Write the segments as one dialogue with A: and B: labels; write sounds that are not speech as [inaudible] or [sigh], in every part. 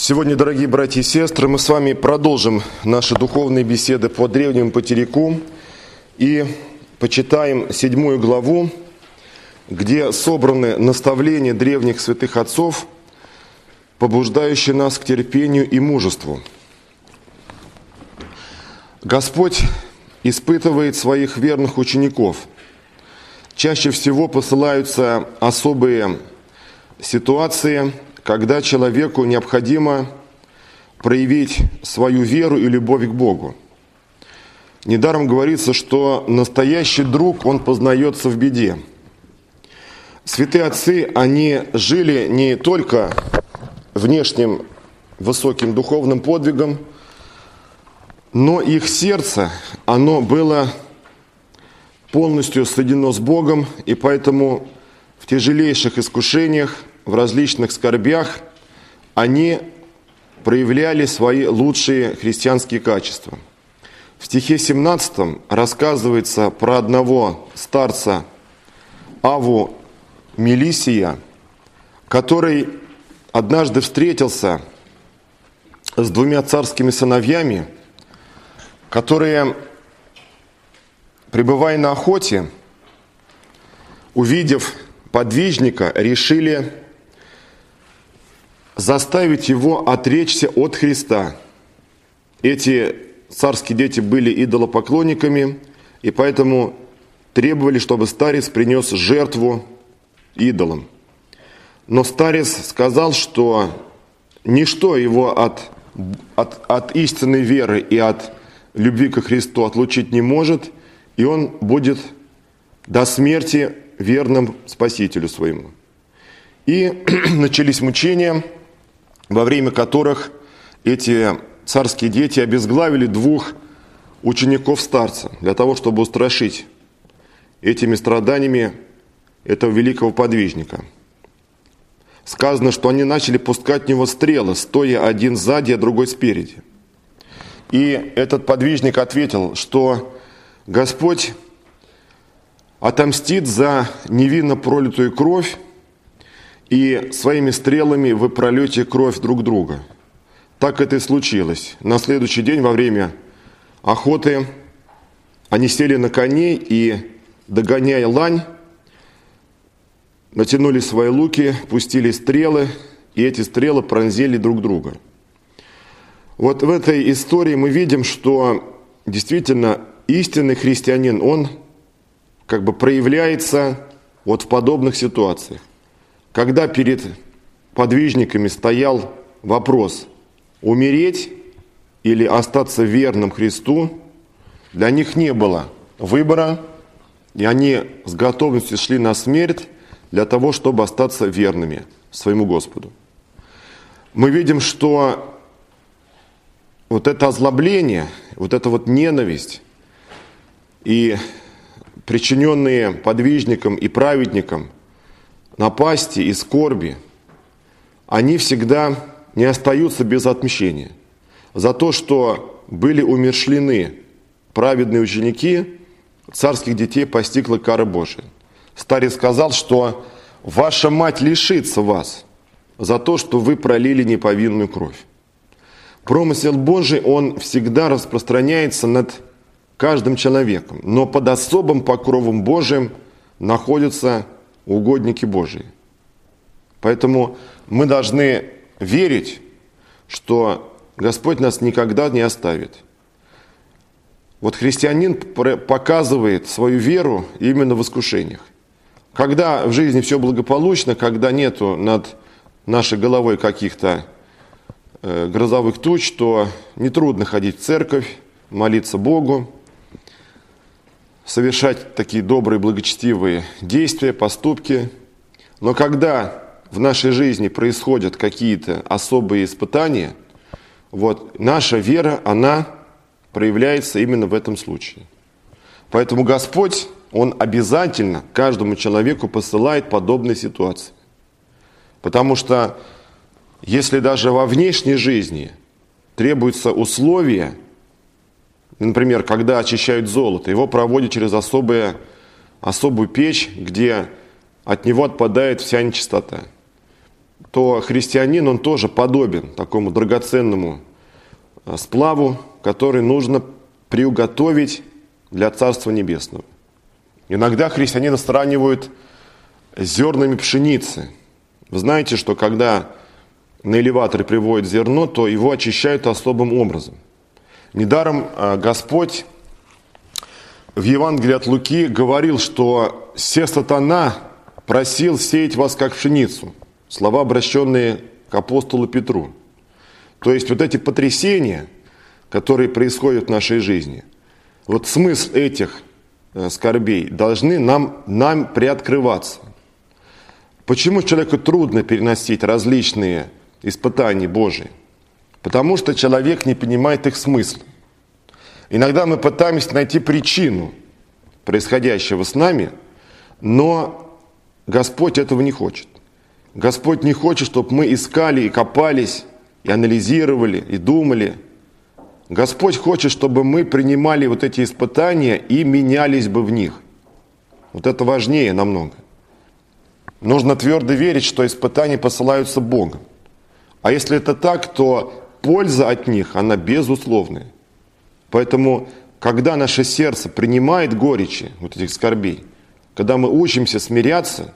A: Сегодня, дорогие братья и сестры, мы с вами продолжим наши духовные беседы по древнему потерику и почитаем седьмую главу, где собраны наставления древних святых отцов, побуждающие нас к терпению и мужеству. Господь испытывает своих верных учеников. Чаще всего посылаются особые ситуации – когда человеку необходимо проявить свою веру и любовь к Богу. Недаром говорится, что настоящий друг, он познается в беде. Святые отцы, они жили не только внешним высоким духовным подвигом, но их сердце, оно было полностью соединено с Богом, и поэтому в тяжелейших искушениях в различных скорбях, они проявляли свои лучшие христианские качества. В стихе 17 рассказывается про одного старца Аву Мелисия, который однажды встретился с двумя царскими сыновьями, которые, пребывая на охоте, увидев подвижника, решили заставить его отречься от Христа. Эти царские дети были идолопоклонниками, и поэтому требовали, чтобы старец принес жертву идолам. Но старец сказал, что ничто его от, от, от истинной веры и от любви ко Христу отлучить не может, и он будет до смерти верным Спасителю своему. И [clears throat] начались мучения – во время которых эти царские дети обезглавили двух учеников старца для того, чтобы устрашить этими страданиями этого великого подвижника. Сказано, что они начали пускать в него стрелы, стоя один сзади, а другой спереди. И этот подвижник ответил, что Господь отомстит за невинно пролитую кровь и своими стрелами вы прольете кровь друг друга. Так это и случилось. На следующий день во время охоты они сели на коней и, догоняя лань, натянули свои луки, пустили стрелы, и эти стрелы пронзили друг друга. Вот в этой истории мы видим, что действительно истинный христианин, он как бы проявляется вот в подобных ситуациях. Когда перед подвижниками стоял вопрос умереть или остаться верным Христу, для них не было выбора, и они с готовностью шли на смерть для того, чтобы остаться верными своему Господу. Мы видим, что вот это озлобление, вот эта вот ненависть и причиненные подвижникам и праведникам – напасти и скорби, они всегда не остаются без отмщения. За то, что были умершлены праведные ученики, царских детей постигла кара Божия. Старец сказал, что ваша мать лишится вас за то, что вы пролили неповинную кровь. Промысел Божий, он всегда распространяется над каждым человеком, но под особым покровом Божиим находится угодники Божии. Поэтому мы должны верить, что Господь нас никогда не оставит. Вот христианин показывает свою веру именно в искушениях. Когда в жизни все благополучно, когда нету над нашей головой каких-то э, грозовых туч, то нетрудно ходить в церковь, молиться Богу, совершать такие добрые, благочестивые действия, поступки. Но когда в нашей жизни происходят какие-то особые испытания, вот наша вера, она проявляется именно в этом случае. Поэтому Господь, Он обязательно каждому человеку посылает подобные ситуации. Потому что если даже во внешней жизни требуются условия – Например, когда очищают золото, его проводят через особые, особую печь, где от него отпадает вся нечистота. то христианин, он тоже подобен такому драгоценному э, сплаву, который нужно приуготовить для Царства Небесного. Иногда христианина сравнивают с зернами пшеницы. Вы знаете, что когда на элеваторе приводят зерно, то его очищают особым образом. Недаром э, Господь в Евангелии от Луки говорил, что все сатана просил сеять вас как пшеницу. Слова, обращенные к апостолу Петру. То есть вот эти потрясения, которые происходят в нашей жизни, вот смысл этих э, скорбей должны нам, нам приоткрываться. Почему человеку трудно переносить различные испытания Божии? Потому что человек не понимает их смысла. Иногда мы пытаемся найти причину происходящего с нами, но Господь этого не хочет. Господь не хочет, чтобы мы искали и копались, и анализировали, и думали. Господь хочет, чтобы мы принимали вот эти испытания и менялись бы в них. Вот это важнее намного. Нужно твердо верить, что испытания посылаются Богом. А если это так, то польза от них, она безусловная. Поэтому, когда наше сердце принимает горечи вот этих скорбей, когда мы учимся смиряться,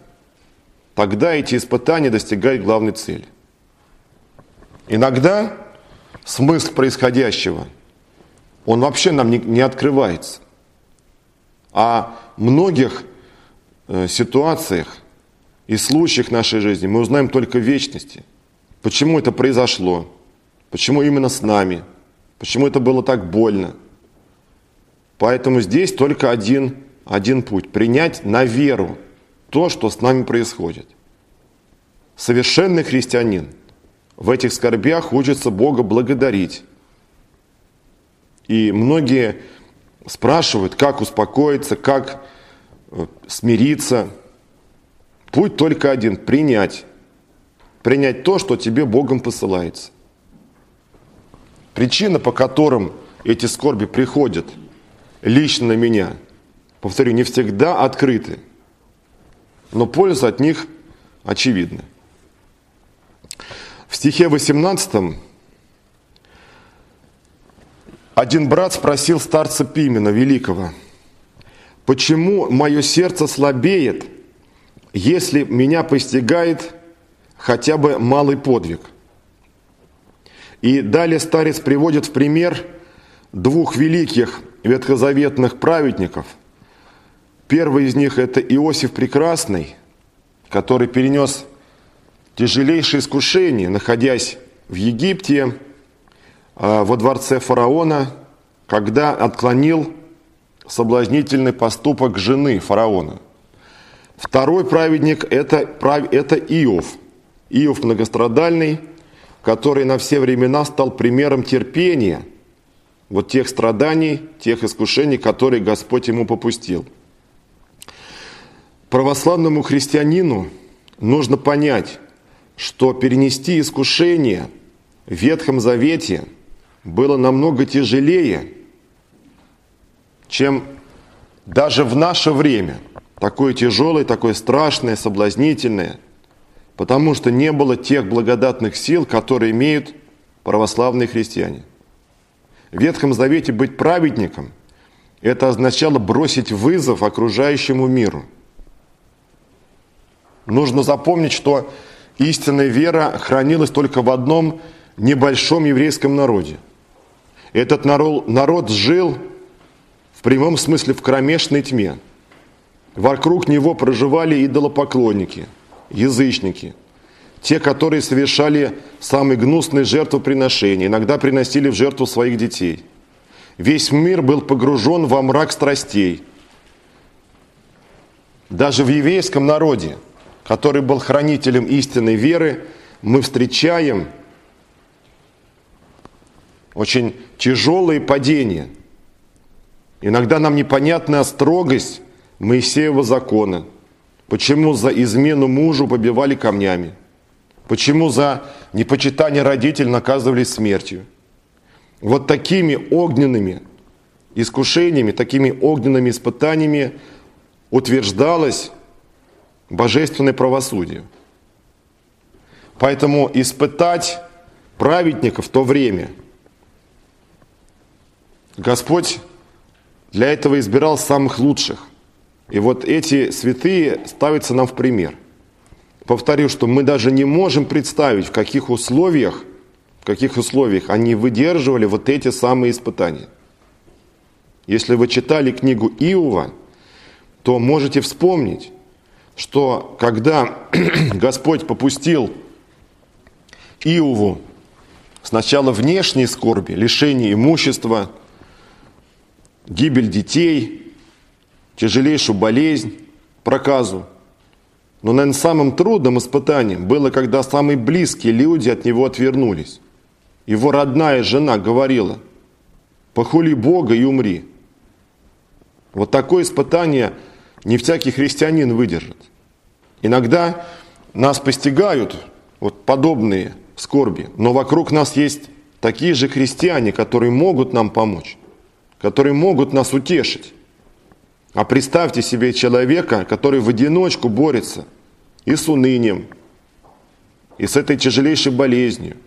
A: тогда эти испытания достигают главной цели. Иногда смысл происходящего, он вообще нам не, не открывается. А многих э, ситуациях и случаях нашей жизни мы узнаем только в вечности. Почему это произошло? Почему именно с нами? Почему это было так больно? Поэтому здесь только один, один путь. Принять на веру то, что с нами происходит. Совершенный христианин в этих скорбях учится Бога благодарить. И многие спрашивают, как успокоиться, как э, смириться. Путь только один – принять. Принять то, что тебе Богом посылается. Причина, по которым эти скорби приходят лично на меня, повторю, не всегда открыты, но польза от них очевидна. В стихе 18 один брат спросил старца Пимена Великого, почему мое сердце слабеет, если меня постигает хотя бы малый подвиг? И далее старец приводит в пример двух великих ветхозаветных праведников. Первый из них – это Иосиф Прекрасный, который перенес тяжелейшее искушение, находясь в Египте, а, во дворце фараона, когда отклонил соблазнительный поступок жены фараона. Второй праведник это, – это Иов. Иов многострадальный – который на все времена стал примером терпения, вот тех страданий, тех искушений, которые Господь ему попустил. Православному христианину нужно понять, что перенести искушение в Ветхом Завете было намного тяжелее, чем даже в наше время. Такое тяжелое, такое страшное, соблазнительное – потому что не было тех благодатных сил, которые имеют православные христиане. В Ветхом Завете быть праведником – это означало бросить вызов окружающему миру. Нужно запомнить, что истинная вера хранилась только в одном небольшом еврейском народе. Этот народ, народ жил в прямом смысле в кромешной тьме. Вокруг него проживали идолопоклонники – язычники, те, которые совершали самые гнусные жертвоприношения, иногда приносили в жертву своих детей. Весь мир был погружен во мрак страстей. Даже в еврейском народе, который был хранителем истинной веры, мы встречаем очень тяжелые падения. Иногда нам непонятна строгость Моисеева закона – Почему за измену мужу побивали камнями? Почему за непочитание родителей наказывали смертью? Вот такими огненными искушениями, такими огненными испытаниями утверждалось божественное правосудие. Поэтому испытать праведника в то время Господь для этого избирал самых лучших. И вот эти святые ставятся нам в пример. Повторю, что мы даже не можем представить, в каких условиях, в каких условиях они выдерживали вот эти самые испытания. Если вы читали книгу Иова, то можете вспомнить, что когда [clears throat] Господь попустил Иову сначала внешние скорби, лишение имущества, гибель детей, тяжелейшую болезнь, проказу. Но, наверное, самым трудным испытанием было, когда самые близкие люди от него отвернулись. Его родная жена говорила, похули Бога и умри. Вот такое испытание не всякий христианин выдержит. Иногда нас постигают вот подобные скорби, но вокруг нас есть такие же христиане, которые могут нам помочь, которые могут нас утешить. А представьте себе человека, который в одиночку борется и с унынием, и с этой тяжелейшей болезнью,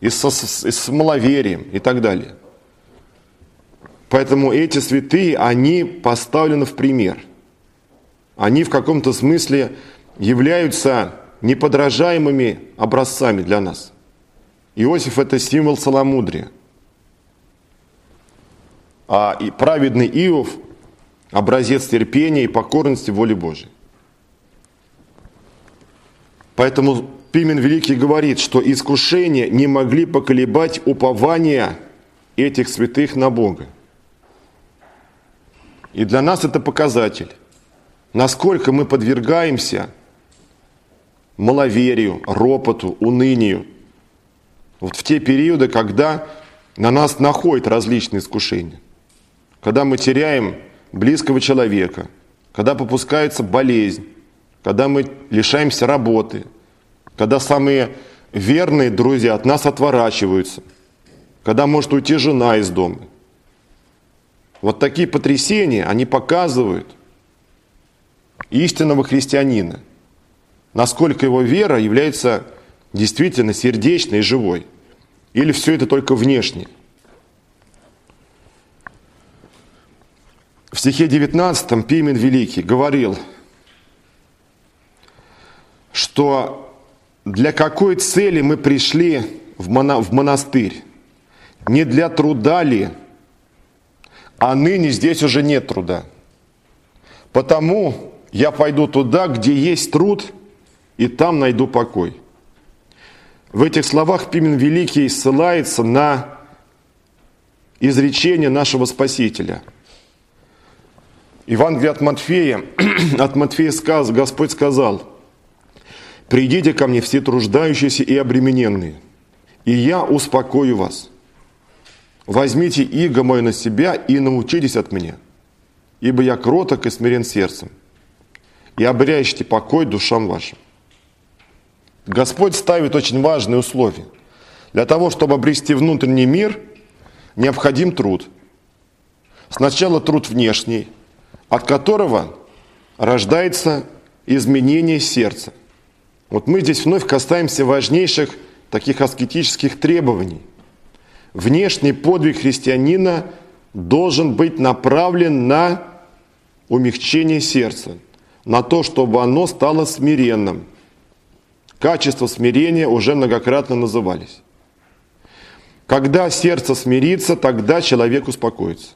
A: и, со, и с маловерием и так далее. Поэтому эти святые, они поставлены в пример. Они в каком-то смысле являются неподражаемыми образцами для нас. Иосиф – это символ целомудрия. А и праведный Иов – образец терпения и покорности воли Божией. Поэтому Пимен Великий говорит, что искушения не могли поколебать упование этих святых на Бога. И для нас это показатель, насколько мы подвергаемся маловерию, ропоту, унынию. Вот в те периоды, когда на нас находят различные искушения. Когда мы теряем близкого человека, когда попускается болезнь, когда мы лишаемся работы, когда самые верные друзья от нас отворачиваются, когда может уйти жена из дома – вот такие потрясения, они показывают истинного христианина, насколько его вера является действительно сердечной и живой. Или все это только внешне. В стихе 19 Пимен Великий говорил, что для какой цели мы пришли в, моно, в монастырь? Не для труда ли, а ныне здесь уже нет труда. Потому я пойду туда, где есть труд, и там найду покой. В этих словах Пимен Великий ссылается на изречение нашего Спасителя. Евангелие от Матфея, [clears throat] от Матфея сказ, Господь сказал, «Придите ко мне все труждающиеся и обремененные, и я успокою вас». Возьмите иго мое на себя и научитесь от меня, ибо я кроток и смирен сердцем, и обрящите покой душам вашим. Господь ставит очень важные условия. Для того, чтобы обрести внутренний мир, необходим труд. Сначала труд внешний, от которого рождается изменение сердца. Вот мы здесь вновь касаемся важнейших таких аскетических требований. Внешний подвиг христианина должен быть направлен на умягчение сердца, на то, чтобы оно стало смиренным. Качества смирения уже многократно назывались. Когда сердце смирится, тогда человек успокоится.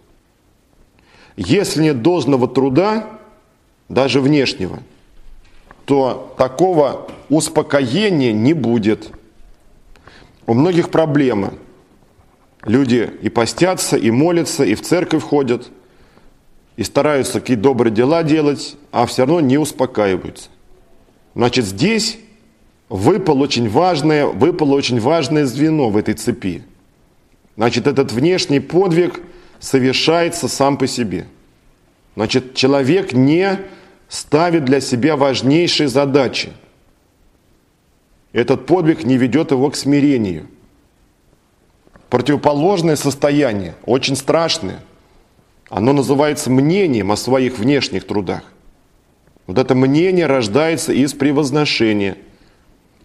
A: Если нет должного труда, даже внешнего, то такого успокоения не будет. У многих проблемы – Люди и постятся, и молятся, и в церковь ходят, и стараются какие добрые дела делать, а все равно не успокаиваются. Значит, здесь выпало очень важное, выпало очень важное звено в этой цепи. Значит, этот внешний подвиг совершается сам по себе. Значит, человек не ставит для себя важнейшие задачи. Этот подвиг не ведет его к смирению – противоположное состояние, очень страшное. Оно называется мнением о своих внешних трудах. Вот это мнение рождается из превозношения,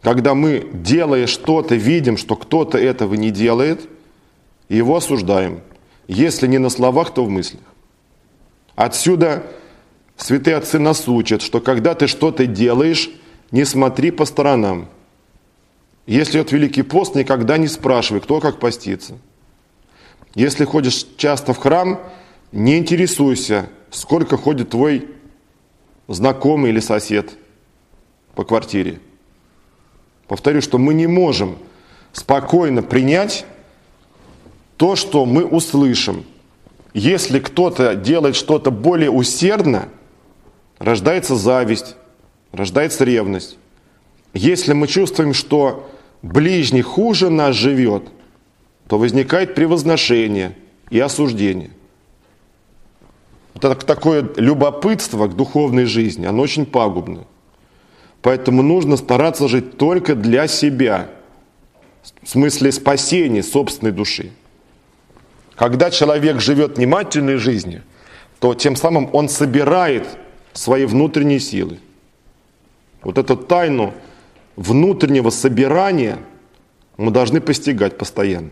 A: когда мы, делая что-то, видим, что кто-то этого не делает, его осуждаем. Если не на словах, то в мыслях. Отсюда святые отцы нас учат, что когда ты что-то делаешь, не смотри по сторонам. Если от Великий пост, никогда не спрашивай, кто как постится. Если ходишь часто в храм, не интересуйся, сколько ходит твой знакомый или сосед по квартире. Повторю, что мы не можем спокойно принять то, что мы услышим. Если кто-то делает что-то более усердно, рождается зависть, рождается ревность. Если мы чувствуем, что ближний хуже нас живет, то возникает превозношение и осуждение. Вот это такое любопытство к духовной жизни, оно очень пагубно. Поэтому нужно стараться жить только для себя, в смысле спасения собственной души. Когда человек живет внимательной жизнью, то тем самым он собирает свои внутренние силы. Вот эту тайну внутреннего собирания мы должны постигать постоянно.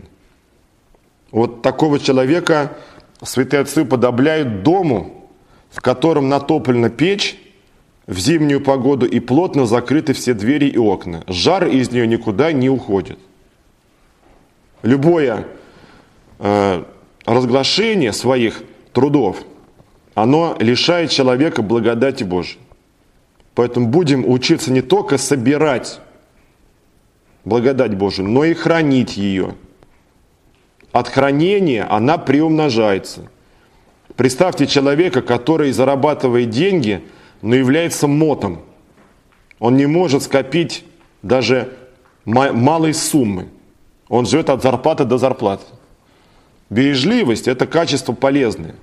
A: Вот такого человека святые отцы подобляют дому, в котором натоплена печь в зимнюю погоду и плотно закрыты все двери и окна. Жар из нее никуда не уходит. Любое э, разглашение своих трудов, оно лишает человека благодати Божией. Поэтому будем учиться не только собирать благодать Божию, но и хранить ее. От хранения она приумножается. Представьте человека, который зарабатывает деньги, но является мотом. Он не может скопить даже малой суммы. Он живет от зарплаты до зарплаты. Бережливость – это качество полезное.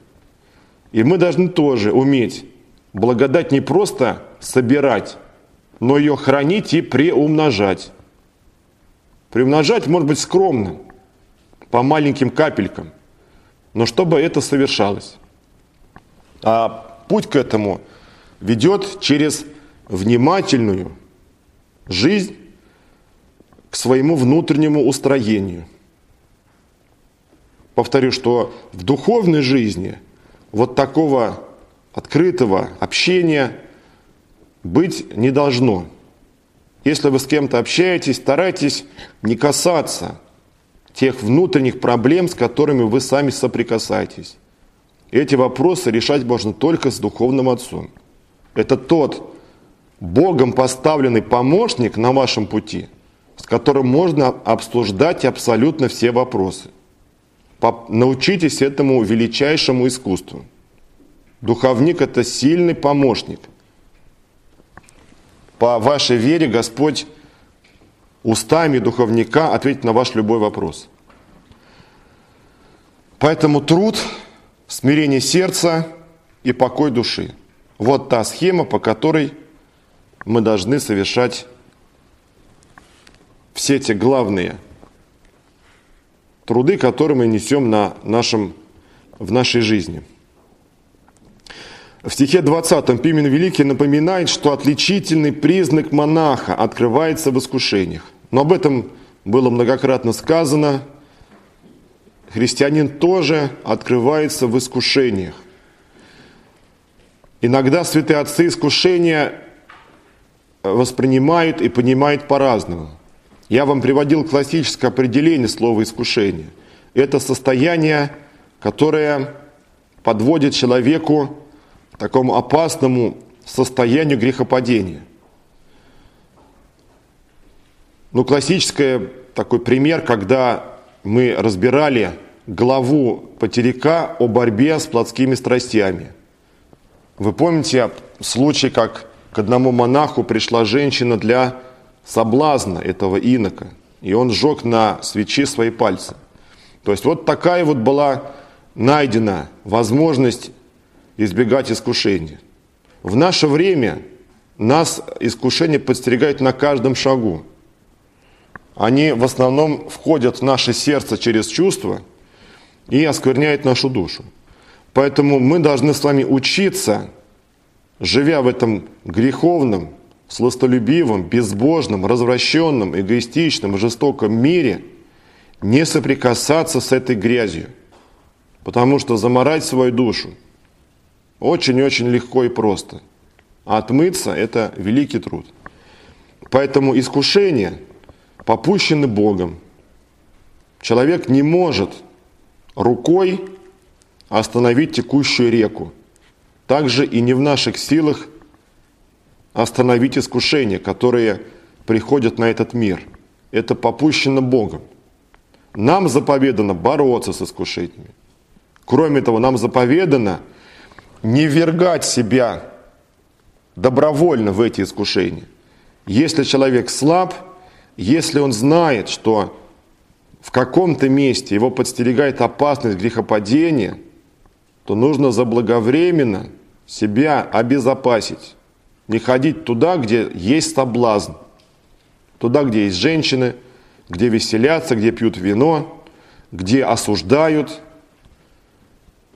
A: И мы должны тоже уметь благодать не просто собирать, но ее хранить и приумножать. Приумножать может быть скромным, по маленьким капелькам, но чтобы это совершалось. А путь к этому ведет через внимательную жизнь к своему внутреннему устроению. Повторю, что в духовной жизни вот такого открытого общения быть не должно. Если вы с кем-то общаетесь, старайтесь не касаться тех внутренних проблем, с которыми вы сами соприкасаетесь. Эти вопросы решать можно только с духовным отцом. Это тот Богом поставленный помощник на вашем пути, с которым можно обсуждать абсолютно все вопросы. Научитесь этому величайшему искусству – Духовник – это сильный помощник. По вашей вере Господь устами духовника ответит на ваш любой вопрос. Поэтому труд, смирение сердца и покой души. Вот та схема, по которой мы должны совершать все те главные труды, которые мы несем на нашем, в нашей жизни – в стихе 20 Пимен Великий напоминает, что отличительный признак монаха открывается в искушениях. Но об этом было многократно сказано. Христианин тоже открывается в искушениях. Иногда святые отцы искушения воспринимают и понимают по-разному. Я вам приводил классическое определение слова «искушение». Это состояние, которое подводит человеку такому опасному состоянию грехопадения. Ну, классический такой пример, когда мы разбирали главу Потеряка о борьбе с плотскими страстями. Вы помните случай, как к одному монаху пришла женщина для соблазна этого инока, и он сжег на свечи свои пальцы. То есть вот такая вот была найдена возможность избегать искушения. В наше время нас искушения подстерегают на каждом шагу. Они в основном входят в наше сердце через чувства и оскверняют нашу душу. Поэтому мы должны с вами учиться, живя в этом греховном, сластолюбивом, безбожном, развращенном, эгоистичном и жестоком мире не соприкасаться с этой грязью. Потому что заморать свою душу очень-очень легко и просто. А отмыться – это великий труд. Поэтому искушения попущены Богом. Человек не может рукой остановить текущую реку. Также и не в наших силах остановить искушения, которые приходят на этот мир. Это попущено Богом. Нам заповедано бороться с искушениями. Кроме того, нам заповедано не вергать себя добровольно в эти искушения. Если человек слаб, если он знает, что в каком-то месте его подстерегает опасность грехопадения, то нужно заблаговременно себя обезопасить. Не ходить туда, где есть соблазн. Туда, где есть женщины, где веселятся, где пьют вино, где осуждают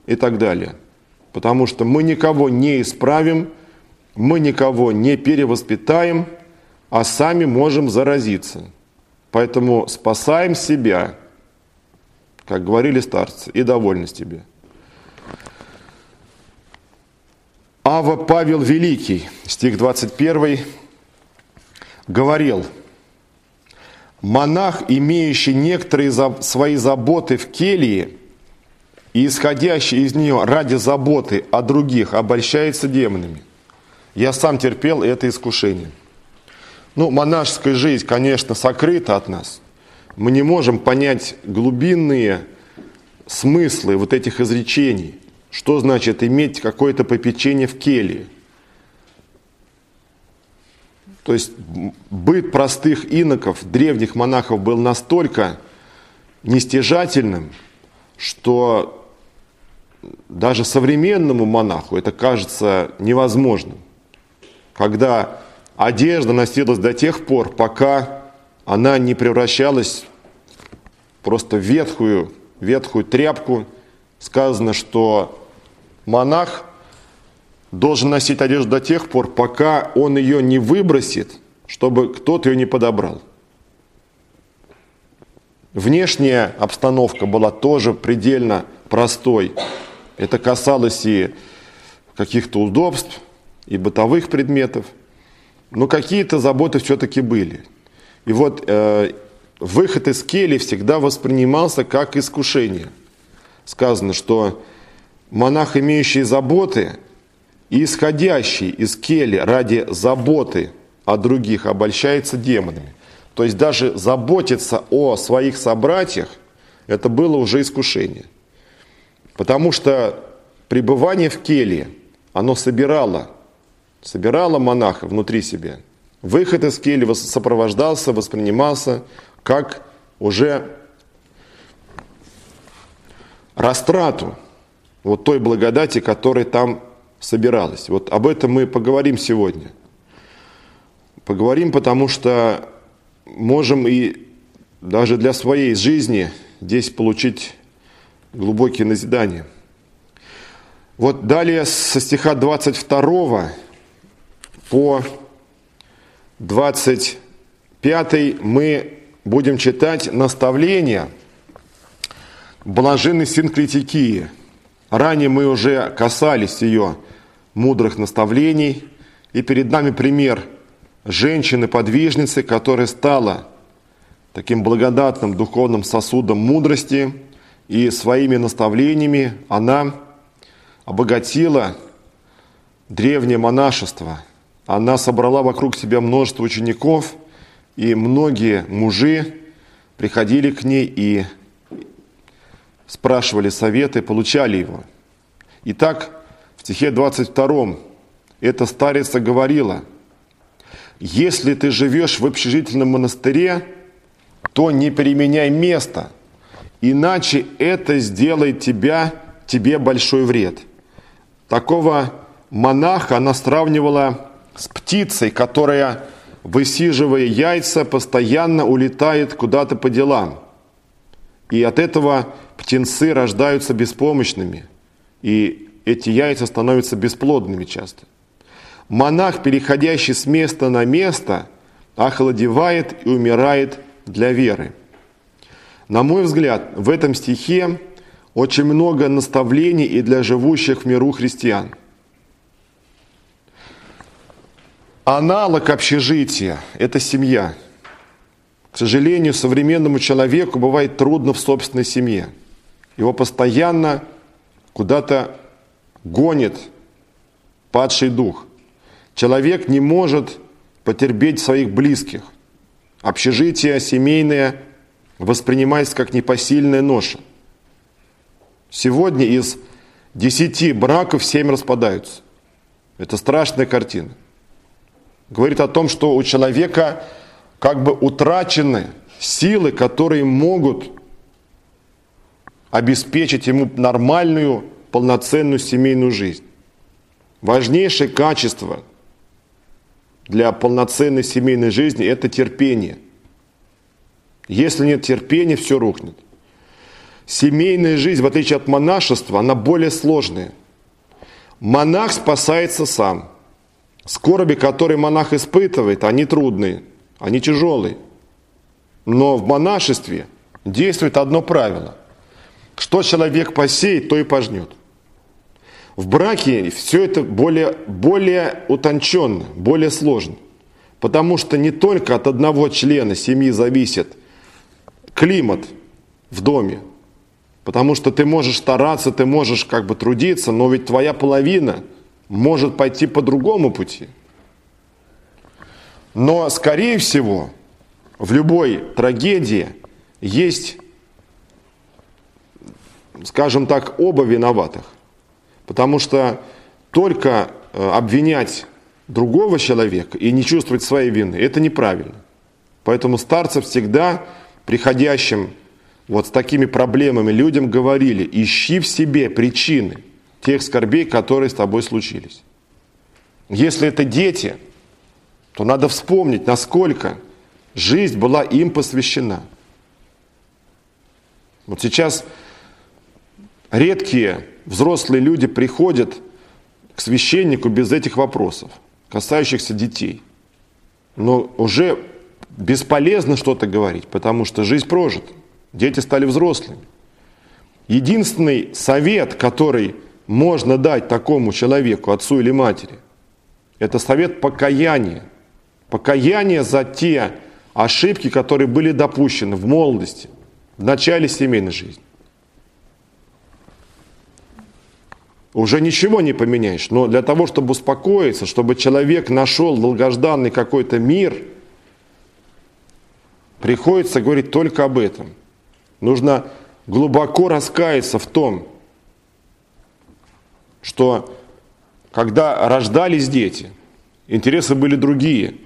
A: и так далее. Потому что мы никого не исправим, мы никого не перевоспитаем, а сами можем заразиться. Поэтому спасаем себя, как говорили старцы, и довольны тебе. Ава Павел Великий, стих 21, говорил, «Монах, имеющий некоторые свои заботы в келье и исходящий из нее ради заботы о других, обольщается демонами. Я сам терпел это искушение». Ну, монашеская жизнь, конечно, сокрыта от нас. Мы не можем понять глубинные смыслы вот этих изречений – что значит иметь какое-то попечение в келье? То есть быт простых иноков, древних монахов был настолько нестяжательным, что даже современному монаху это кажется невозможным. Когда одежда носилась до тех пор, пока она не превращалась просто в ветхую, ветхую тряпку, сказано, что монах должен носить одежду до тех пор, пока он ее не выбросит, чтобы кто-то ее не подобрал. Внешняя обстановка была тоже предельно простой. Это касалось и каких-то удобств, и бытовых предметов. Но какие-то заботы все-таки были. И вот э, выход из кели всегда воспринимался как искушение. Сказано, что монах, имеющий заботы и исходящий из кели ради заботы о других, обольщается демонами. То есть даже заботиться о своих собратьях, это было уже искушение. Потому что пребывание в келье, оно собирало, собирало монаха внутри себя. Выход из кельи сопровождался, воспринимался как уже растрату вот той благодати, которая там собиралась. Вот об этом мы поговорим сегодня. Поговорим, потому что можем и даже для своей жизни здесь получить глубокие назидания. Вот далее со стиха 22 по 25 мы будем читать наставления блаженной синклитикии – Ранее мы уже касались ее мудрых наставлений, и перед нами пример женщины-подвижницы, которая стала таким благодатным духовным сосудом мудрости, и своими наставлениями она обогатила древнее монашество. Она собрала вокруг себя множество учеников, и многие мужи приходили к ней и спрашивали советы, получали его. Итак, в стихе 22 эта старица говорила, если ты живешь в общежительном монастыре, то не переменяй место, иначе это сделает тебя, тебе большой вред. Такого монаха она сравнивала с птицей, которая, высиживая яйца, постоянно улетает куда-то по делам. И от этого птенцы рождаются беспомощными, и эти яйца становятся бесплодными часто. монах, переходящий с места на место, охладевает и умирает для веры. На мой взгляд, в этом стихе очень много наставлений и для живущих в миру христиан. Аналог общежития – это семья. К сожалению, современному человеку бывает трудно в собственной семье. Его постоянно куда-то гонит падший дух. Человек не может потерпеть своих близких. Общежитие семейное воспринимается как непосильная ноша. Сегодня из десяти браков семь распадаются. Это страшная картина. Говорит о том, что у человека как бы утрачены силы, которые могут обеспечить ему нормальную, полноценную семейную жизнь. Важнейшее качество для полноценной семейной жизни – это терпение. Если нет терпения, все рухнет. Семейная жизнь, в отличие от монашества, она более сложная. Монах спасается сам. Скорби, которые монах испытывает, они трудные, они тяжелые. Но в монашестве действует одно правило. Что человек посеет, то и пожнет. В браке все это более, более утонченно, более сложно. Потому что не только от одного члена семьи зависит климат в доме, Потому что ты можешь стараться, ты можешь как бы трудиться, но ведь твоя половина может пойти по другому пути. Но, скорее всего, в любой трагедии есть, скажем так, оба виноватых. Потому что только э, обвинять другого человека и не чувствовать своей вины, это неправильно. Поэтому старцы всегда приходящим вот с такими проблемами людям говорили, ищи в себе причины тех скорбей, которые с тобой случились. Если это дети, то надо вспомнить, насколько жизнь была им посвящена. Вот сейчас редкие взрослые люди приходят к священнику без этих вопросов, касающихся детей. Но уже бесполезно что-то говорить, потому что жизнь прожита. Дети стали взрослыми. Единственный совет, который можно дать такому человеку, отцу или матери, это совет покаяния. Покаяние за те ошибки, которые были допущены в молодости, в начале семейной жизни. Уже ничего не поменяешь, но для того, чтобы успокоиться, чтобы человек нашел долгожданный какой-то мир, приходится говорить только об этом. Нужно глубоко раскаяться в том, что когда рождались дети, интересы были другие.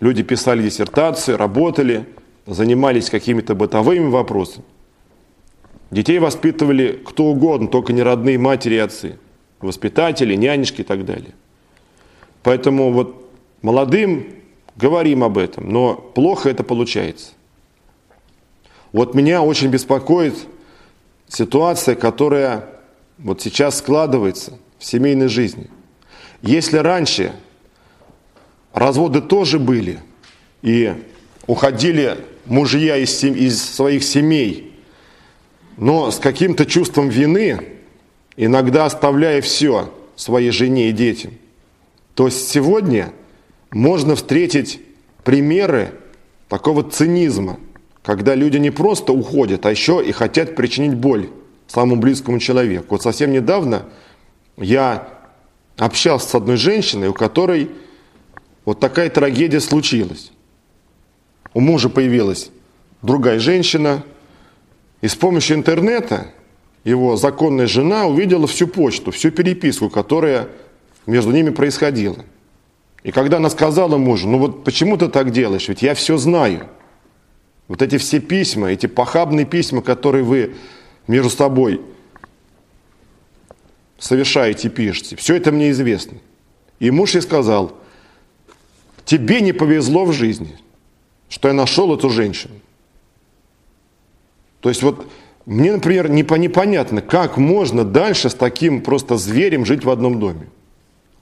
A: Люди писали диссертации, работали, занимались какими-то бытовыми вопросами. Детей воспитывали кто угодно, только не родные матери и отцы. Воспитатели, нянечки и так далее. Поэтому вот молодым говорим об этом, но плохо это получается. Вот меня очень беспокоит ситуация, которая вот сейчас складывается в семейной жизни. Если раньше разводы тоже были, и уходили мужья из, из своих семей, но с каким-то чувством вины, иногда оставляя все своей жене и детям, то сегодня можно встретить примеры такого цинизма – когда люди не просто уходят, а еще и хотят причинить боль самому близкому человеку. Вот совсем недавно я общался с одной женщиной, у которой вот такая трагедия случилась. У мужа появилась другая женщина, и с помощью интернета его законная жена увидела всю почту, всю переписку, которая между ними происходила. И когда она сказала мужу, ну вот почему ты так делаешь, ведь я все знаю – вот эти все письма, эти похабные письма, которые вы между собой совершаете, пишете, все это мне известно. И муж ей сказал, тебе не повезло в жизни, что я нашел эту женщину. То есть вот мне, например, непонятно, как можно дальше с таким просто зверем жить в одном доме.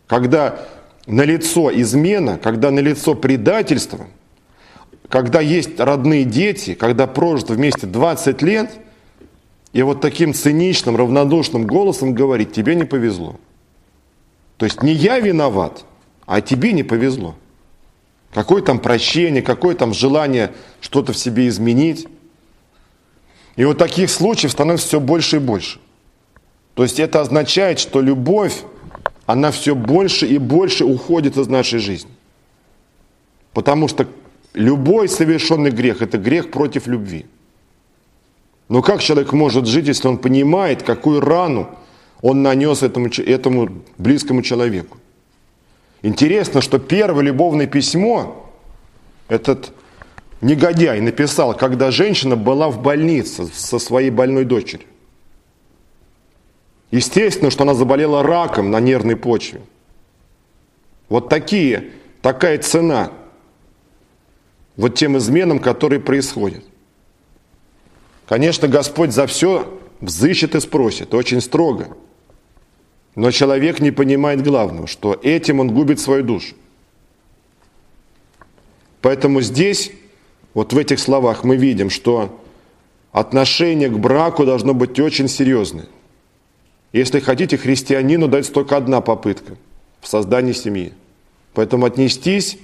A: Когда налицо измена, когда налицо предательство, когда есть родные дети, когда прожито вместе 20 лет, и вот таким циничным, равнодушным голосом говорить, тебе не повезло. То есть не я виноват, а тебе не повезло. Какое там прощение, какое там желание что-то в себе изменить. И вот таких случаев становится все больше и больше. То есть это означает, что любовь, она все больше и больше уходит из нашей жизни. Потому что любой совершенный грех – это грех против любви. Но как человек может жить, если он понимает, какую рану он нанес этому, этому близкому человеку? Интересно, что первое любовное письмо этот негодяй написал, когда женщина была в больнице со своей больной дочерью. Естественно, что она заболела раком на нервной почве. Вот такие, такая цена вот тем изменам, которые происходят. Конечно, Господь за все взыщет и спросит, очень строго. Но человек не понимает главного, что этим он губит свою душу. Поэтому здесь, вот в этих словах мы видим, что отношение к браку должно быть очень серьезное. Если хотите, христианину дается только одна попытка в создании семьи. Поэтому отнестись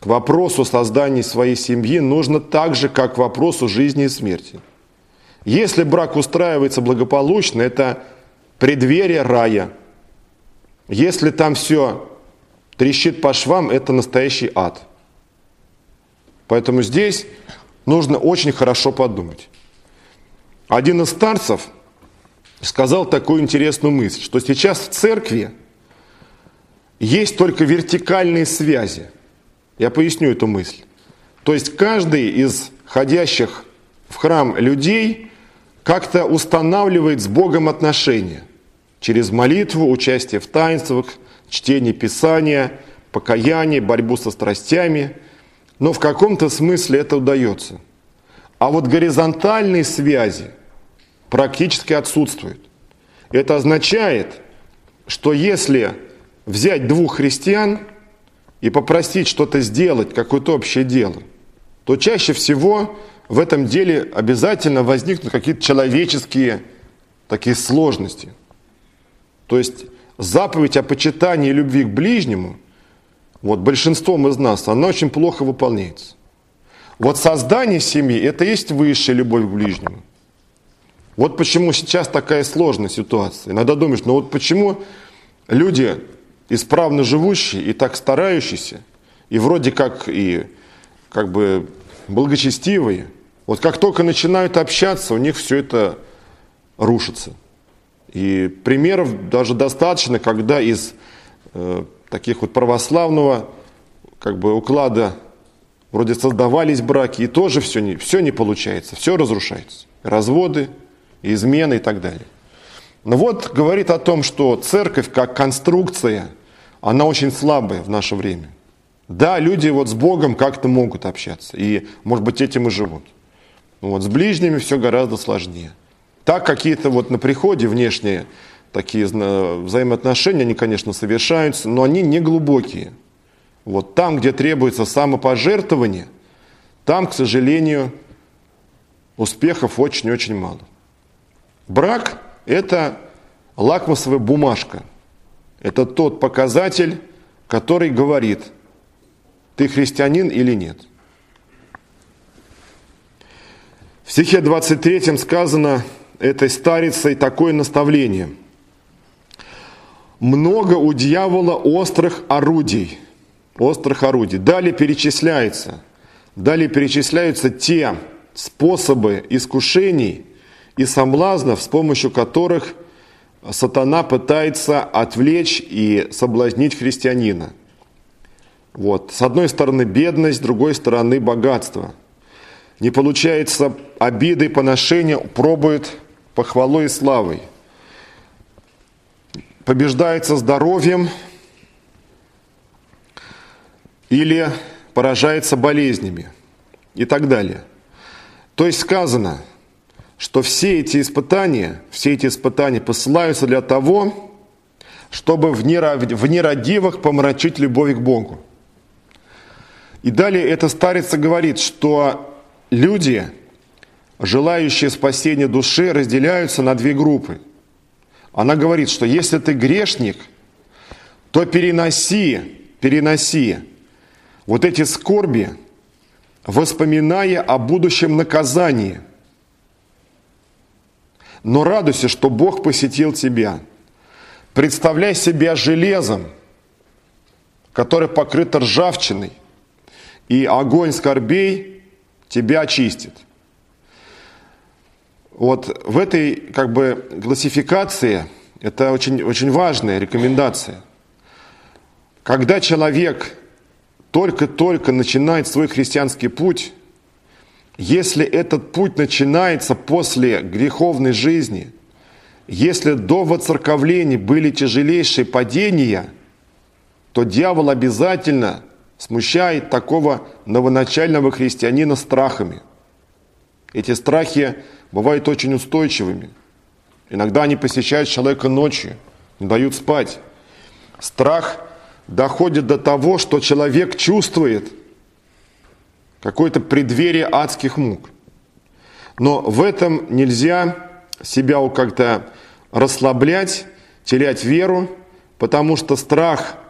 A: к вопросу создания своей семьи нужно так же, как к вопросу жизни и смерти. Если брак устраивается благополучно, это преддверие рая. Если там все трещит по швам, это настоящий ад. Поэтому здесь нужно очень хорошо подумать. Один из старцев – сказал такую интересную мысль, что сейчас в церкви есть только вертикальные связи. Я поясню эту мысль. То есть каждый из ходящих в храм людей как-то устанавливает с Богом отношения через молитву, участие в таинствах, чтение Писания, покаяние, борьбу со страстями. Но в каком-то смысле это удается. А вот горизонтальные связи – практически отсутствует. Это означает, что если взять двух христиан и попросить что-то сделать, какое-то общее дело, то чаще всего в этом деле обязательно возникнут какие-то человеческие такие сложности. То есть заповедь о почитании и любви к ближнему, вот большинством из нас, она очень плохо выполняется. Вот создание семьи – это есть высшая любовь к ближнему. Вот почему сейчас такая сложная ситуация. Иногда думаешь, ну вот почему люди исправно живущие и так старающиеся, и вроде как и как бы благочестивые, вот как только начинают общаться, у них все это рушится. И примеров даже достаточно, когда из э, таких вот православного как бы уклада вроде создавались браки, и тоже все не, все не получается, все разрушается. Разводы, измены и так далее. Но вот говорит о том, что церковь как конструкция, она очень слабая в наше время. Да, люди вот с Богом как-то могут общаться, и, может быть, этим и живут. Но вот с ближними все гораздо сложнее. Так какие-то вот на приходе внешние такие взаимоотношения, они, конечно, совершаются, но они не глубокие. Вот там, где требуется самопожертвование, там, к сожалению, успехов очень-очень мало. Брак – это лакмусовая бумажка. Это тот показатель, который говорит, ты христианин или нет. В стихе 23 сказано этой старицей такое наставление. Много у дьявола острых орудий. Острых орудий. Далее перечисляется. Далее перечисляются те способы искушений, и соблазнов, с помощью которых сатана пытается отвлечь и соблазнить христианина. Вот. С одной стороны бедность, с другой стороны богатство. Не получается обиды и поношения, пробует похвалой и славой. Побеждается здоровьем или поражается болезнями и так далее. То есть сказано – что все эти испытания, все эти испытания посылаются для того, чтобы в нерадивых помрачить любовь к Богу. И далее эта старица говорит, что люди, желающие спасения души, разделяются на две группы. Она говорит, что если ты грешник, то переноси, переноси вот эти скорби, воспоминая о будущем наказании. Но радуйся, что Бог посетил тебя. Представляй себя железом, которое покрыто ржавчиной – и огонь скорбей тебя очистит. Вот в этой как бы классификации это очень, очень важная рекомендация. Когда человек только-только начинает свой христианский путь, если этот путь начинается после греховной жизни, если до воцерковления были тяжелейшие падения, то дьявол обязательно смущает такого новоначального христианина страхами. Эти страхи бывают очень устойчивыми. Иногда они посещают человека ночью, не дают спать. Страх доходит до того, что человек чувствует какое-то преддверие адских мук. Но в этом нельзя себя как-то расслаблять, терять веру, потому что страх –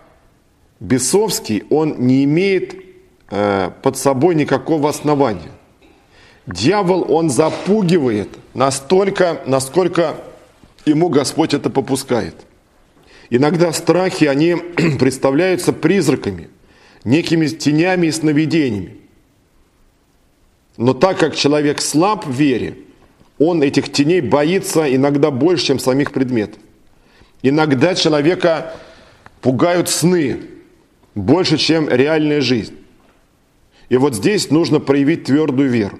A: бесовский, он не имеет э, под собой никакого основания. Дьявол, он запугивает настолько, насколько ему Господь это попускает. Иногда страхи, они [clears throat] представляются призраками, некими тенями и сновидениями. Но так как человек слаб в вере, он этих теней боится иногда больше, чем самих предметов. Иногда человека пугают сны, больше, чем реальная жизнь. И вот здесь нужно проявить твердую веру.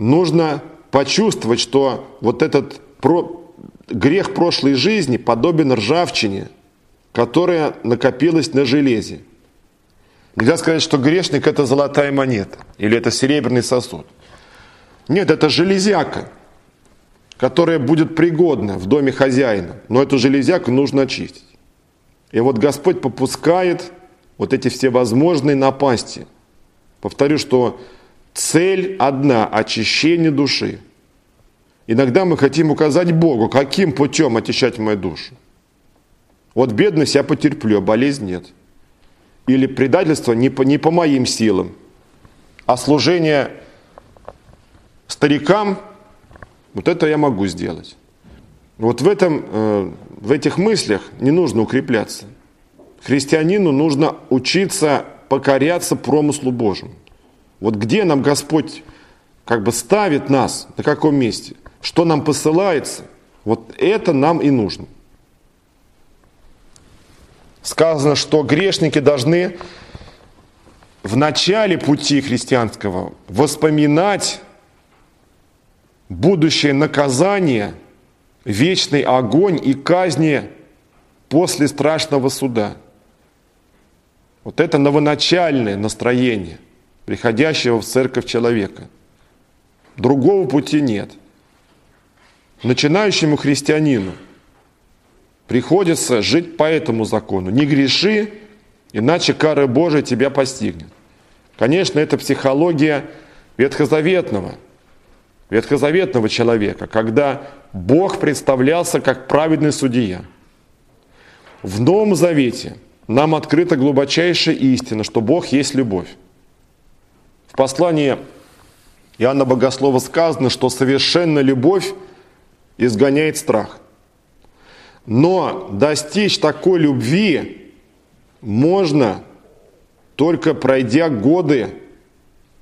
A: Нужно почувствовать, что вот этот про... грех прошлой жизни подобен ржавчине, которая накопилась на железе. Нельзя сказать, что грешник это золотая монета или это серебряный сосуд. Нет, это железяка, которая будет пригодна в доме хозяина. Но эту железяку нужно очистить. И вот Господь попускает вот эти все возможные напасти. Повторю, что цель одна – очищение души. Иногда мы хотим указать Богу, каким путем очищать мою душу. Вот бедность я потерплю, а болезнь нет. Или предательство не по, не по моим силам, а служение старикам, вот это я могу сделать. Вот в, этом, э, в этих мыслях не нужно укрепляться – Христианину нужно учиться покоряться промыслу Божьему. Вот где нам Господь как бы ставит нас, на каком месте, что нам посылается, вот это нам и нужно. Сказано, что грешники должны в начале пути христианского воспоминать будущее наказание, вечный огонь и казни после страшного суда – вот это новоначальное настроение приходящего в церковь человека. Другого пути нет. Начинающему христианину приходится жить по этому закону. Не греши, иначе кара Божия тебя постигнет. Конечно, это психология ветхозаветного, ветхозаветного человека, когда Бог представлялся как праведный судья. В Новом Завете – нам открыта глубочайшая истина, что Бог есть любовь. В послании Иоанна Богослова сказано, что совершенная любовь изгоняет страх. Но достичь такой любви можно только пройдя годы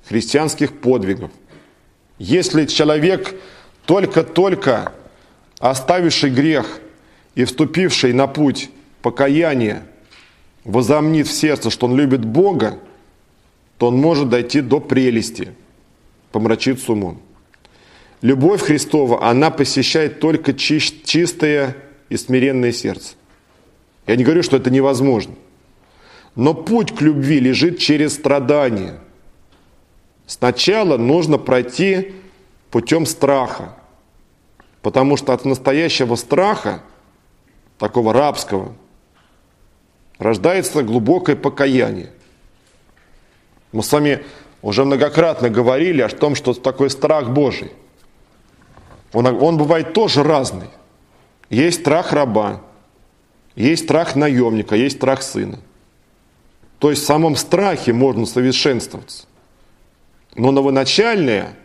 A: христианских подвигов. Если человек только-только оставивший грех и вступивший на путь покаяния возомнит в сердце, что он любит Бога, то он может дойти до прелести, помрачиться умом. Любовь Христова, она посещает только чистое и смиренное сердце. Я не говорю, что это невозможно. Но путь к любви лежит через страдания. Сначала нужно пройти путем страха. Потому что от настоящего страха, такого рабского, рождается глубокое покаяние. Мы с вами уже многократно говорили о том, что такое страх Божий. Он, он бывает тоже разный. Есть страх раба, есть страх наемника, есть страх сына. То есть в самом страхе можно совершенствоваться. Но новоначальная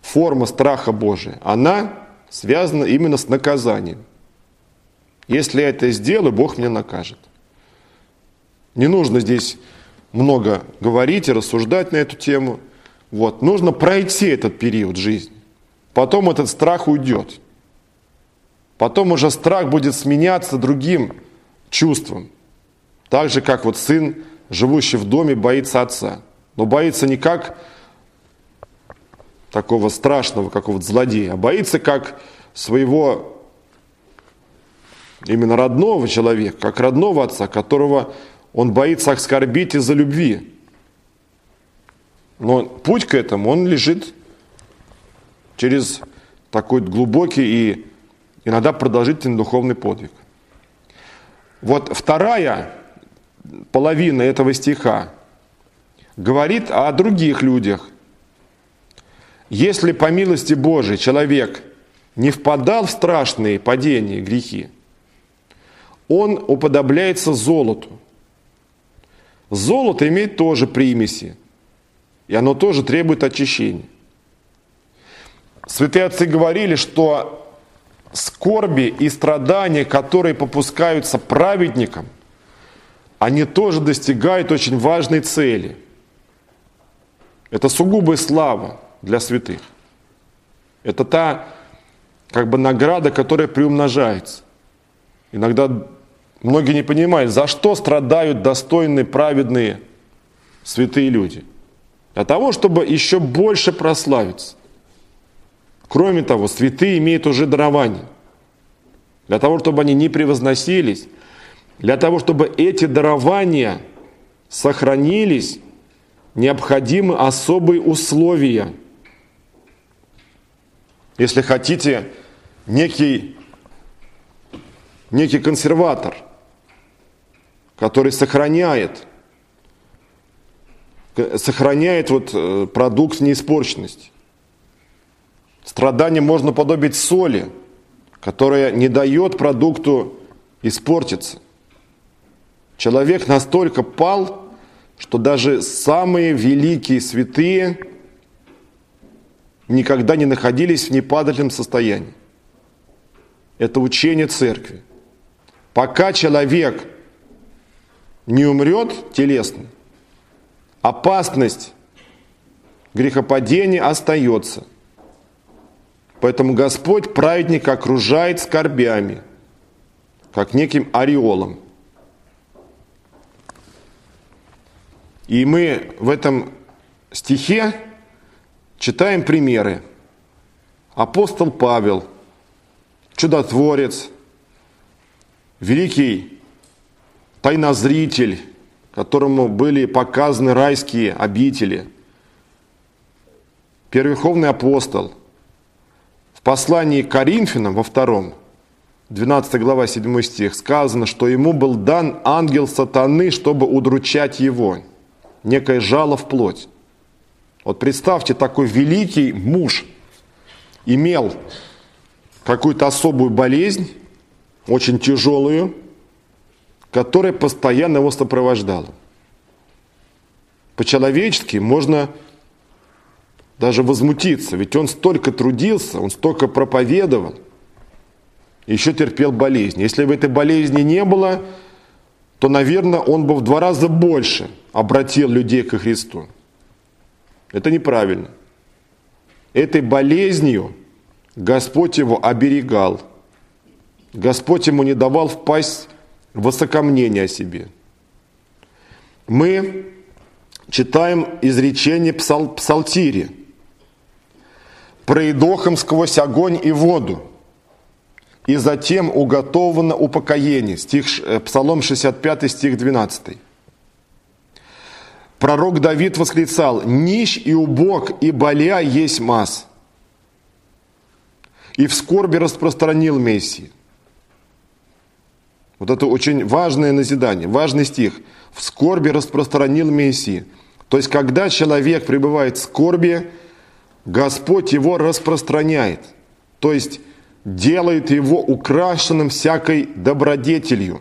A: форма страха Божия, она связана именно с наказанием. Если я это сделаю, Бог меня накажет. Не нужно здесь много говорить и рассуждать на эту тему. Вот. Нужно пройти этот период жизни. Потом этот страх уйдет. Потом уже страх будет сменяться другим чувством. Так же, как вот сын, живущий в доме, боится отца. Но боится не как такого страшного какого-то злодея, а боится как своего именно родного человека, как родного отца, которого он боится оскорбить из-за любви. Но путь к этому, он лежит через такой глубокий и иногда продолжительный духовный подвиг. Вот вторая половина этого стиха говорит о других людях. Если по милости Божией человек не впадал в страшные падения, грехи, он уподобляется золоту. Золото имеет тоже примеси, и оно тоже требует очищения. Святые отцы говорили, что скорби и страдания, которые попускаются праведникам, они тоже достигают очень важной цели. Это сугубая слава для святых. Это та как бы награда, которая приумножается. Иногда многие не понимают, за что страдают достойные, праведные, святые люди. Для того, чтобы еще больше прославиться. Кроме того, святые имеют уже дарование. Для того, чтобы они не превозносились, для того, чтобы эти дарования сохранились, необходимы особые условия. Если хотите, некий, некий консерватор, который сохраняет, сохраняет вот э, продукт неиспорченности. Страдание можно подобить соли, которая не дает продукту испортиться. Человек настолько пал, что даже самые великие святые никогда не находились в непадательном состоянии. Это учение церкви. Пока человек не умрет телесно, опасность грехопадения остается – Поэтому Господь праведника окружает скорбями, как неким ореолом. И мы в этом стихе читаем примеры. Апостол Павел, чудотворец, великий тайнозритель, которому были показаны райские обители, первый апостол – в послании к Коринфянам во втором, 12 глава, 7 стих, сказано, что ему был дан ангел сатаны, чтобы удручать его. Некое жало в плоть. Вот представьте, такой великий муж имел какую-то особую болезнь, очень тяжелую, которая постоянно его сопровождала. По-человечески можно даже возмутиться, ведь он столько трудился, он столько проповедовал, еще терпел болезнь. Если бы этой болезни не было, то, наверное, он бы в два раза больше обратил людей ко Христу. Это неправильно. Этой болезнью Господь его оберегал. Господь ему не давал впасть высокомнение о себе. Мы читаем изречение псал, псалтири – проедохом сквозь огонь и воду, и затем уготовано упокоение. Стих, э, Псалом 65, стих 12. Пророк Давид восклицал, «Нищ и убог, и боля есть масс». И в скорби распространил Мессии. Вот это очень важное назидание, важный стих. «В скорби распространил Мессии». То есть, когда человек пребывает в скорби, Господь его распространяет. То есть, делает его украшенным всякой добродетелью.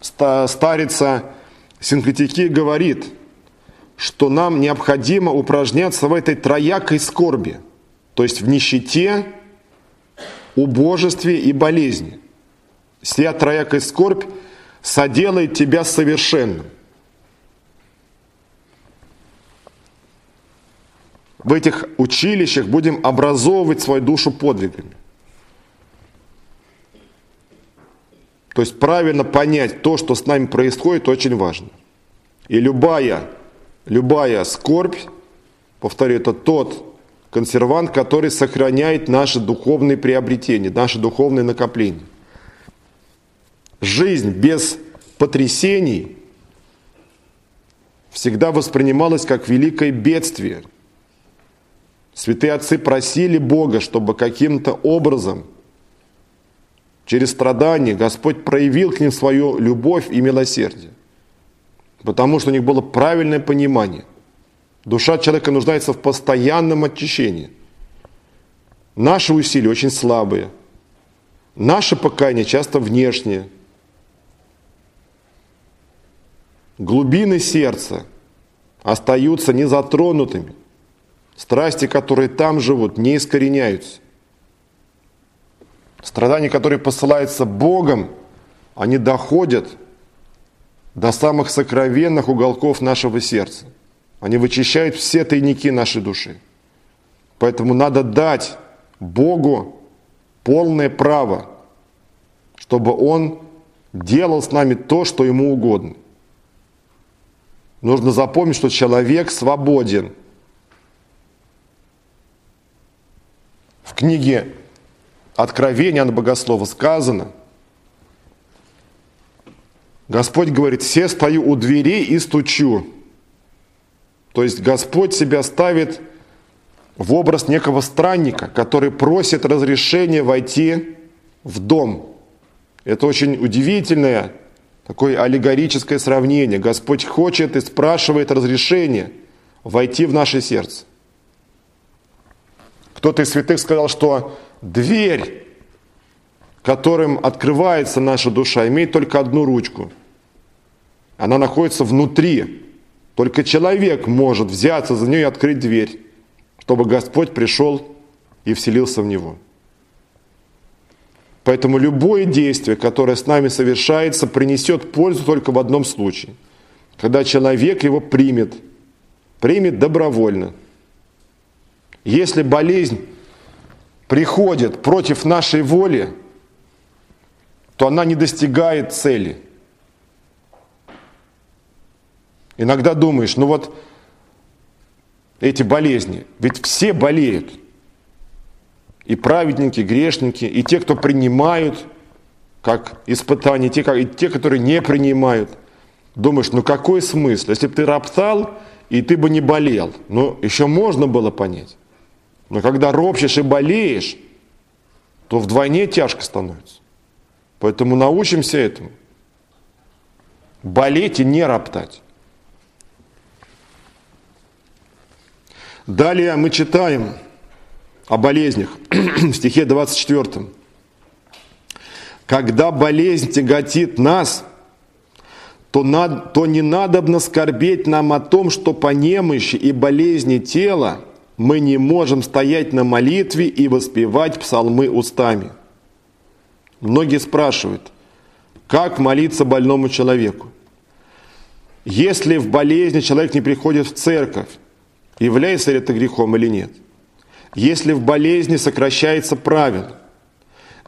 A: Старица Синклетики говорит, что нам необходимо упражняться в этой троякой скорби, то есть в нищете, убожестве и болезни. Вся троякая скорбь соделает тебя совершенным. В этих училищах будем образовывать свою душу подвигами. То есть правильно понять то, что с нами происходит, очень важно. И любая, любая скорбь, повторю, это тот консервант, который сохраняет наши духовные приобретения, наши духовные накопления. Жизнь без потрясений всегда воспринималась как великое бедствие. Святые отцы просили Бога, чтобы каким-то образом через страдания Господь проявил к ним свою любовь и милосердие. Потому что у них было правильное понимание – Душа человека нуждается в постоянном очищении. Наши усилия очень слабые. Наше покаяние часто внешнее. Глубины сердца остаются незатронутыми. Страсти, которые там живут, не искореняются. Страдания, которые посылаются Богом, они доходят до самых сокровенных уголков нашего сердца. Они вычищают все тайники нашей души. Поэтому надо дать Богу полное право, чтобы Он делал с нами то, что Ему угодно. Нужно запомнить, что человек свободен. В книге Откровения от Богослова сказано, Господь говорит, все стою у дверей и стучу. То есть Господь себя ставит в образ некого странника, который просит разрешения войти в дом. Это очень удивительное такое аллегорическое сравнение. Господь хочет и спрашивает разрешения войти в наше сердце. Кто-то из святых сказал, что дверь, которым открывается наша душа, имеет только одну ручку. Она находится внутри только человек может взяться за нее и открыть дверь, чтобы Господь пришел и вселился в него. Поэтому любое действие, которое с нами совершается, принесет пользу только в одном случае. Когда человек его примет, примет добровольно. Если болезнь приходит против нашей воли, то она не достигает цели – Иногда думаешь, ну вот эти болезни, ведь все болеют. И праведники, и грешники, и те, кто принимают как испытание, и те, и те, которые не принимают. Думаешь, ну какой смысл? Если бы ты роптал, и ты бы не болел, ну еще можно было понять. Но когда ропщешь и болеешь, то вдвойне тяжко становится. Поэтому научимся этому. Болеть и не роптать. Далее мы читаем о болезнях [clears throat] в стихе 24. Когда болезнь тяготит нас, то, над, то не надобно скорбеть нам о том, что по немощи и болезни тела мы не можем стоять на молитве и воспевать псалмы устами. Многие спрашивают, как молиться больному человеку? Если в болезни человек не приходит в церковь, является ли это грехом или нет. Если в болезни сокращается правил,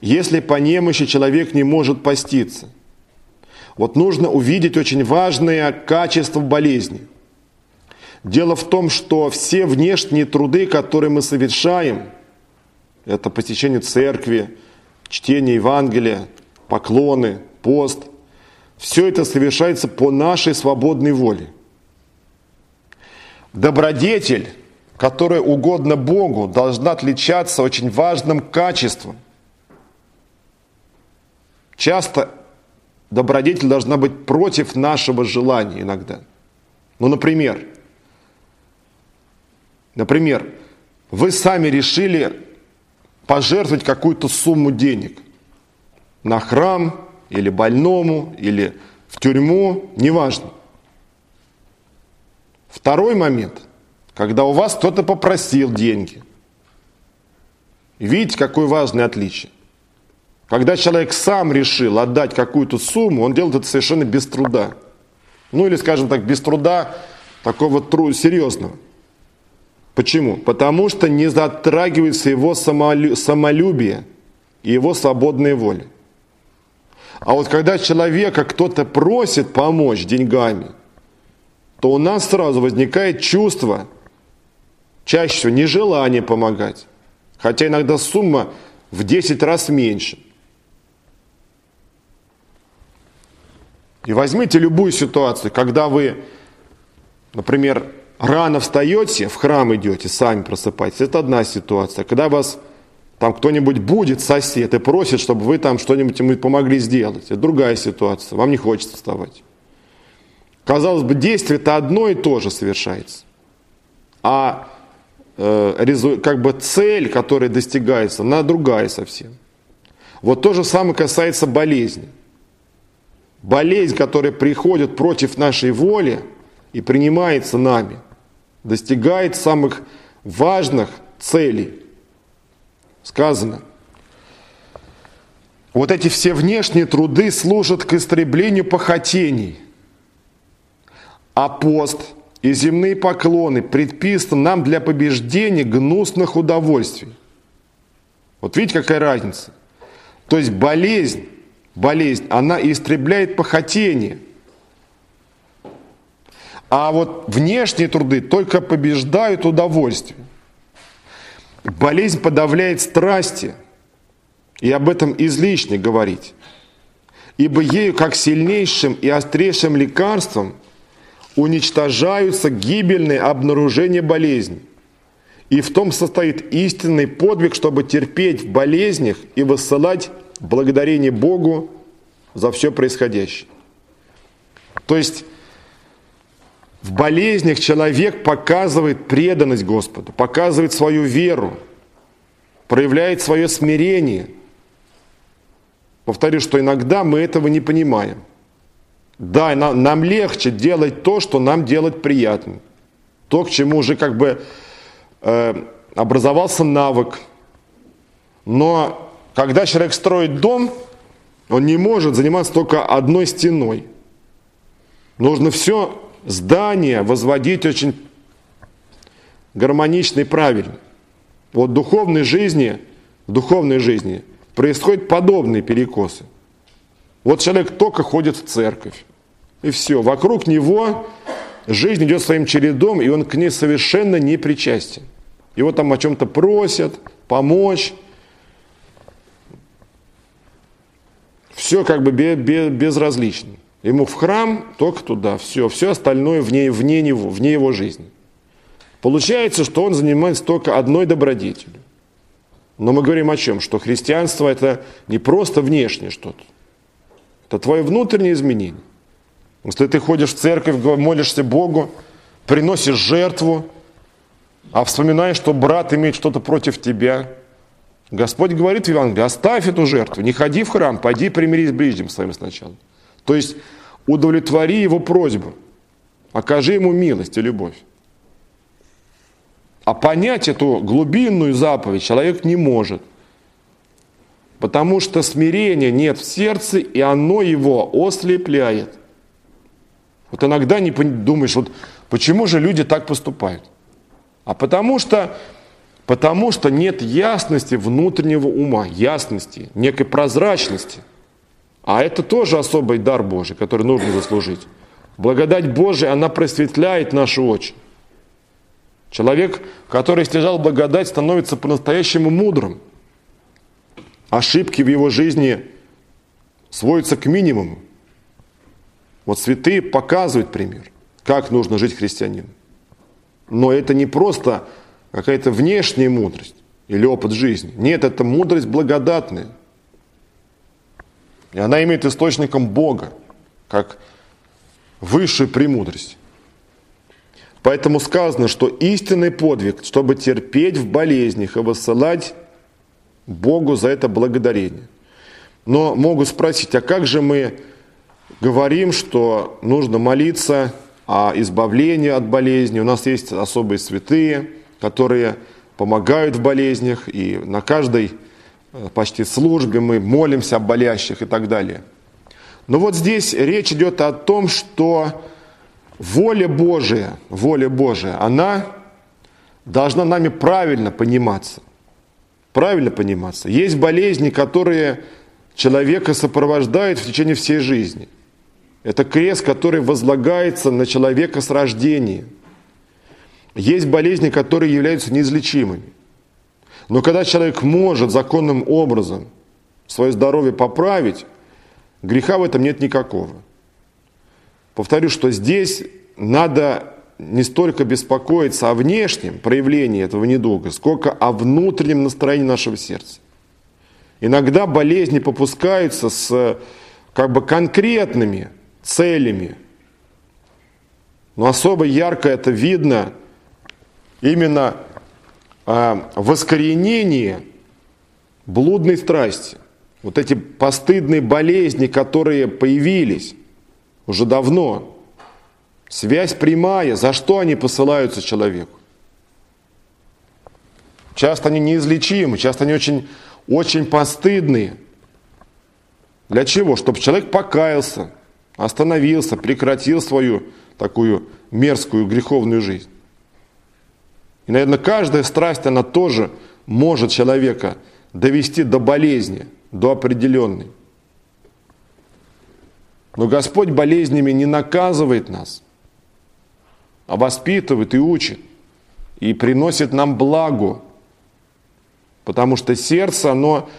A: если по немощи человек не может поститься. Вот нужно увидеть очень важное качество болезни. Дело в том, что все внешние труды, которые мы совершаем, это посещение церкви, чтение Евангелия, поклоны, пост, все это совершается по нашей свободной воле – Добродетель, которая угодна Богу, должна отличаться очень важным качеством. часто добродетель должна быть против нашего желания иногда. Ну, например, например, вы сами решили пожертвовать какую-то сумму денег на храм или больному, или в тюрьму, неважно. Второй момент, когда у вас кто-то попросил деньги. Видите, какое важное отличие. Когда человек сам решил отдать какую-то сумму, он делает это совершенно без труда. Ну или, скажем так, без труда такого тру серьезного. Почему? Потому что не затрагивается его самолюбие и его свободная воля. А вот когда человека кто-то просит помочь деньгами, то у нас сразу возникает чувство, чаще всего нежелание помогать. Хотя иногда сумма в 10 раз меньше. И возьмите любую ситуацию, когда вы, например, рано встаете, в храм идете, сами просыпаетесь, это одна ситуация. Когда вас там кто-нибудь будет, сосед, и просит, чтобы вы там что-нибудь ему помогли сделать, это другая ситуация, вам не хочется вставать. Казалось бы, действие-то одно и то же совершается. А э, как бы цель, которая достигается, она другая совсем. Вот то же самое касается болезни. Болезнь, которая приходит против нашей воли и принимается нами – достигает самых важных целей. Сказано, вот эти все внешние труды служат к истреблению похотений, а пост и земные поклоны предписаны нам для побеждения гнусных удовольствий. Вот видите, какая разница? То есть болезнь, болезнь, она истребляет похотение – а вот внешние труды только побеждают удовольствие. Болезнь подавляет страсти, и об этом излишне говорить. Ибо ею, как сильнейшим и острейшим лекарством, уничтожаются гибельные обнаружения болезни. И в том состоит истинный подвиг, чтобы терпеть в болезнях и высылать благодарение Богу за все происходящее. То есть в болезнях человек показывает преданность Господу, показывает свою веру, проявляет свое смирение. Повторю, что иногда мы этого не понимаем. Да, нам, нам легче делать то, что нам делать приятно. То, к чему уже как бы э, образовался навык. Но когда человек строит дом, он не может заниматься только одной стеной. Нужно все здание возводить очень гармонично и правильно. Вот в духовной жизни, в духовной жизни происходят подобные перекосы. Вот человек только ходит в церковь, и все. Вокруг него жизнь идет своим чередом, и он к ней совершенно не причастен. Его там о чем-то просят, помочь. Все как бы безразлично. Ему в храм, только туда, все, все остальное вне, вне него, вне его жизни. Получается, что он занимается только одной добродетелью. Но мы говорим о чем? Что христианство это не просто внешнее что-то. Это твое внутреннее изменение. Если ты ходишь в церковь, молишься Богу, приносишь жертву, а вспоминаешь, что брат имеет что-то против тебя, Господь говорит в Евангелии, оставь эту жертву, не ходи в храм, пойди примирись с ближним своим сначала. То есть удовлетвори его просьбу, окажи ему милость и любовь. А понять эту глубинную заповедь человек не может. Потому что смирения нет в сердце, и оно его ослепляет. Вот иногда не думаешь, вот почему же люди так поступают? А потому что, потому что нет ясности внутреннего ума, ясности, некой прозрачности – а это тоже особый дар Божий, который нужно заслужить. Благодать Божия, она просветляет наши очи. Человек, который стяжал благодать, становится по-настоящему мудрым. Ошибки в его жизни сводятся к минимуму. Вот святые показывают пример, как нужно жить христианину. Но это не просто какая-то внешняя мудрость или опыт жизни. Нет, это мудрость благодатная. И она имеет источником Бога, как высшую премудрость. Поэтому сказано, что истинный подвиг, чтобы терпеть в болезнях и высылать Богу за это благодарение. Но могут спросить, а как же мы говорим, что нужно молиться о избавлении от болезни? У нас есть особые святые, которые помогают в болезнях, и на каждой э, почти службе мы молимся о болящих и так далее. Но вот здесь речь идет о том, что воля Божия, воля Божия, она должна нами правильно пониматься. Правильно пониматься. Есть болезни, которые человека сопровождают в течение всей жизни. Это крест, который возлагается на человека с рождения. Есть болезни, которые являются неизлечимыми. Но когда человек может законным образом свое здоровье поправить, греха в этом нет никакого. Повторю, что здесь надо не столько беспокоиться о внешнем проявлении этого недуга, сколько о внутреннем настроении нашего сердца. Иногда болезни попускаются с как бы конкретными целями. Но особо ярко это видно именно э, в искоренении блудной страсти. Вот эти постыдные болезни, которые появились уже давно, связь прямая, за что они посылаются человеку? Часто они неизлечимы, часто они очень, очень постыдные. Для чего? Чтобы человек покаялся, остановился, прекратил свою такую мерзкую греховную жизнь. И, наверное, каждая страсть, она тоже может человека довести до болезни, до определенной. Но Господь болезнями не наказывает нас, а воспитывает и учит, и приносит нам благо. Потому что сердце, оно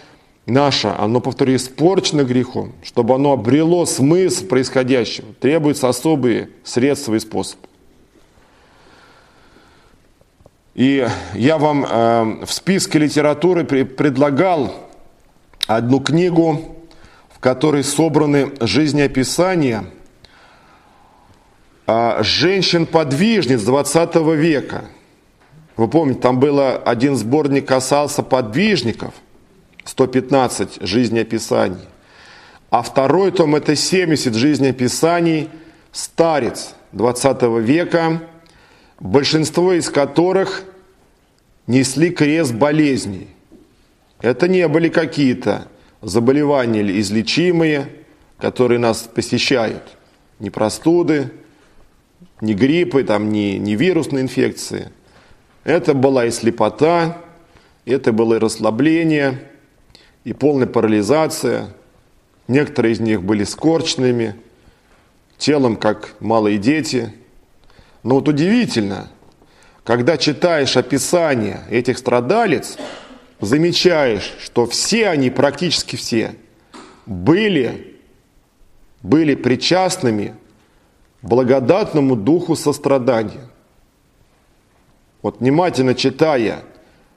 A: наше, оно, повторю, испорчено грехом. Чтобы оно обрело смысл происходящего, требуются особые средства и способы. И я вам э, в списке литературы предлагал одну книгу, в которой собраны жизнеописания э, женщин-подвижниц 20 века. Вы помните, там было один сборник касался подвижников, 115 жизнеописаний. А второй том это 70 жизнеописаний старец 20 века – большинство из которых несли крест болезней. Это не были какие-то заболевания излечимые, которые нас посещают. Не простуды, не гриппы, там, не, не вирусные инфекции. Это была и слепота, это было и расслабление, и полная парализация. Некоторые из них были скорченными, телом, как малые дети – но вот удивительно, когда читаешь описание этих страдалец, замечаешь, что все они, практически все, были, были причастными благодатному духу сострадания. Вот внимательно читая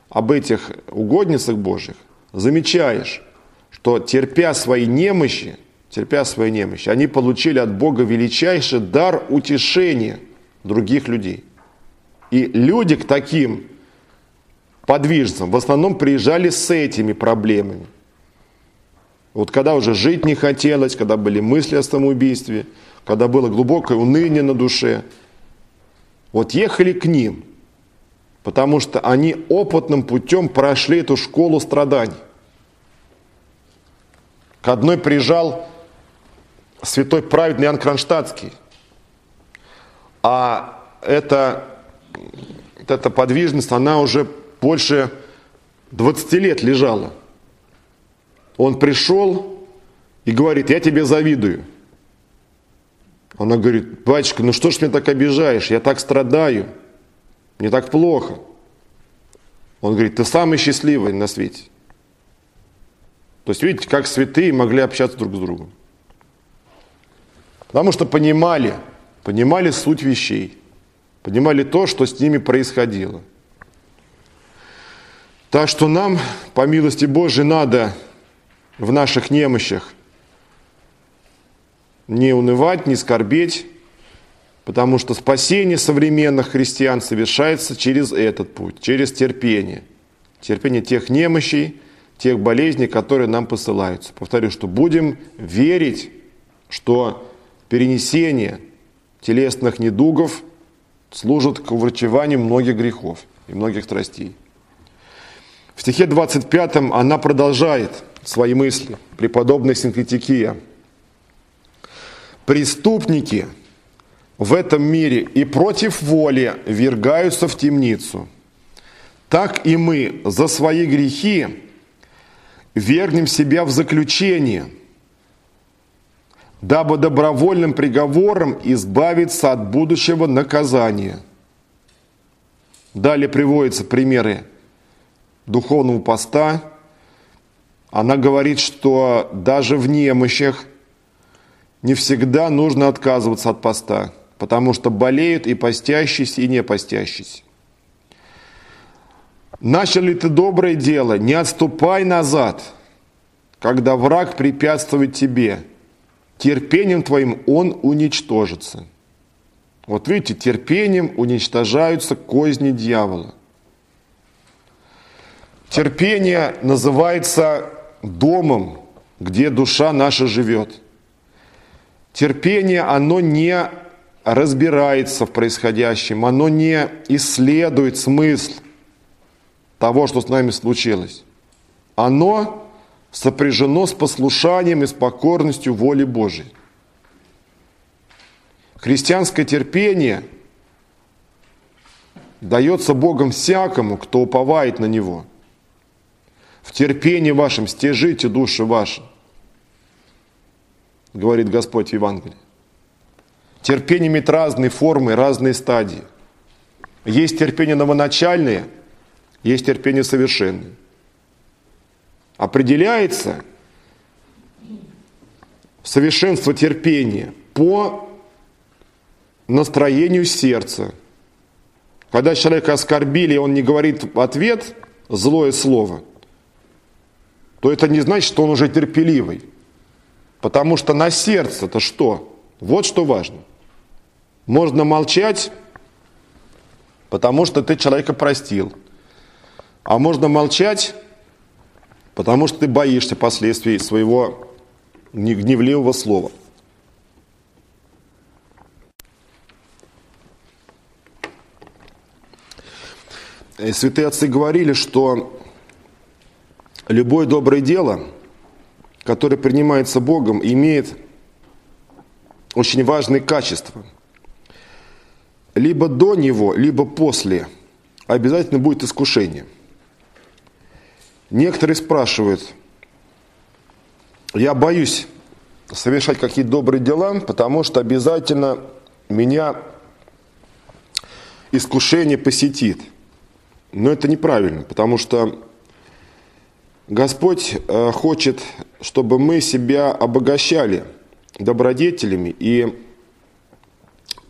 A: об этих угодницах Божьих, замечаешь, что терпя свои немощи, терпя свои немощи, они получили от Бога величайший дар утешения – других людей. И люди к таким подвижцам в основном приезжали с этими проблемами. Вот когда уже жить не хотелось, когда были мысли о самоубийстве, когда было глубокое уныние на душе, вот ехали к ним, потому что они опытным путем прошли эту школу страданий. К одной приезжал святой праведный Иоанн Кронштадтский – а эта, эта подвижность, она уже больше 20 лет лежала. Он пришел и говорит, я тебе завидую. Она говорит, батюшка, ну что ж меня так обижаешь, я так страдаю, мне так плохо. Он говорит, ты самый счастливый на свете. То есть видите, как святые могли общаться друг с другом. Потому что понимали, понимали суть вещей, понимали то, что с ними происходило. Так что нам, по милости Божией, надо в наших немощах не унывать, не скорбеть, потому что спасение современных христиан совершается через этот путь, через терпение. Терпение тех немощей, тех болезней, которые нам посылаются. Повторю, что будем верить, что перенесение телесных недугов служит к уврачеванию многих грехов и многих страстей. В стихе 25 она продолжает свои мысли, преподобная Синкретикия. Преступники в этом мире и против воли вергаются в темницу. Так и мы за свои грехи вернем себя в заключение, дабы добровольным приговором избавиться от будущего наказания. Далее приводятся примеры духовного поста. Она говорит, что даже в немощах не всегда нужно отказываться от поста, потому что болеют и постящиеся, и не постящиеся. Начал ли ты доброе дело, не отступай назад, когда враг препятствует тебе. Терпением твоим он уничтожится. Вот видите, терпением уничтожаются козни дьявола. Терпение называется домом, где душа наша живет. Терпение, оно не разбирается в происходящем, оно не исследует смысл того, что с нами случилось. Оно сопряжено с послушанием и с покорностью воли Божией. Христианское терпение дается Богом всякому, кто уповает на Него. В терпении вашем стяжите души ваши, говорит Господь в Евангелии. Терпение имеет разные формы, разные стадии. Есть терпение новоначальное – есть терпение совершенное. Определяется совершенство терпения по настроению сердца. Когда человека оскорбили, он не говорит в ответ злое слово, то это не значит, что он уже терпеливый. Потому что на сердце-то что? Вот что важно. Можно молчать, потому что ты человека простил – а можно молчать, потому что ты боишься последствий своего гневливого слова. И святые отцы говорили, что любое доброе дело, которое принимается Богом, имеет очень важные качества. Либо до него, либо после обязательно будет искушение – Некоторые спрашивают, я боюсь совершать какие-то добрые дела, потому что обязательно меня искушение посетит. Но это неправильно, потому что Господь э, хочет, чтобы мы себя обогащали добродетелями и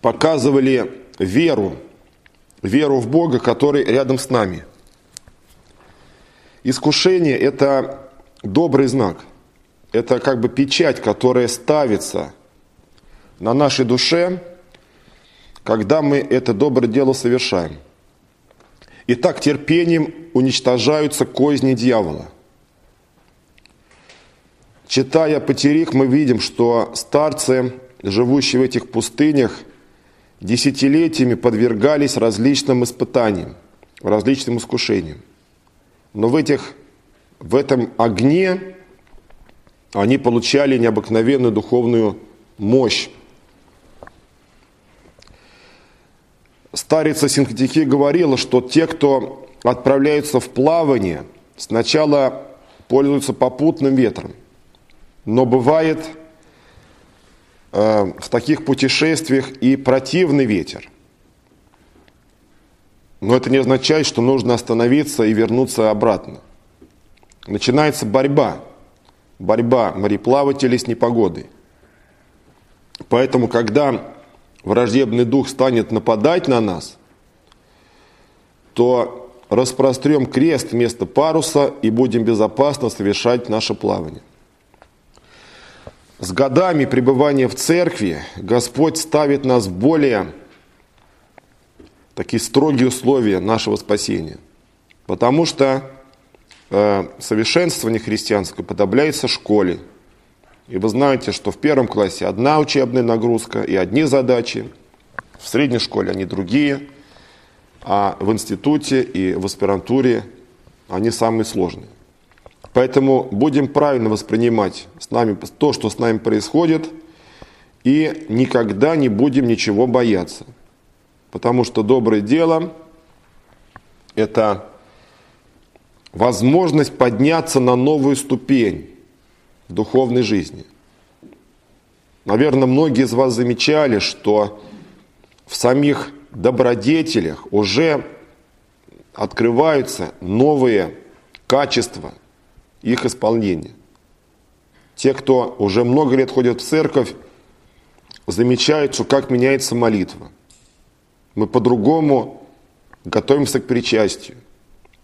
A: показывали веру, веру в Бога, который рядом с нами – Искушение – это добрый знак. Это как бы печать, которая ставится на нашей душе, когда мы это доброе дело совершаем. И так терпением уничтожаются козни дьявола. Читая Потерик, мы видим, что старцы, живущие в этих пустынях, десятилетиями подвергались различным испытаниям, различным искушениям. Но в, этих, в этом огне они получали необыкновенную духовную мощь. Старица Синхетики говорила, что те, кто отправляются в плавание, сначала пользуются попутным ветром. Но бывает э, в таких путешествиях и противный ветер. Но это не означает, что нужно остановиться и вернуться обратно. Начинается борьба. Борьба мореплавателей с непогодой. Поэтому, когда враждебный дух станет нападать на нас, то распрострем крест вместо паруса и будем безопасно совершать наше плавание. с годами пребывания в церкви Господь ставит нас в более такие строгие условия нашего спасения. Потому что э, совершенствование христианское подобляется школе. И вы знаете, что в первом классе одна учебная нагрузка и одни задачи, в средней школе они другие, а в институте и в аспирантуре они самые сложные. Поэтому будем правильно воспринимать с нами то, что с нами происходит, и никогда не будем ничего бояться. Потому что доброе дело – это возможность подняться на новую ступень в духовной жизни. Наверное, многие из вас замечали, что в самих добродетелях уже открываются новые качества их исполнения. Те, кто уже много лет ходят в церковь, замечают, что как меняется молитва. Мы по-другому готовимся к причастию.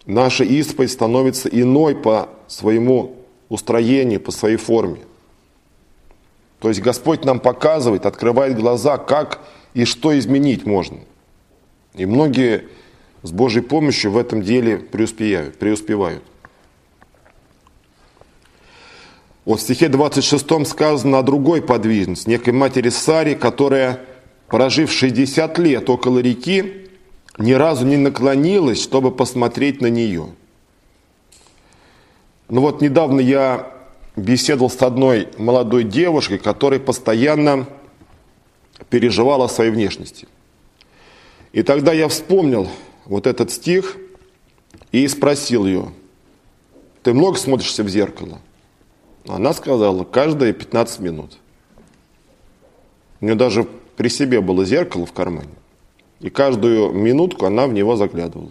A: Наша исповедь становится иной по своему устроению, по своей форме. То есть Господь нам показывает, открывает глаза, как и что изменить можно. И многие с Божьей помощью в этом деле преуспевают. преуспевают. Вот в стихе 26 сказано о другой подвижнице, некой матери Сари, которая, прожив 60 лет около реки, ни разу не наклонилась, чтобы посмотреть на нее. Ну вот недавно я беседовал с одной молодой девушкой, которая постоянно переживала о своей внешности. И тогда я вспомнил вот этот стих и спросил ее, ты много смотришься в зеркало? Она сказала, каждые 15 минут. У нее даже при себе было зеркало в кармане. И каждую минутку она в него заглядывала.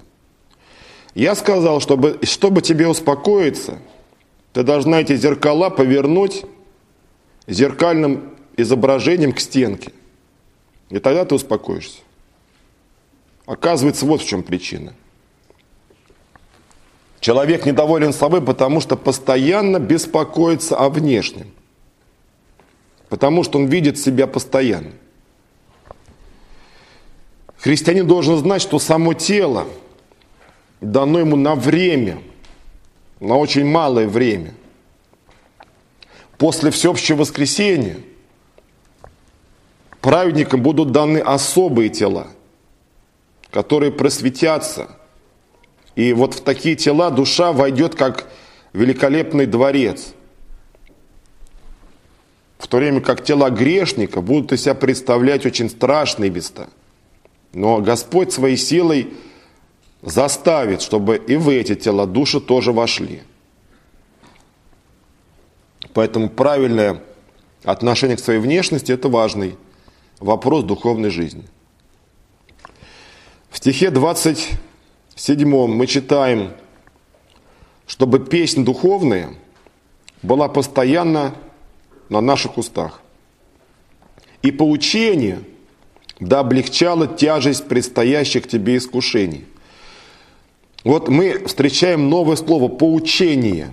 A: Я сказал, чтобы, чтобы тебе успокоиться, ты должна эти зеркала повернуть зеркальным изображением к стенке. И тогда ты успокоишься. Оказывается, вот в чем причина. Человек недоволен собой, потому что постоянно беспокоится о внешнем. Потому что он видит себя постоянно. Христианин должен знать, что само тело дано ему на время, на очень малое время. После всеобщего воскресения праведникам будут даны особые тела, которые просветятся – и вот в такие тела душа войдет как великолепный дворец. В то время как тела грешника будут из себя представлять очень страшные места. Но Господь своей силой заставит, чтобы и в эти тела души тоже вошли. Поэтому правильное отношение к своей внешности – это важный вопрос духовной жизни. В стихе 20 в седьмом мы читаем, чтобы песнь духовная была постоянно на наших устах. И поучение да облегчало тяжесть предстоящих тебе искушений. Вот мы встречаем новое слово «поучение».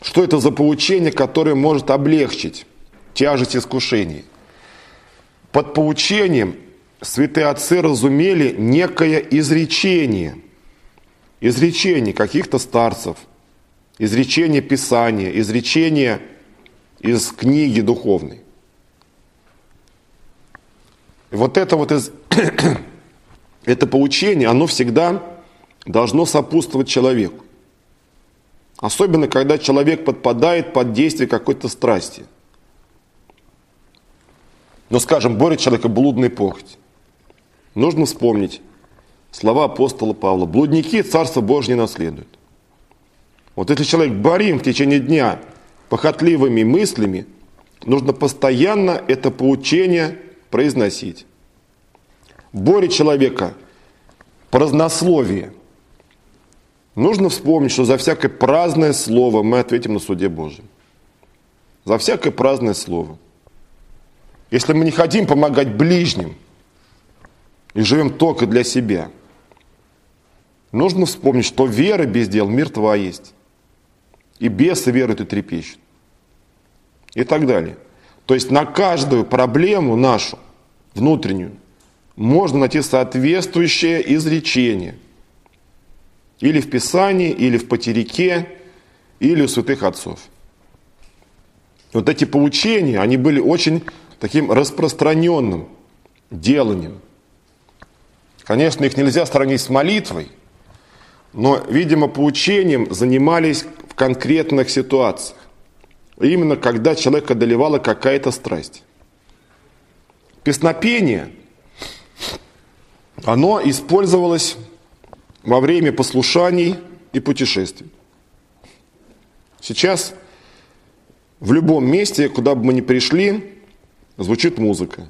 A: Что это за поучение, которое может облегчить тяжесть искушений? Под поучением святые отцы разумели некое изречение – изречений каких-то старцев, изречения Писания, изречения из книги духовной. Вот это вот из, [clears throat] это поучение, оно всегда должно сопутствовать человеку. Особенно, когда человек подпадает под действие какой-то страсти. Но, скажем, борет человека блудной похоть. Нужно вспомнить, слова апостола Павла. Блудники Царство Божье не наследуют. Вот если человек борим в течение дня похотливыми мыслями, нужно постоянно это поучение произносить. Борет человека празднословие. Нужно вспомнить, что за всякое праздное слово мы ответим на суде Божьем. За всякое праздное слово. Если мы не хотим помогать ближним и живем только для себя – Нужно вспомнить, что вера без дел мертва есть. И бесы веруют и трепещут. И так далее. То есть на каждую проблему нашу, внутреннюю, можно найти соответствующее изречение. Или в Писании, или в Потерике, или у святых отцов. Вот эти поучения, они были очень таким распространенным деланием. Конечно, их нельзя сравнить с молитвой, но, видимо, поучением занимались в конкретных ситуациях. Именно когда человека одолевала какая-то страсть. Песнопение, оно использовалось во время послушаний и путешествий. Сейчас в любом месте, куда бы мы ни пришли, звучит музыка.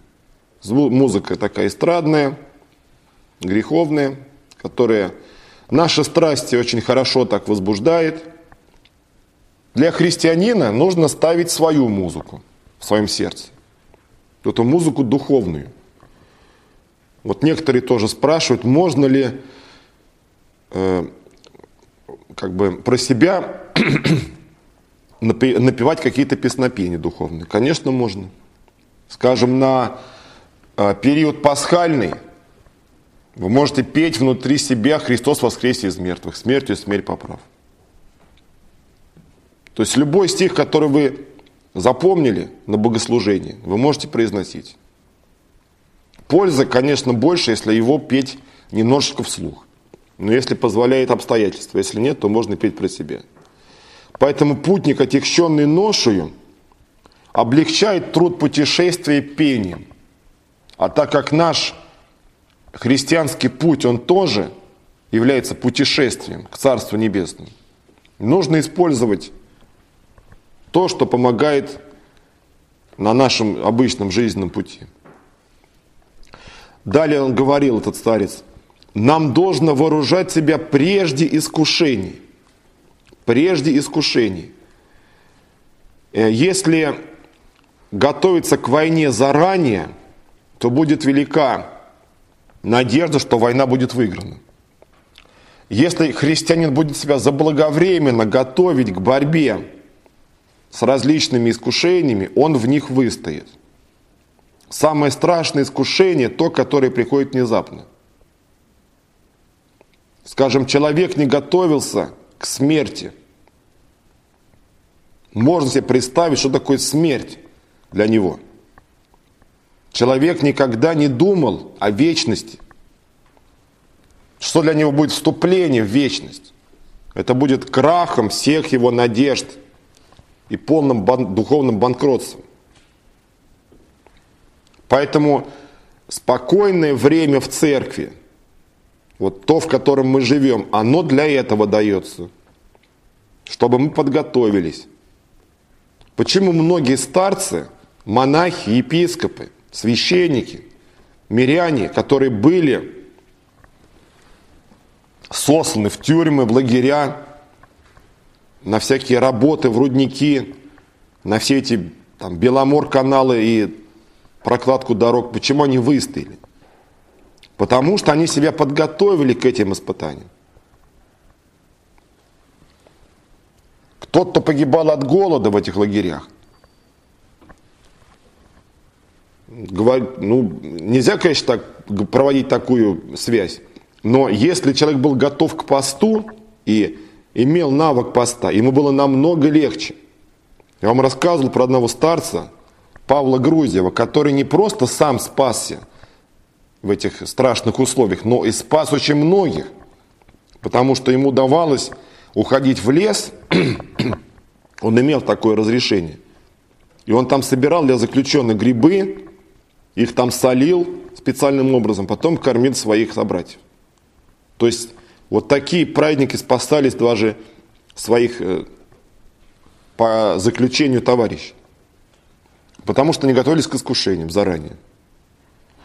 A: Музыка такая эстрадная, греховная, которая наши страсти очень хорошо так возбуждает. Для христианина нужно ставить свою музыку в своем сердце. Эту музыку духовную. Вот некоторые тоже спрашивают, можно ли э, как бы про себя [clears throat] напевать какие-то песнопения духовные. Конечно, можно. Скажем, на э, период пасхальный вы можете петь внутри себя «Христос воскресе из мертвых, смертью смерть поправ». То есть любой стих, который вы запомнили на богослужении, вы можете произносить. Польза, конечно, больше, если его петь немножечко вслух. Но если позволяет обстоятельства, если нет, то можно петь про себя. Поэтому путник, отягченный ношею, облегчает труд путешествия пением. А так как наш христианский путь, он тоже является путешествием к Царству Небесному, нужно использовать то, что помогает на нашем обычном жизненном пути. Далее он говорил, этот старец, нам должно вооружать себя прежде искушений прежде искушений. Э, если готовиться к войне заранее, то будет велика надежда, что война будет выиграна. Если христианин будет себя заблаговременно готовить к борьбе с различными искушениями, он в них выстоит. Самое страшное искушение – то, которое приходит внезапно. Скажем, человек не готовился – к смерти. Можно себе представить, что такое смерть для него. Человек никогда не думал о вечности. Что для него будет вступление в вечность. Это будет крахом всех его надежд и полным бан- духовным банкротством. Поэтому спокойное время в церкви – вот то, в котором мы живем, оно для этого дается, чтобы мы подготовились. Почему многие старцы, монахи, епископы, священники, миряне, которые были сосланы в тюрьмы, в лагеря, на всякие работы в рудники, на все эти там, Беломор-каналы и прокладку дорог, почему они выстояли? Потому что они себя подготовили к этим испытаниям. Кто-то погибал от голода в этих лагерях. Говорит, ну, нельзя, конечно, так, проводить такую связь. Но если человек был готов к посту и имел навык поста, ему было намного легче. Я вам рассказывал про одного старца, Павла Грузьева, который не просто сам спасся – в этих страшных условиях, но и спас очень многих, потому что ему давалось уходить в лес, [clears throat] он имел такое разрешение. И он там собирал для заключенных грибы, их там солил специальным образом, потом кормил своих собратьев. То есть вот такие праздники спасались даже своих э, по заключению товарищей. Потому что они готовились к искушениям заранее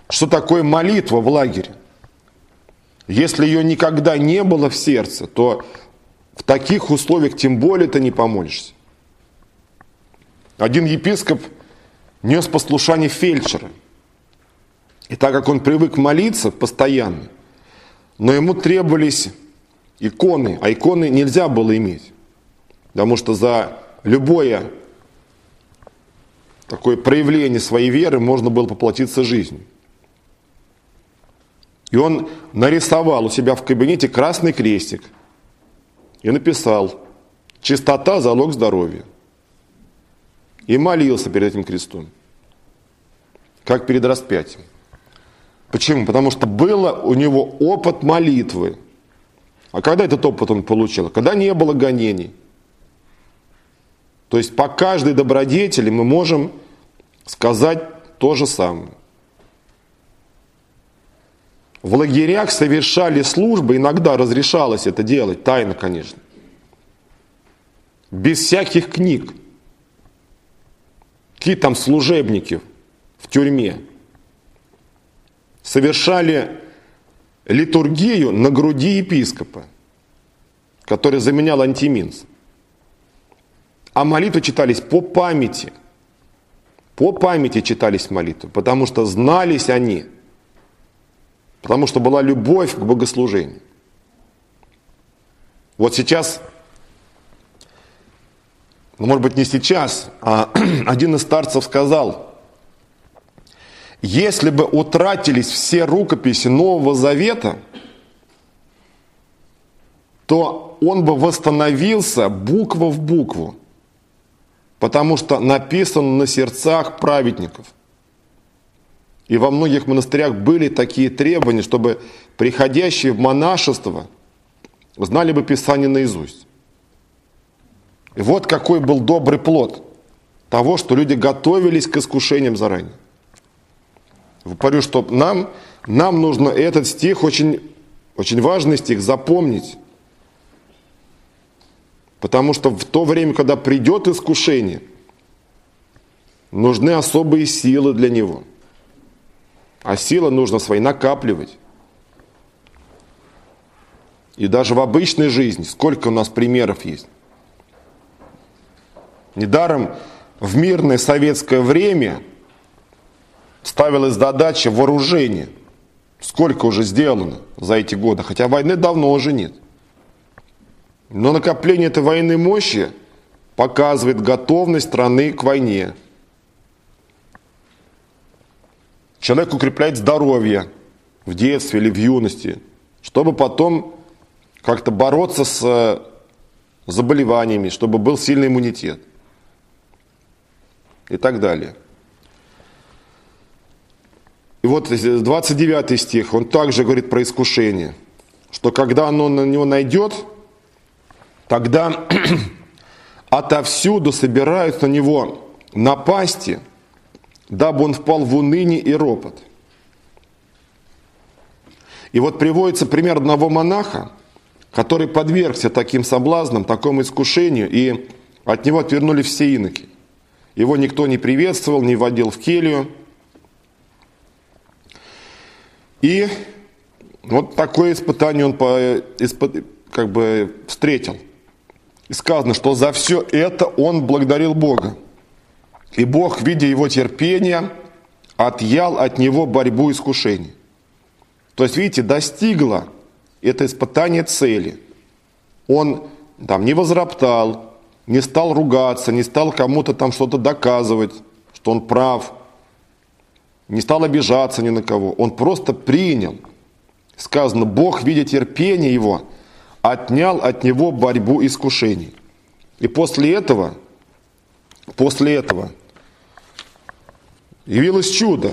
A: что такое молитва в лагере. Если ее никогда не было в сердце, то в таких условиях тем более ты не помолишься. Один епископ нес послушание фельдшера. И так как он привык молиться постоянно, но ему требовались иконы, а иконы нельзя было иметь. Потому что за любое такое проявление своей веры можно было поплатиться жизнью. И он нарисовал у себя в кабинете красный крестик и написал «Чистота – залог здоровья». И молился перед этим крестом, как перед распятием. Почему? Потому что было у него опыт молитвы. А когда этот опыт он получил? Когда не было гонений. То есть по каждой добродетели мы можем сказать то же самое. В лагерях совершали службы, иногда разрешалось это делать, тайно, конечно. Без всяких книг. Какие там служебники в тюрьме. Совершали литургию на груди епископа, который заменял антиминс. А молитвы читались по памяти. По памяти читались молитвы, потому что знались они – Потому что была любовь к богослужению. Вот сейчас, ну может быть не сейчас, а [clears throat] один из старцев сказал, если бы утратились все рукописи Нового Завета, то он бы восстановился буква в букву, потому что написано на сердцах праведников – и во многих монастырях были такие требования, чтобы приходящие в монашество знали бы Писание наизусть. И вот какой был добрый плод того, что люди готовились к искушениям заранее. Говорю, что нам, нам нужно этот стих, очень, очень важный стих, запомнить. Потому что в то время, когда придет искушение, нужны особые силы для него – а силы нужно свои накапливать. И даже в обычной жизни, сколько у нас примеров есть. Недаром в мирное советское время ставилась задача вооружения. Сколько уже сделано за эти годы, хотя войны давно уже нет. Но накопление этой военной мощи показывает готовность страны к войне. Человек укрепляет здоровье в детстве или в юности, чтобы потом как-то бороться с э, заболеваниями, чтобы был сильный иммунитет и так далее. И вот 29 стих, он также говорит про искушение, что когда оно на него найдет, тогда [clears throat] отовсюду собираются на него напасти – дабы он впал в уныние и ропот. И вот приводится пример одного монаха, который подвергся таким соблазнам, такому искушению, и от него отвернули все иноки. Его никто не приветствовал, не водил в келью. И вот такое испытание он по, испыт, как бы встретил. И сказано, что за все это он благодарил Бога. И Бог, видя его терпение, отъял от него борьбу искушений. То есть, видите, достигло это испытание цели. Он там не возроптал, не стал ругаться, не стал кому-то там что-то доказывать, что он прав, не стал обижаться ни на кого. Он просто принял. Сказано, Бог, видя терпение его, отнял от него борьбу искушений. И после этого, после этого явилось чудо.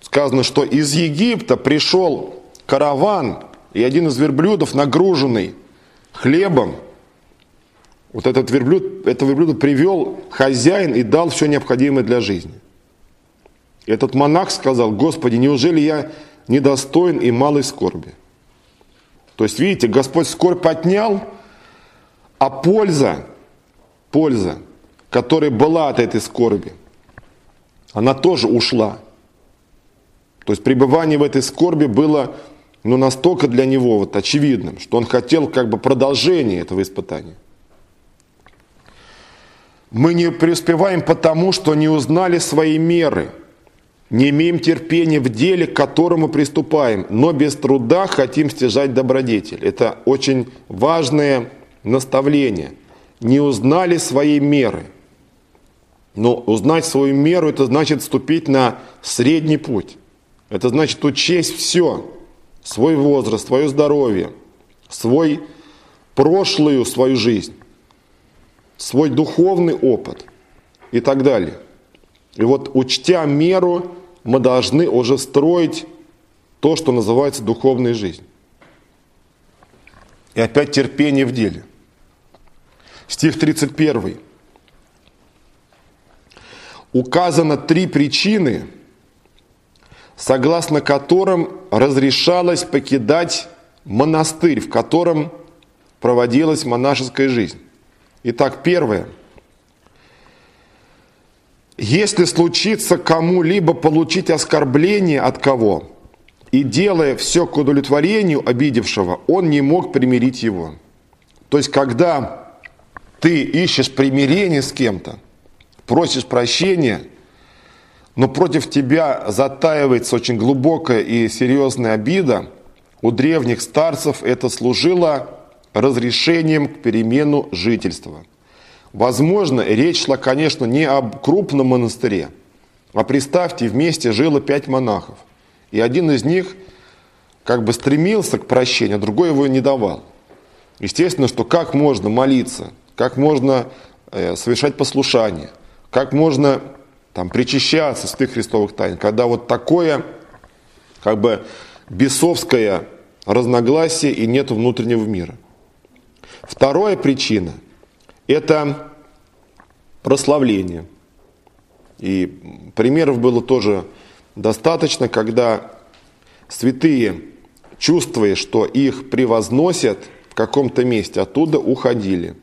A: Сказано, что из Египта пришел караван, и один из верблюдов, нагруженный хлебом, вот этот верблюд, это верблюда привел хозяин и дал все необходимое для жизни. Этот монах сказал, Господи, неужели я недостоин и малой скорби? То есть, видите, Господь скорбь отнял, а польза, польза, которая была от этой скорби – она тоже ушла. То есть пребывание в этой скорби было ну, настолько для него вот очевидным, что он хотел как бы продолжения этого испытания. Мы не преуспеваем потому, что не узнали свои меры, не имеем терпения в деле, к которому приступаем, но без труда хотим стяжать добродетель. Это очень важное наставление. Не узнали свои меры – Но узнать свою меру, это значит вступить на средний путь. Это значит учесть все. Свой возраст, свое здоровье, свой прошлую свою жизнь, свой духовный опыт и так далее. И вот учтя меру, мы должны уже строить то, что называется духовная жизнь. И опять терпение в деле. Стих 31. Указано три причины, согласно которым разрешалось покидать монастырь, в котором проводилась монашеская жизнь. Итак, первое. Если случится кому-либо получить оскорбление от кого, и делая все к удовлетворению обидевшего, он не мог примирить его. То есть, когда ты ищешь примирение с кем-то, просишь прощения, но против тебя затаивается очень глубокая и серьезная обида, у древних старцев это служило разрешением к перемену жительства. Возможно, речь шла, конечно, не об крупном монастыре, а представьте, вместе жило пять монахов. И один из них как бы стремился к прощению, а другой его не давал. Естественно, что как можно молиться, как можно э, совершать послушание, как можно там, причащаться святых христовых тайн, когда вот такое как бы бесовское разногласие и нет внутреннего мира. Вторая причина – это прославление. И примеров было тоже достаточно, когда святые, чувствуя, что их превозносят в каком-то месте, оттуда уходили.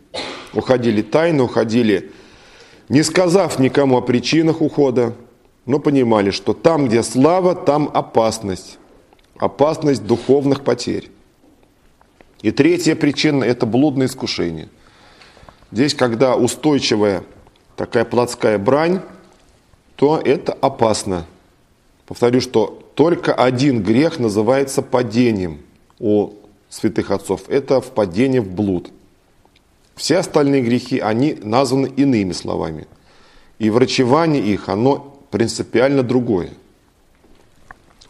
A: Уходили тайно, уходили, не сказав никому о причинах ухода, но понимали, что там, где слава, там опасность. Опасность духовных потерь. И третья причина – это блудное искушение. Здесь, когда устойчивая такая плотская брань, то это опасно. Повторю, что только один грех называется падением у святых отцов. Это впадение в блуд. Все остальные грехи, они названы иными словами. И врачевание их, оно принципиально другое.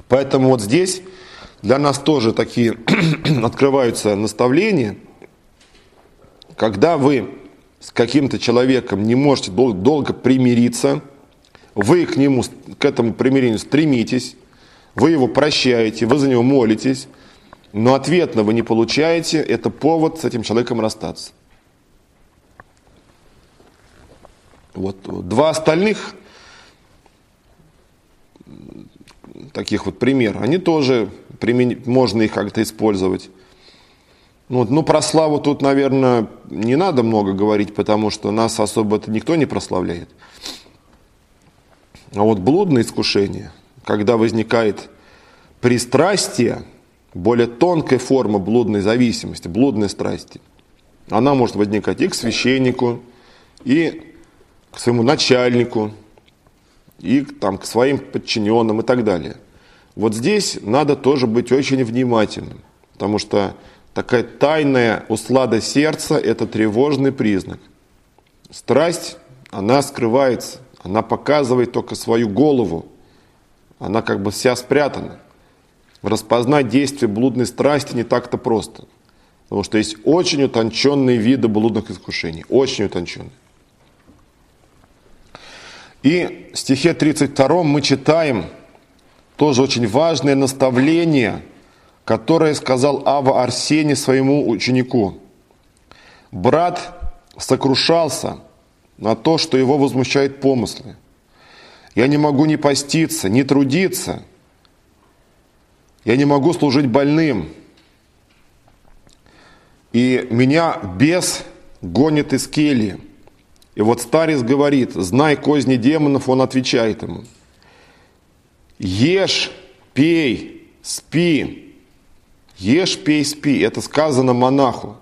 A: Поэтому вот здесь для нас тоже такие [clears throat] открываются наставления. Когда вы с каким-то человеком не можете долго, долго примириться – вы к нему, к этому примирению стремитесь, вы его прощаете, вы за него молитесь, но ответно вы не получаете, это повод с этим человеком расстаться. Вот два остальных таких вот примера, они тоже примен... можно их как-то использовать. Ну, ну, про славу тут, наверное, не надо много говорить, потому что нас особо это никто не прославляет. А вот блудное искушение, когда возникает пристрастие, более тонкая форма блудной зависимости, блудной страсти, она может возникать и к священнику, и к своему начальнику, и там, к своим подчиненным и так далее. Вот здесь надо тоже быть очень внимательным, потому что такая тайная услада сердца – это тревожный признак. Страсть, она скрывается, она показывает только свою голову. Она как бы вся спрятана. Распознать действие блудной страсти не так-то просто. Потому что есть очень утонченные виды блудных искушений. Очень утонченные. И в стихе 32 мы читаем тоже очень важное наставление, которое сказал Ава Арсений своему ученику. Брат сокрушался – на то, что его возмущает помыслы. Я не могу ни поститься, ни трудиться. Я не могу служить больным. И меня бес гонит из кельи. И вот старец говорит, знай козни демонов, он отвечает ему. Ешь, пей, спи. Ешь, пей, спи. Это сказано монаху.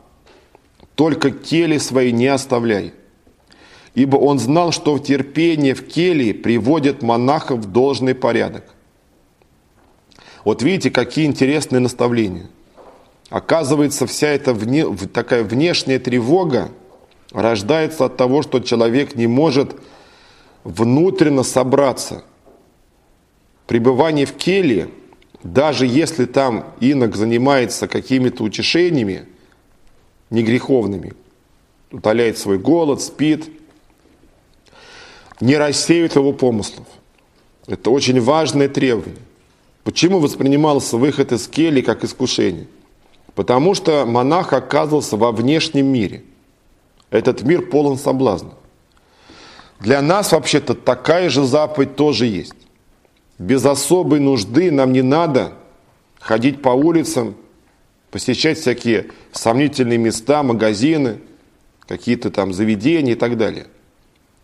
A: Только кели свои не оставляй ибо он знал, что в терпение в келье приводит монахов в должный порядок. Вот видите, какие интересные наставления. Оказывается, вся эта вне, такая внешняя тревога рождается от того, что человек не может внутренно собраться. Пребывание в келье, даже если там инок занимается какими-то утешениями негреховными, утоляет свой голод, спит, не рассеют его помыслов. Это очень важное требование. Почему воспринимался выход из кельи как искушение? Потому что монах оказывался во внешнем мире. Этот мир полон соблазнов. Для нас вообще-то такая же заповедь тоже есть. Без особой нужды нам не надо ходить по улицам, посещать всякие сомнительные места, магазины, какие-то там заведения и так далее.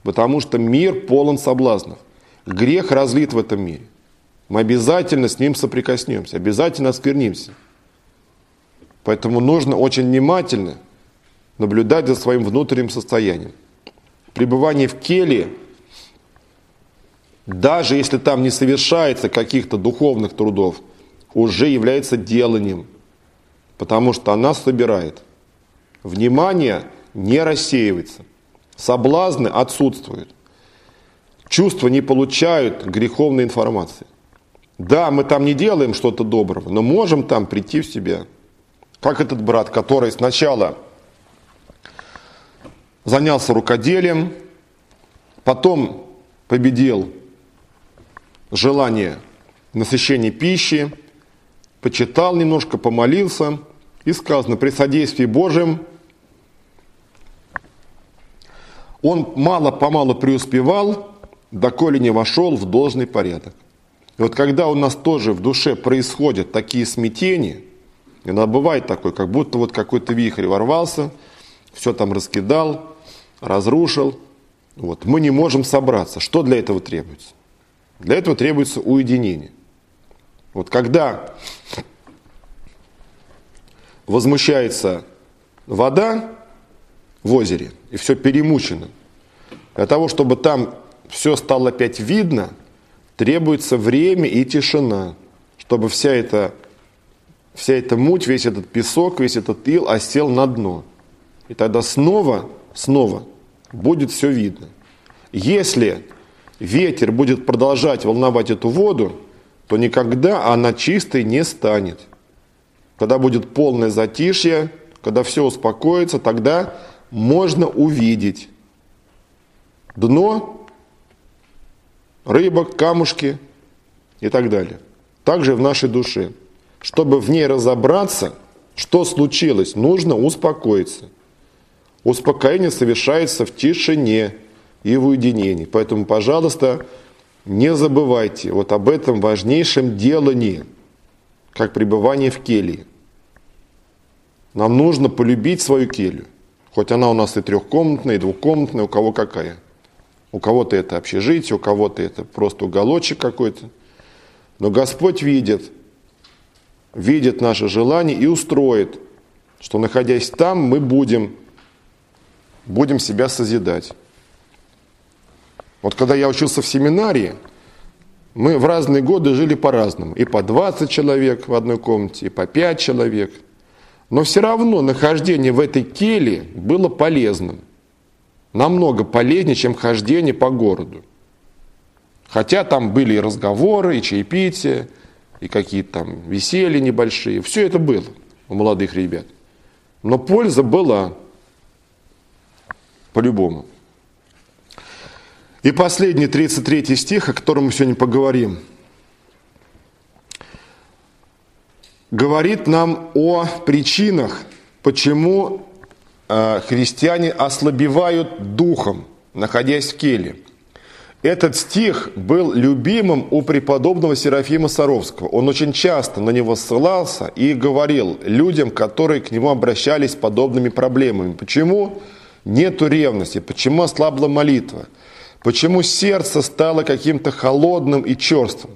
A: Потому что мир полон соблазнов. Грех разлит в этом мире. Мы обязательно с ним соприкоснемся, обязательно осквернимся. Поэтому нужно очень внимательно наблюдать за своим внутренним состоянием. Пребывание в келье, даже если там не совершается каких-то духовных трудов, уже является деланием, потому что она собирает. Внимание не рассеивается, соблазны отсутствуют, чувства не получают греховной информации. Да, мы там не делаем что-то доброго, но можем там прийти в себя. Как этот брат, который сначала занялся рукоделием, потом победил желание насыщения пищи, почитал немножко, помолился, и сказано, при содействии Божьем он мало-помалу преуспевал, доколе не вошел в должный порядок. И вот когда у нас тоже в душе происходят такие смятения, иногда бывает такое, как будто вот какой-то вихрь ворвался, все там раскидал, разрушил, вот, мы не можем собраться. Что для этого требуется? Для этого требуется уединение. Вот когда возмущается вода в озере, и все перемучено, для того, чтобы там все стало опять видно – требуется время и тишина, чтобы вся эта, вся эта муть, весь этот песок, весь этот ил осел на дно. И тогда снова, снова будет все видно. Если ветер будет продолжать волновать эту воду, то никогда она чистой не станет. Когда будет полное затишье, когда все успокоится, тогда можно увидеть дно рыбок, камушки и так далее. Также в нашей душе. Чтобы в ней разобраться, что случилось, нужно успокоиться. Успокоение совершается в тишине и в уединении. Поэтому, пожалуйста, не забывайте вот об этом важнейшем делании, как пребывание в келье. Нам нужно полюбить свою келью. Хоть она у нас и трехкомнатная, и двухкомнатная, у кого какая – у кого-то это общежитие, у кого-то это просто уголочек какой-то. Но Господь видит, видит наше желание и устроит, что находясь там, мы будем, будем себя созидать. Вот когда я учился в семинарии, мы в разные годы жили по-разному. И по 20 человек в одной комнате, и по 5 человек. Но все равно нахождение в этой келье было полезным намного полезнее, чем хождение по городу. Хотя там были и разговоры, и чаепития, и какие-то там веселья небольшие. Все это было у молодых ребят. Но польза была по-любому. И последний 33 стих, о котором мы сегодня поговорим, говорит нам о причинах, почему Э, христиане ослабевают духом, находясь в келе. Этот стих был любимым у преподобного Серафима Саровского. Он очень часто на него ссылался и говорил людям, которые к нему обращались с подобными проблемами. Почему нету ревности? Почему ослабла молитва? Почему сердце стало каким-то холодным и черствым?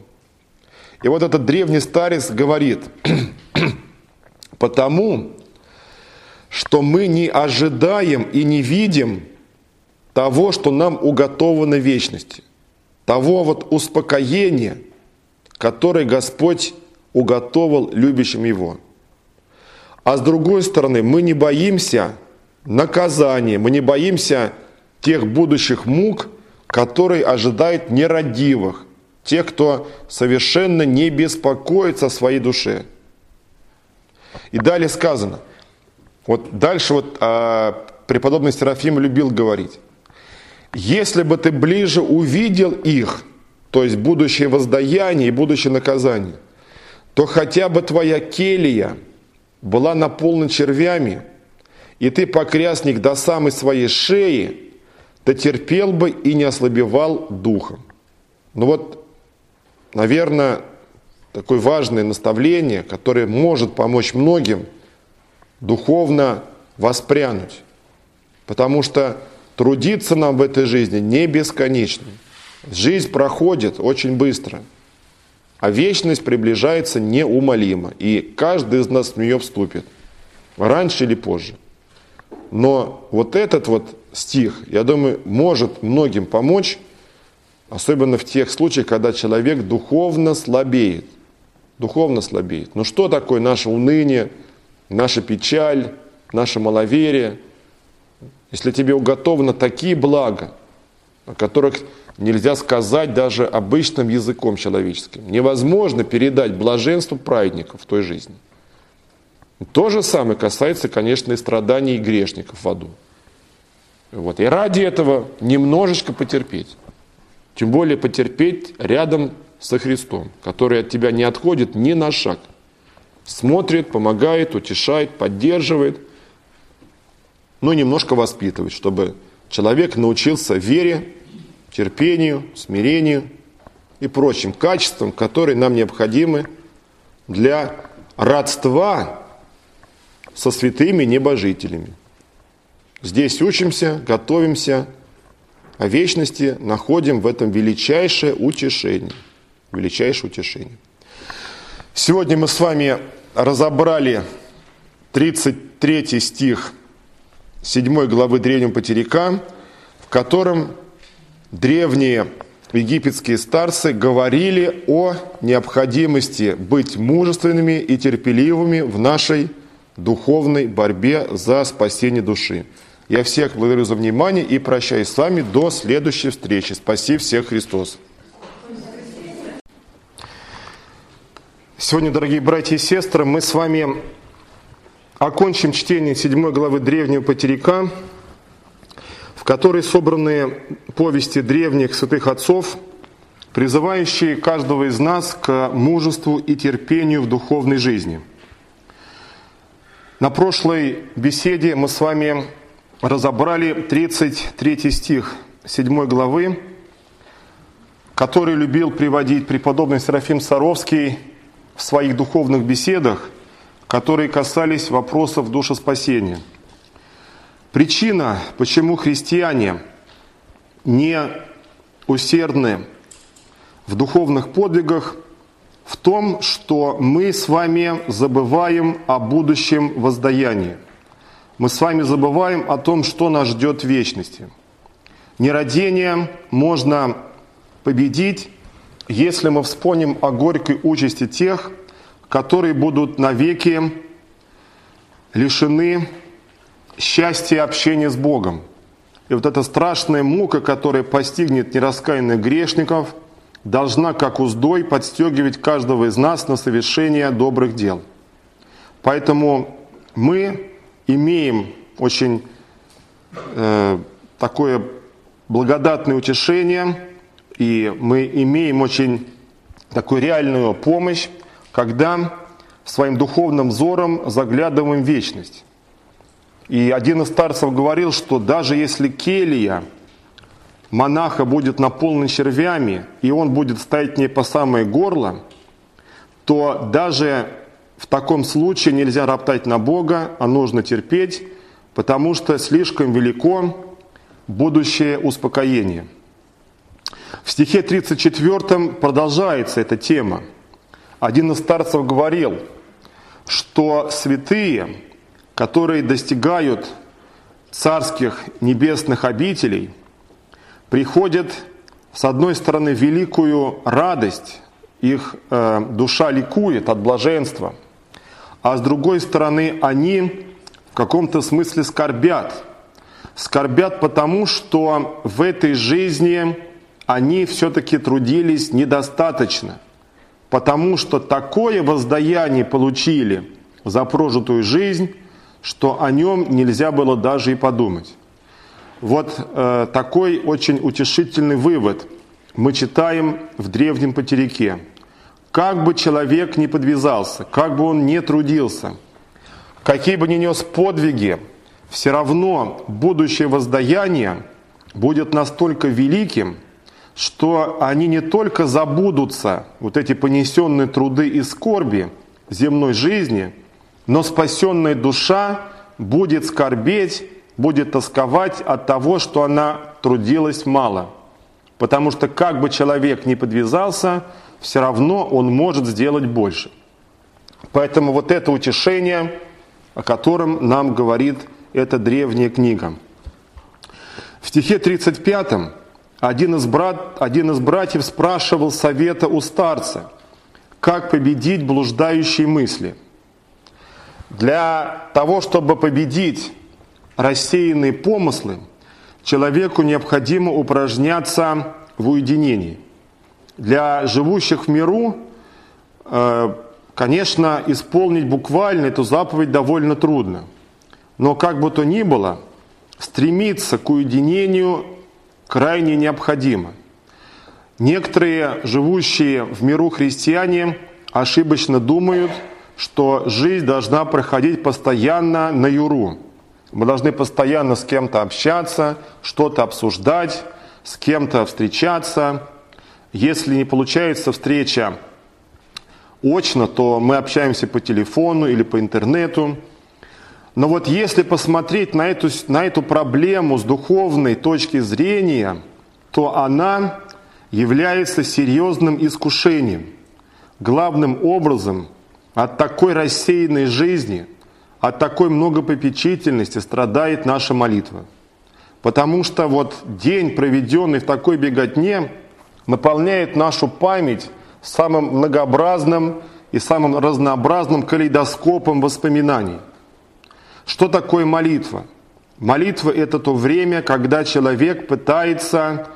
A: И вот этот древний старец говорит, [clears throat] потому что мы не ожидаем и не видим того, что нам уготовано вечности, того вот успокоения, которое Господь уготовил любящим Его. А с другой стороны, мы не боимся наказания, мы не боимся тех будущих мук, который ожидает нерадивых, тех, кто совершенно не беспокоится о своей душе. И далее сказано, вот дальше вот а, преподобный Серафим любил говорить, если бы ты ближе увидел их, то есть будущее воздаяние и будущее наказание, то хотя бы твоя келья была наполнена червями, и ты, покрясник, до самой своей шеи, ты терпел бы и не ослабевал духом. Ну вот, наверное, такое важное наставление, которое может помочь многим духовно воспрянуть. Потому что трудиться нам в этой жизни не бесконечно. Жизнь проходит очень быстро, а вечность приближается неумолимо, и каждый из нас в нее вступит, раньше или позже. Но вот этот вот стих, я думаю, может многим помочь, особенно в тех случаях, когда человек духовно слабеет. Духовно слабеет. Ну что такое наше уныние, наша печаль, наше маловерие? Если тебе уготовано такие блага, о которых нельзя сказать даже обычным языком человеческим. Невозможно передать блаженство праведников в той жизни. То же самое касается, конечно, и страданий грешников в аду. Вот. И ради этого немножечко потерпеть. Тем более потерпеть рядом со Христом, который от тебя не отходит ни на шаг. Смотрит, помогает, утешает, поддерживает, но немножко воспитывает, чтобы человек научился вере, терпению, смирению и прочим качествам, которые нам необходимы для родства со святыми небожителями. Здесь учимся, готовимся, а вечности находим в этом величайшее утешение. Величайшее утешение. Сегодня мы с вами разобрали 33 стих 7 главы Древнего Потеряка, в котором древние египетские старцы говорили о необходимости быть мужественными и терпеливыми в нашей духовной борьбе за спасение души. Я всех благодарю за внимание и прощаюсь с вами до следующей встречи. Спаси всех Христос. Сегодня, дорогие братья и сестры, мы с вами окончим чтение 7 главы Древнего Потеряка, в которой собраны повести древних святых отцов, призывающие каждого из нас к мужеству и терпению в духовной жизни. На прошлой беседе мы с вами разобрали 33 стих 7 главы, который любил приводить преподобный Серафим Саровский в своих духовных беседах, которые касались вопросов душеспасения. Причина, почему христиане не усердны в духовных подвигах, в том, что мы с вами забываем о будущем воздаянии – мы с вами забываем о том, что нас ждет в вечности. Нерадение можно победить, если мы вспомним о горькой участи тех, которые будут навеки лишены счастья общения с Богом. И вот эта страшная мука, которая постигнет нераскаянных грешников, должна как уздой подстегивать каждого из нас на совершение добрых дел. Поэтому мы имеем очень э, такое благодатное утешение, и мы имеем очень такую реальную помощь, когда своим духовным взором заглядываем в вечность. И один из старцев говорил, что даже если келья монаха будет наполнена червями, и он будет стоять в ней по самое горло, то даже в таком случае нельзя роптать на Бога, а нужно терпеть, потому что слишком велико будущее успокоение. В стихе 34 продолжается эта тема. Один из старцев говорил, что святые, которые достигают царских небесных обителей, приходят, с одной стороны, великую радость, их э, душа ликует от блаженства – а с другой стороны они в каком-то смысле скорбят, скорбят потому, что в этой жизни они все-таки трудились недостаточно, потому что такое воздаяние получили за прожитую жизнь, что о нем нельзя было даже и подумать. Вот э, такой очень утешительный вывод мы читаем в древнем потеряке. Как бы человек ни подвязался, как бы он ни трудился, какие бы ни нес подвиги, все равно будущее воздаяние будет настолько великим, что они не только забудутся, вот эти понесенные труды и скорби земной жизни, но спасенная душа будет скорбеть, будет тосковать от того, что она трудилась мало. Потому что как бы человек ни подвязался, все равно он может сделать больше. Поэтому вот это утешение, о котором нам говорит эта древняя книга. В стихе 35 один из, брат, один из братьев спрашивал совета у старца, как победить блуждающие мысли. Для того, чтобы победить рассеянные помыслы, человеку необходимо упражняться в уединении. Для живущих в миру, э, конечно, исполнить буквально эту заповедь довольно трудно. Но как бы то ни было, стремиться к уединению крайне необходимо. Некоторые живущие в миру христиане ошибочно думают, что жизнь должна проходить постоянно на юру. Мы должны постоянно с кем-то общаться, что-то обсуждать, с кем-то встречаться. Если не получается встреча очно, то мы общаемся по телефону или по интернету. Но вот если посмотреть на эту, на эту проблему с духовной точки зрения, то она является серьезным искушением. Главным образом от такой рассеянной жизни, от такой многопопечительности страдает наша молитва. Потому что вот день, проведенный в такой беготне, наполняет нашу память самым многообразным и самым разнообразным калейдоскопом воспоминаний – что такое молитва? Молитва – это то время, когда человек пытается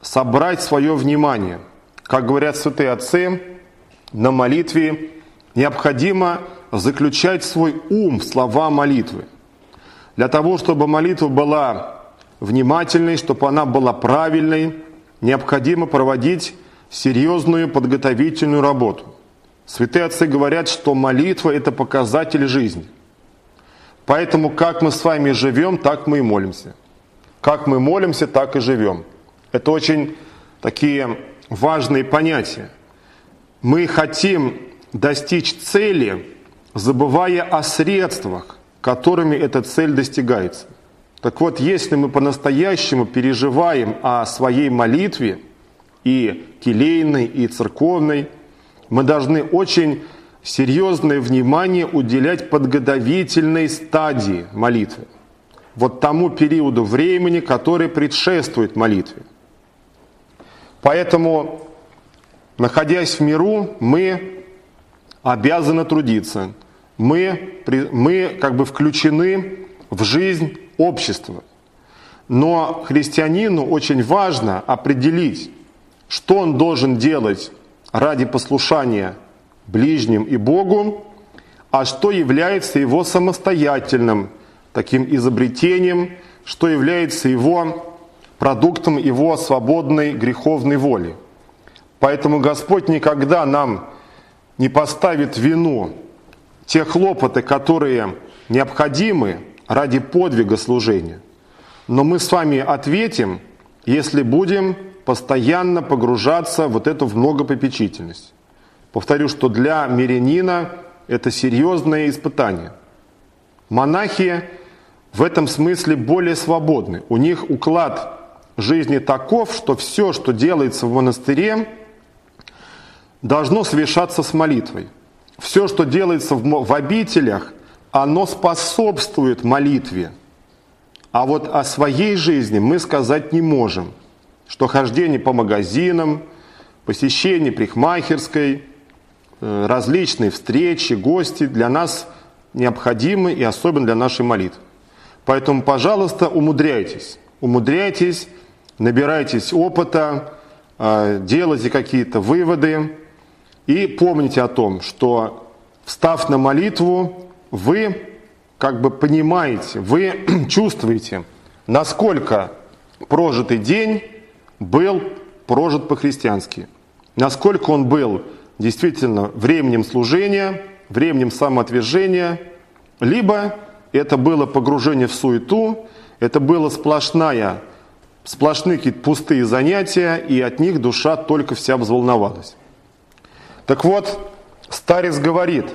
A: собрать свое внимание. Как говорят святые отцы, на молитве необходимо заключать свой ум в слова молитвы. Для того, чтобы молитва была внимательной, чтобы она была правильной, необходимо проводить серьезную подготовительную работу. Святые отцы говорят, что молитва – это показатель жизни – Поэтому как мы с вами живем, так мы и молимся. Как мы молимся, так и живем. Это очень такие важные понятия. Мы хотим достичь цели, забывая о средствах, которыми эта цель достигается. Так вот, если мы по-настоящему переживаем о своей молитве, и келейной, и церковной, мы должны очень серьезное внимание уделять подготовительной стадии молитвы. Вот тому периоду времени, который предшествует молитве. Поэтому, находясь в миру, мы обязаны трудиться. Мы, мы как бы включены в жизнь общества. Но христианину очень важно определить, что он должен делать ради послушания ближним и Богу, а что является его самостоятельным таким изобретением, что является его продуктом его свободной греховной воли. Поэтому Господь никогда нам не поставит вину те хлопоты, которые необходимы ради подвига служения. Но мы с вами ответим, если будем постоянно погружаться в вот эту многопопечительность. Повторю, что для мирянина это серьезное испытание. Монахи в этом смысле более свободны. У них уклад жизни таков, что все, что делается в монастыре, должно совершаться с молитвой. Все, что делается в, в обителях, оно способствует молитве. А вот о своей жизни мы сказать не можем, что хождение по магазинам, посещение прихмахерской – Э, различные встречи, гости для нас необходимы и особенно для нашей молитвы. Поэтому, пожалуйста, умудряйтесь. Умудряйтесь, набирайтесь опыта, а, делайте какие-то выводы. И помните о том, что встав на молитву, вы как бы понимаете, вы [clears throat] чувствуете, насколько прожитый день был прожит по-христиански. Насколько он был действительно временем служения, временем самоотвержения, либо это было погружение в суету, это было сплошная, сплошные какие-то пустые занятия, и от них душа только вся взволновалась. Так вот, старец говорит,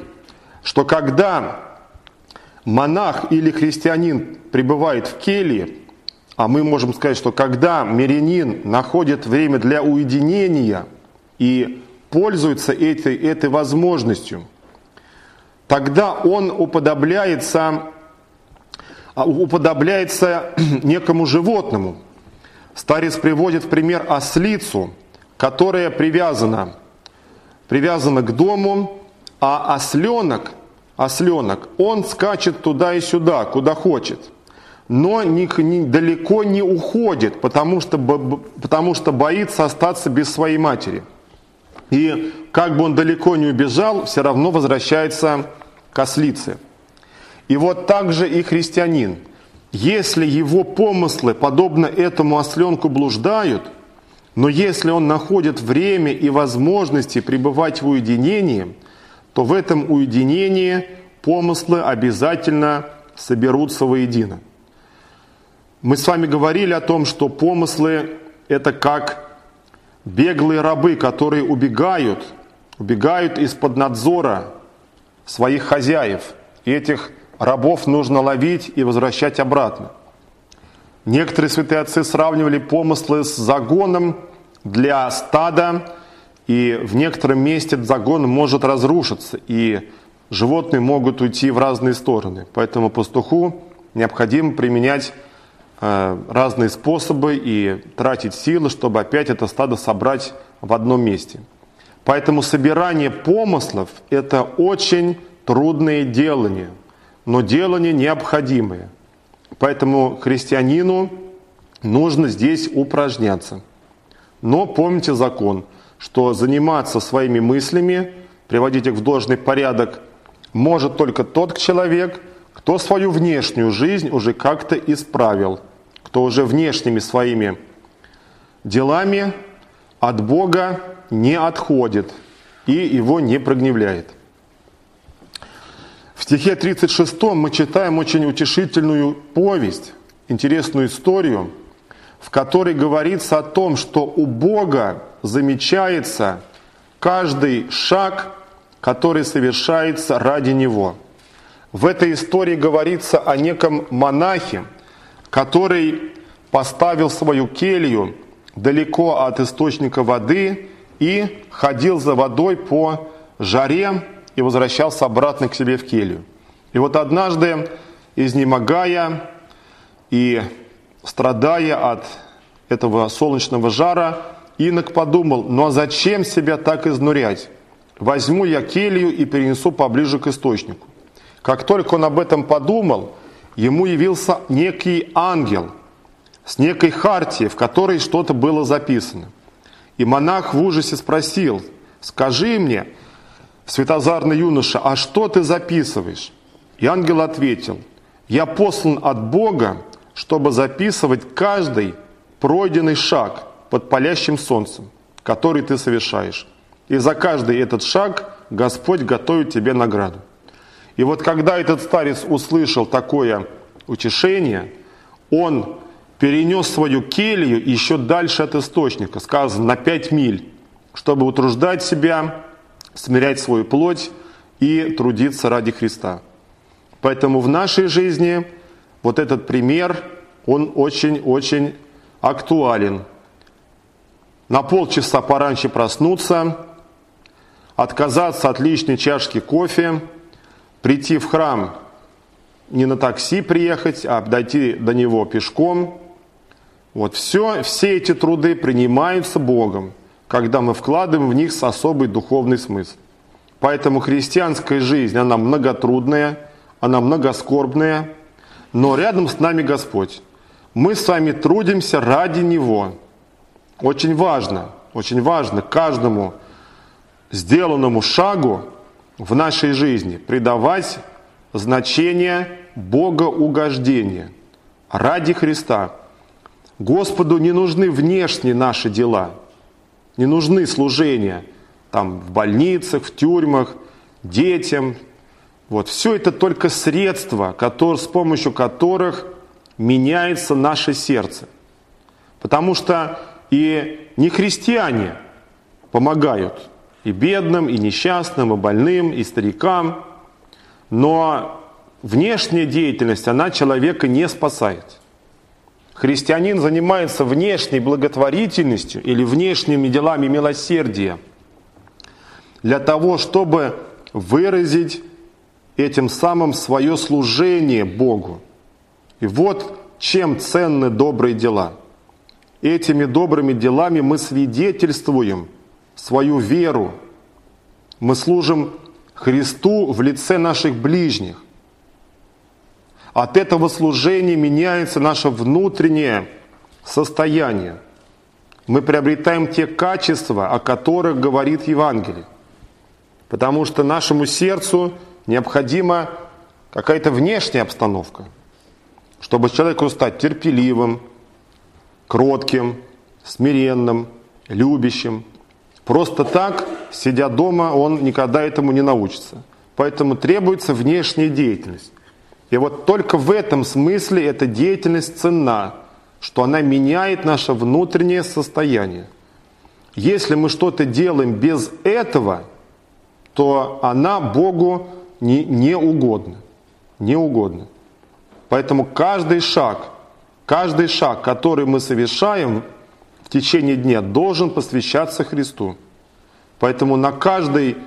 A: что когда монах или христианин пребывает в келье, а мы можем сказать, что когда мирянин находит время для уединения и пользуется этой, этой возможностью, тогда он уподобляется, а, уподобляется [clears throat] некому животному. Старец приводит в пример ослицу, которая привязана, привязана к дому, а осленок, осленок, он скачет туда и сюда, куда хочет – но далеко не уходит, потому что, потому что боится остаться без своей матери. И как бы он далеко не убежал, все равно возвращается к ослице. И вот так же и христианин. Если его помыслы, подобно этому осленку, блуждают, но если он находит время и возможности пребывать в уединении, то в этом уединении помыслы обязательно соберутся воедино. Мы с вами говорили о том, что помыслы – это как беглые рабы, которые убегают, убегают из-под надзора своих хозяев. И этих рабов нужно ловить и возвращать обратно. Некоторые святые отцы сравнивали помыслы с загоном для стада, и в некотором месте загон может разрушиться, и животные могут уйти в разные стороны. Поэтому пастуху необходимо применять Э, разные способы и тратить силы, чтобы опять это стадо собрать в одном месте. Поэтому собирание помыслов – это очень трудное делание, но делание необходимое. Поэтому христианину нужно здесь упражняться. Но помните закон, что заниматься своими мыслями, приводить их в должный порядок, может только тот человек, кто свою внешнюю жизнь уже как-то исправил, кто уже внешними своими делами от Бога не отходит и его не прогневляет. В стихе 36 мы читаем очень утешительную повесть, интересную историю, в которой говорится о том, что у Бога замечается каждый шаг, который совершается ради Него – в этой истории говорится о неком монахе, который поставил свою келью далеко от источника воды и ходил за водой по жаре и возвращался обратно к себе в келью. И вот однажды, изнемогая и страдая от этого солнечного жара, Инок подумал, ну а зачем себя так изнурять? Возьму я келью и перенесу поближе к источнику. Как только он об этом подумал, ему явился некий ангел с некой хартией, в которой что-то было записано. И монах в ужасе спросил, скажи мне, светозарный юноша, а что ты записываешь? И ангел ответил, я послан от Бога, чтобы записывать каждый пройденный шаг под палящим солнцем, который ты совершаешь. И за каждый этот шаг Господь готовит тебе награду. И вот когда этот старец услышал такое утешение, он перенес свою келью еще дальше от источника, сказано, на пять миль, чтобы утруждать себя, смирять свою плоть и трудиться ради Христа. Поэтому в нашей жизни вот этот пример, он очень-очень актуален. На полчаса пораньше проснуться, отказаться от лишней чашки кофе – прийти в храм, не на такси приехать, а дойти до него пешком. Вот все, все эти труды принимаются Богом, когда мы вкладываем в них особый духовный смысл. Поэтому христианская жизнь, она многотрудная, она многоскорбная,
B: но рядом с нами Господь. Мы с вами трудимся ради Него. Очень важно, очень важно каждому сделанному шагу в нашей жизни придавать значение Богоугождения ради Христа. Господу не нужны внешние наши дела, не нужны служения там в больницах, в тюрьмах, детям. Вот все это только средства, которые, с помощью которых меняется наше сердце. Потому что и не христиане помогают и бедным, и несчастным, и больным, и старикам. Но внешняя деятельность, она человека не спасает. Христианин занимается внешней благотворительностью или внешними делами милосердия для того, чтобы выразить этим самым свое служение Богу. И вот чем ценны добрые дела. Этими добрыми делами мы свидетельствуем свою веру. Мы служим Христу в лице наших ближних. От этого служения меняется наше внутреннее состояние. Мы приобретаем те качества, о которых говорит Евангелие. Потому что нашему сердцу необходима какая-то внешняя обстановка, чтобы человеку стать терпеливым, кротким, смиренным, любящим. Просто так, сидя дома, он никогда этому не научится. Поэтому требуется внешняя деятельность. И вот только в этом смысле эта деятельность ценна, что она меняет наше внутреннее состояние. Если мы что-то делаем без этого, то она Богу не, не угодна. Не угодна. Поэтому каждый шаг, каждый шаг, который мы совершаем в течение дня, должен посвящаться Христу. Поэтому на каждый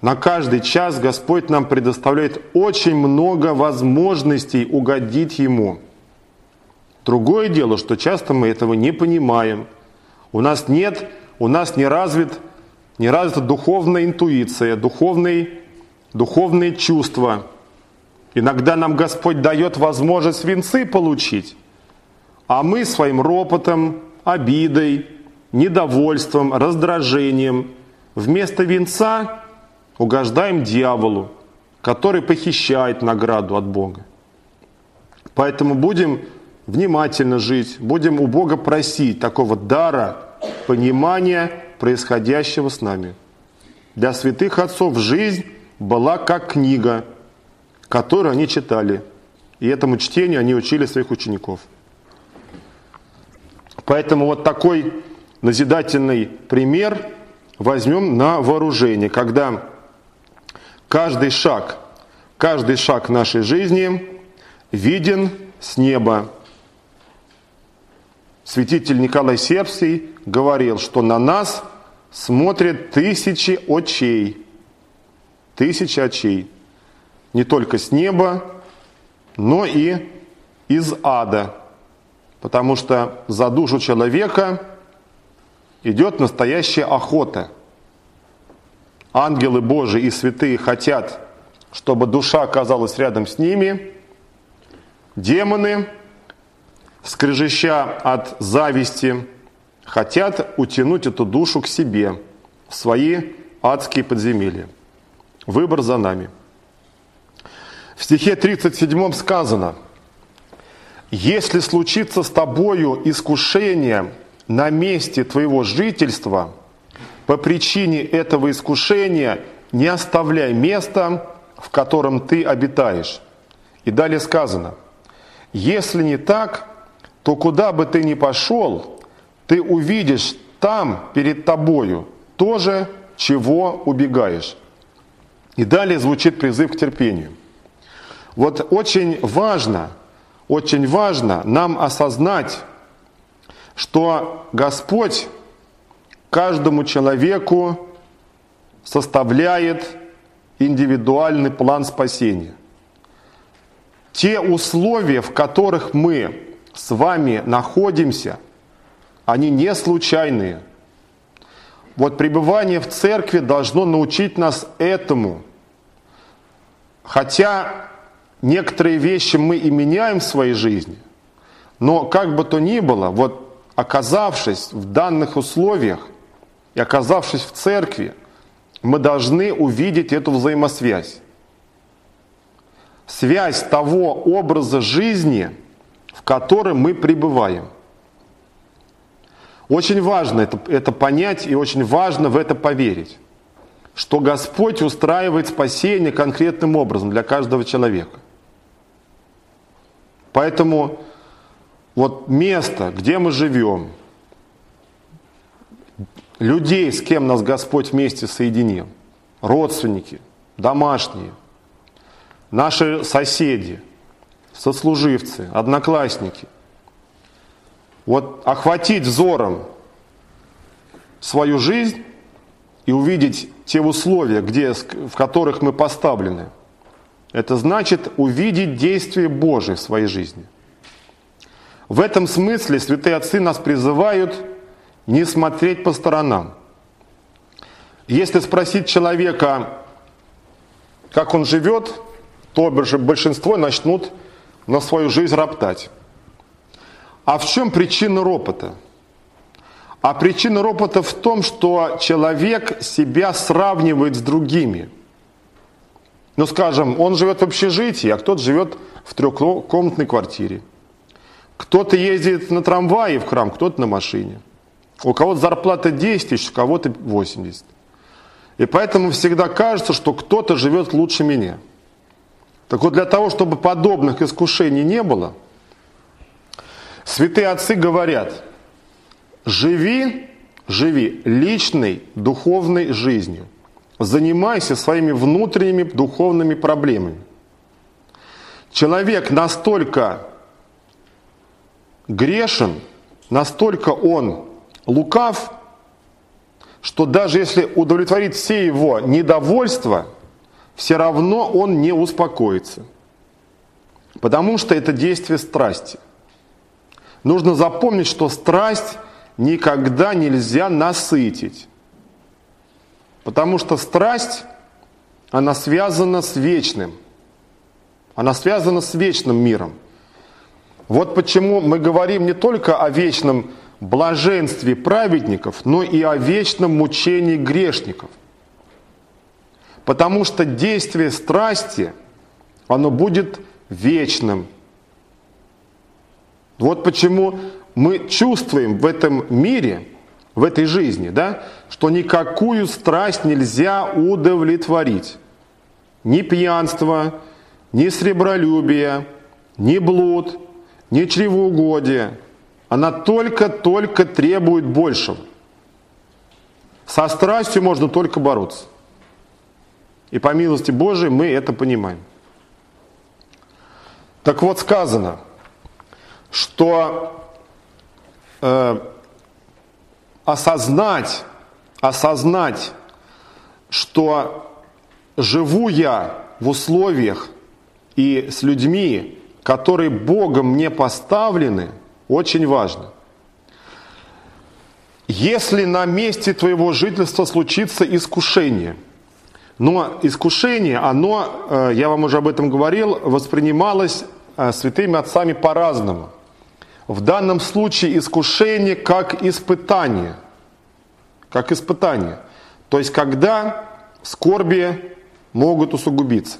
B: на каждый час Господь нам предоставляет очень много возможностей угодить Ему. Другое дело, что часто мы этого не понимаем. У нас нет, у нас не развит, не развита духовная интуиция, духовные, духовные чувства. Иногда нам Господь дает возможность венцы получить, а мы своим ропотом, обидой, недовольством, раздражением вместо венца угождаем дьяволу, который похищает награду от Бога. Поэтому будем внимательно жить, будем у Бога просить такого дара, понимания происходящего с нами. Для святых отцов жизнь была как книга, которую они читали. И этому чтению они учили своих учеников. Поэтому вот такой назидательный пример возьмем на вооружение, когда Каждый шаг, каждый шаг нашей жизни виден с неба. Святитель Николай Сербский говорил, что на нас смотрят тысячи очей. Тысячи очей. Не только с неба, но и из ада. Потому что за душу человека идет настоящая охота – ангелы Божии и святые хотят, чтобы душа оказалась рядом с ними, демоны, скрежеща от зависти, хотят утянуть эту душу к себе, в свои адские подземелья. Выбор за нами. В стихе 37 сказано, «Если случится с тобою искушение на месте твоего жительства – по причине этого искушения не оставляй места, в котором ты обитаешь. И далее сказано, если не так, то куда бы ты ни пошел, ты увидишь там перед тобою то же, чего убегаешь. И далее звучит призыв к терпению. Вот очень важно, очень важно нам осознать, что Господь каждому человеку составляет индивидуальный план спасения. Те условия, в которых мы с вами находимся, они не случайные. Вот пребывание в церкви должно научить нас этому. Хотя некоторые вещи мы и меняем в своей жизни, но как бы то ни было, вот оказавшись в данных условиях и оказавшись в церкви, мы должны увидеть эту взаимосвязь. Связь того образа жизни, в котором мы пребываем. Очень важно это, это понять и очень важно в это поверить, что Господь устраивает спасение конкретным образом для каждого человека. Поэтому вот место, где мы живем, людей, с кем нас Господь вместе соединил, родственники, домашние, наши соседи, сослуживцы, одноклассники. Вот охватить взором свою жизнь и увидеть те условия, где, в которых мы поставлены, это значит увидеть действие Божие в своей жизни. В этом смысле святые отцы нас призывают не смотреть по сторонам. Если спросить человека, как он живет, то большинство начнут на свою жизнь роптать. А в чем причина ропота? А причина ропота в том, что человек себя сравнивает с другими. Ну, скажем, он живет в общежитии, а кто-то живет в трехкомнатной квартире. Кто-то ездит на трамвае в храм, кто-то на машине. У кого-то зарплата 10 тысяч, у кого-то 80. И поэтому всегда кажется, что кто-то живет лучше меня. Так вот, для того, чтобы подобных искушений не было, святые отцы говорят – Живи, живи личной духовной жизнью. Занимайся своими внутренними духовными проблемами. Человек настолько грешен, настолько он лукав, что даже если удовлетворить все его недовольства, все равно он не успокоится. Потому что это действие страсти. Нужно запомнить, что страсть никогда нельзя насытить. Потому что страсть, она связана с вечным. Она связана с вечным миром. Вот почему мы говорим не только о вечном блаженстве праведников, но и о вечном мучении грешников. Потому что действие страсти, оно будет вечным. Вот почему мы чувствуем в этом мире, в этой жизни, да, что никакую страсть нельзя удовлетворить. Ни пьянство, ни сребролюбие, ни блуд, ни чревоугодие. Она только-только требует большего. Со страстью можно только бороться. И по милости Божией мы это понимаем. Так вот сказано, что э, осознать, осознать, что живу я в условиях и с людьми, которые Богом мне поставлены, очень важно. Если на месте твоего жительства случится искушение, но искушение, оно, э, я вам уже об этом говорил, воспринималось э, святыми отцами по-разному – в данном случае искушение как испытание. Как испытание. То есть, когда скорби могут усугубиться.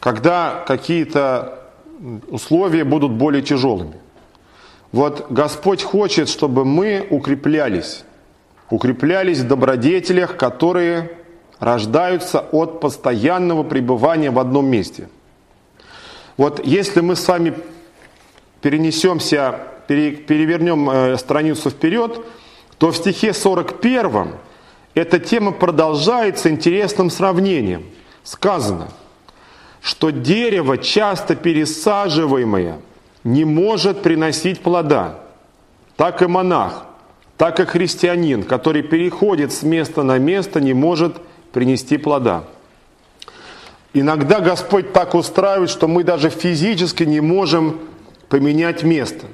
B: Когда какие-то условия будут более тяжелыми. Вот Господь хочет, чтобы мы укреплялись. Укреплялись в добродетелях, которые рождаются от постоянного пребывания в одном месте. Вот если мы с вами перенесемся, перевернем э, страницу вперед, то в стихе 41 эта тема продолжается интересным сравнением. Сказано, что дерево, часто пересаживаемое, не может приносить плода. Так и монах, так и христианин, который переходит с места на место, не может принести плода. Иногда Господь так устраивает, что мы даже физически не можем поменять место.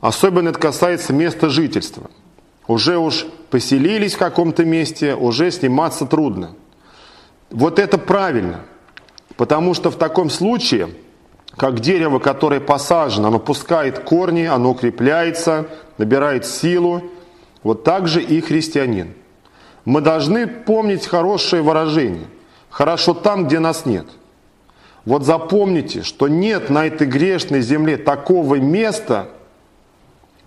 B: Особенно это касается места жительства. Уже уж поселились в каком-то месте, уже сниматься трудно. Вот это правильно. Потому что в таком случае, как дерево, которое посажено, оно пускает корни, оно укрепляется, набирает силу, вот так же и христианин. Мы должны помнить хорошее выражение. Хорошо там, где нас нет. Вот запомните, что нет на этой грешной земле такого места,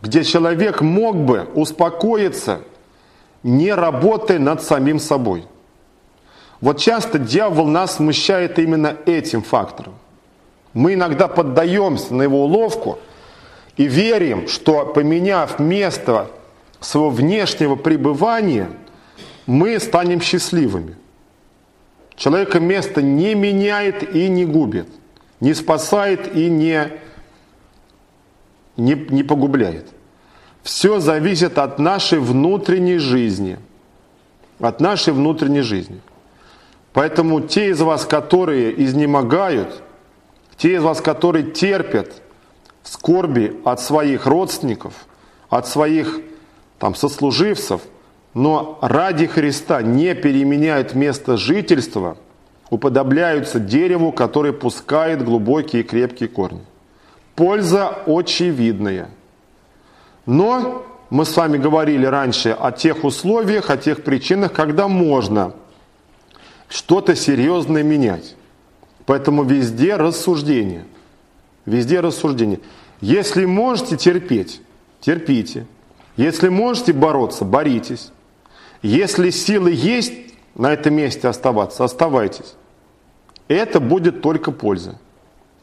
B: где человек мог бы успокоиться, не работая над самим собой. Вот часто дьявол нас смущает именно этим фактором. Мы иногда поддаемся на его уловку и верим, что поменяв место своего внешнего пребывания, мы станем счастливыми. Человека место не меняет и не губит, не спасает и не, не, не погубляет. Все зависит от нашей внутренней жизни. От нашей внутренней жизни. Поэтому те из вас, которые изнемогают, те из вас, которые терпят скорби от своих родственников, от своих там, сослуживцев, но ради Христа не переменяют место жительства, уподобляются дереву, которое пускает глубокие и крепкие корни. Польза очевидная. Но мы с вами говорили раньше о тех условиях, о тех причинах, когда можно что-то серьезное менять. Поэтому везде рассуждение. Везде рассуждение. Если можете терпеть, терпите. Если можете бороться, боритесь. Если силы есть на этом месте оставаться, оставайтесь. Это будет только польза.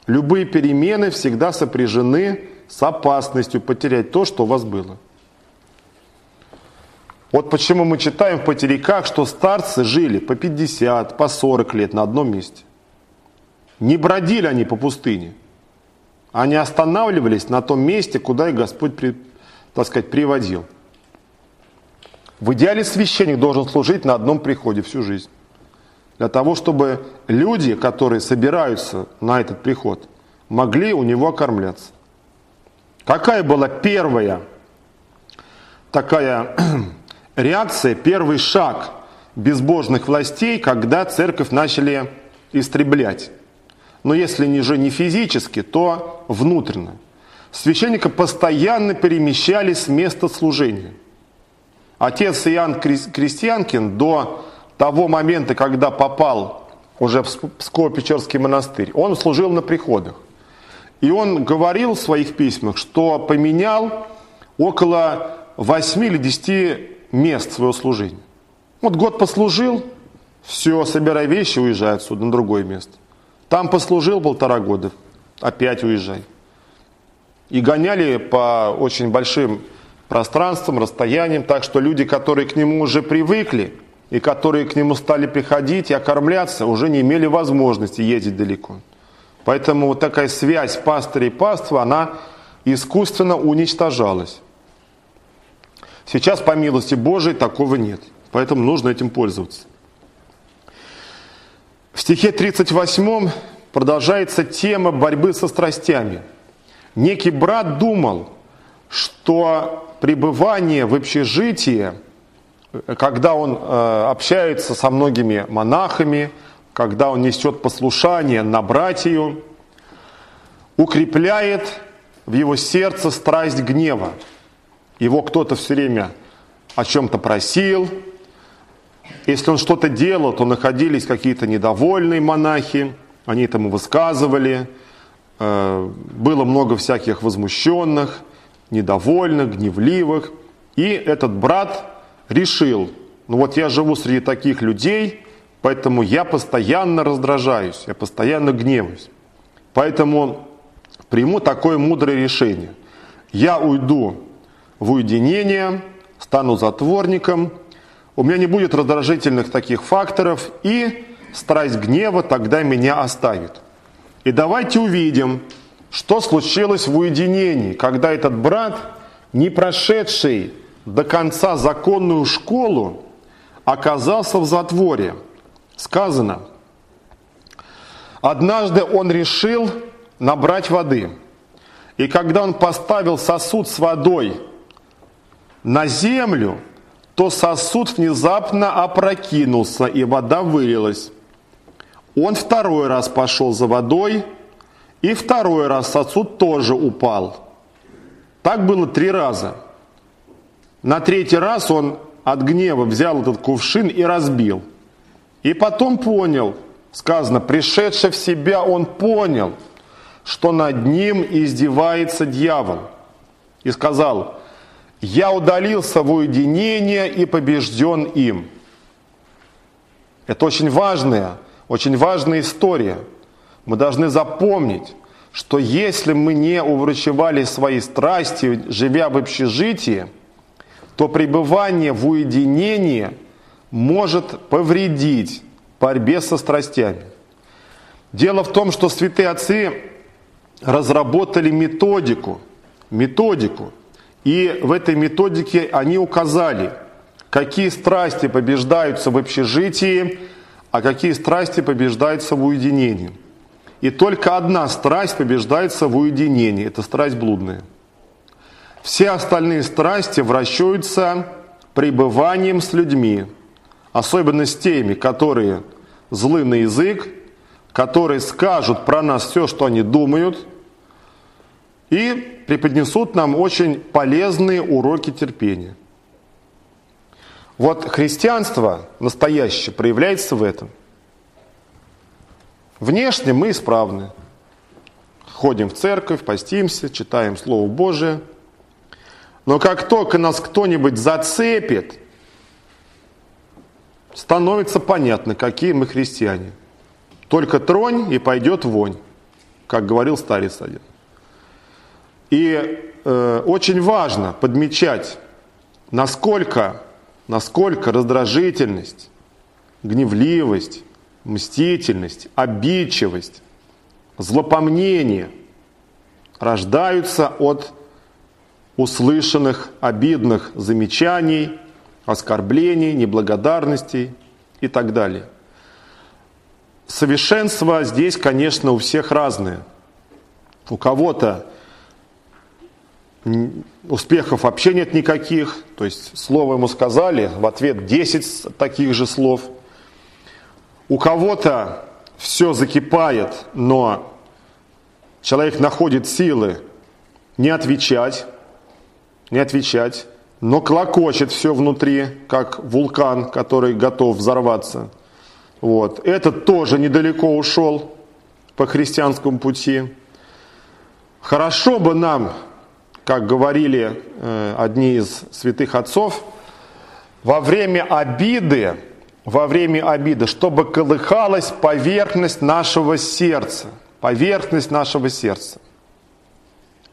B: Любые перемены всегда сопряжены с опасностью потерять то, что у вас было. Вот почему мы читаем в потеряках, что старцы жили по 50, по 40 лет на одном месте. Не бродили они по пустыне. Они останавливались на том месте, куда их Господь так сказать, приводил. В идеале священник должен служить на одном приходе всю жизнь. Для того, чтобы люди, которые собираются на этот приход, могли у него кормляться. Какая была первая такая [clears throat] реакция, первый шаг безбожных властей, когда церковь начали истреблять? Но если не же не физически, то внутренне священника постоянно перемещались с места служения. Отец Иоанн Крестьянкин до того момента, когда попал уже в Псково-Печерский монастырь, он служил на приходах. И он говорил в своих письмах, что поменял около 8 или 10 мест своего служения. Вот год послужил, все, собирай вещи, уезжай отсюда на другое место. Там послужил полтора года, опять уезжай и гоняли по очень большим пространствам, расстояниям, так что люди, которые к нему уже привыкли и которые к нему стали приходить и окормляться, уже не имели возможности ездить далеко. Поэтому вот такая связь пастыря и паства, она искусственно уничтожалась. Сейчас, по милости Божией, такого нет. Поэтому нужно этим пользоваться. В стихе 38 продолжается тема борьбы со страстями – Некий брат думал, что пребывание в общежитии, когда он э, общается со многими монахами, когда он несет послушание на братью, укрепляет в его сердце страсть гнева. Его кто-то все время о чем-то просил. Если он что-то делал, то находились какие-то недовольные монахи, они этому высказывали – Э, было много всяких возмущенных, недовольных, гневливых. И этот брат решил, ну вот я живу среди таких людей, поэтому я постоянно раздражаюсь, я постоянно гневаюсь. Поэтому приму такое мудрое решение. Я уйду в уединение, стану затворником, у меня не будет раздражительных таких факторов, и страсть гнева тогда меня оставит. И давайте увидим, что случилось в уединении, когда этот брат, не прошедший до конца законную школу, оказался в затворе. Сказано, однажды он решил набрать воды. И когда он поставил сосуд с водой на землю, то сосуд внезапно опрокинулся, и вода вылилась. Он второй раз пошел за водой, и второй раз сосуд тоже упал. Так было три раза. На третий раз он от гнева взял этот кувшин и разбил. И потом понял, сказано, пришедший в себя, он понял, что над ним издевается дьявол. И сказал, я удалился в уединение и побежден им. Это очень важная, очень важная история. Мы должны запомнить, что если мы не уврачевали свои страсти, живя в общежитии, то пребывание в уединении может повредить борьбе со страстями. Дело в том, что святые отцы разработали методику, методику, и в этой методике они указали, какие страсти побеждаются в общежитии, а какие страсти побеждаются в уединении. И только одна страсть побеждается в уединении, это страсть блудная. Все остальные страсти вращаются пребыванием с людьми, особенно с теми, которые злы на язык, которые скажут про нас все, что они думают, и преподнесут нам очень полезные уроки терпения. Вот христианство настоящее проявляется в этом – Внешне мы исправны. Ходим в церковь, постимся, читаем Слово Божие. Но как только нас кто-нибудь зацепит, становится понятно, какие мы христиане. Только тронь и пойдет вонь, как говорил старец один. И э, очень важно подмечать, насколько, насколько раздражительность, гневливость, мстительность, обидчивость, злопомнение рождаются от услышанных обидных замечаний, оскорблений, неблагодарностей и так далее. Совершенство здесь, конечно, у всех разное. У кого-то успехов вообще нет никаких, то есть слово ему сказали, в ответ 10 таких же слов – у кого-то все закипает, но человек находит силы не отвечать, не отвечать, но клокочет все внутри, как вулкан, который готов взорваться. Вот. Этот тоже недалеко ушел по христианскому пути. Хорошо бы нам, как говорили э, одни из святых отцов, во время обиды во время обиды, чтобы колыхалась поверхность нашего сердца. Поверхность нашего сердца.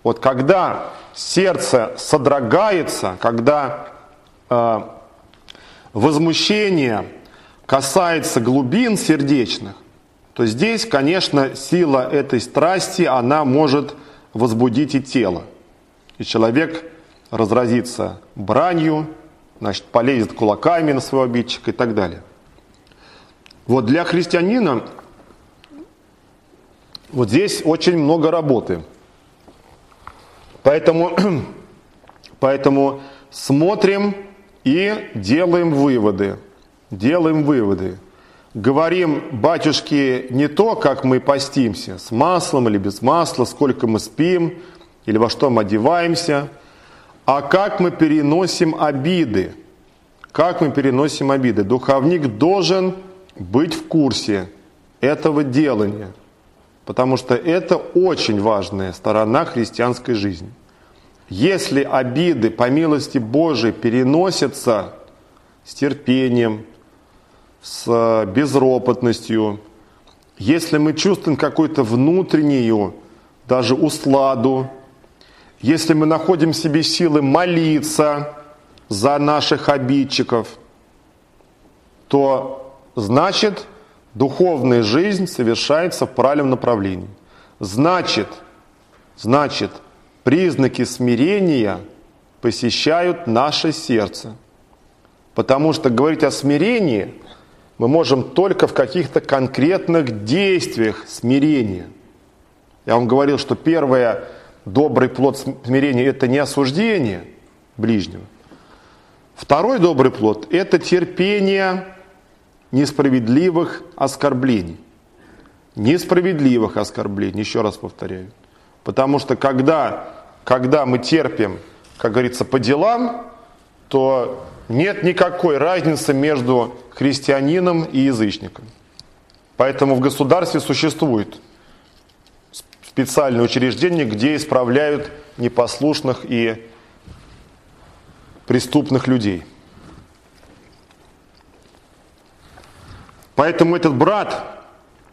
B: Вот когда сердце содрогается, когда э, возмущение касается глубин сердечных, то здесь, конечно, сила этой страсти, она может возбудить и тело. И человек разразится бранью, значит, полезет кулаками на своего обидчика и так далее. Вот для христианина вот здесь очень много работы. Поэтому, [clears throat] поэтому смотрим и делаем выводы. Делаем выводы. Говорим батюшке не то, как мы постимся, с маслом или без масла, сколько мы спим, или во что мы одеваемся – а как мы переносим обиды. Как мы переносим обиды. Духовник должен быть в курсе этого делания, потому что это очень важная сторона христианской жизни. Если обиды по милости Божией переносятся с терпением, с безропотностью, если мы чувствуем какую-то внутреннюю даже усладу, если мы находим в себе силы молиться за наших обидчиков, то значит духовная жизнь совершается в правильном направлении. Значит, значит, признаки смирения посещают наше сердце. Потому что говорить о смирении мы можем только в каких-то конкретных действиях смирения. Я вам говорил, что первое добрый плод смирения – это не осуждение ближнего. Второй добрый плод – это терпение несправедливых оскорблений. несправедливых оскорблений, еще раз повторяю. Потому что когда, когда мы терпим, как говорится, по делам, то нет никакой разницы между христианином и язычником. Поэтому в государстве существует специальное учреждение, где исправляют непослушных и преступных людей. Поэтому этот брат,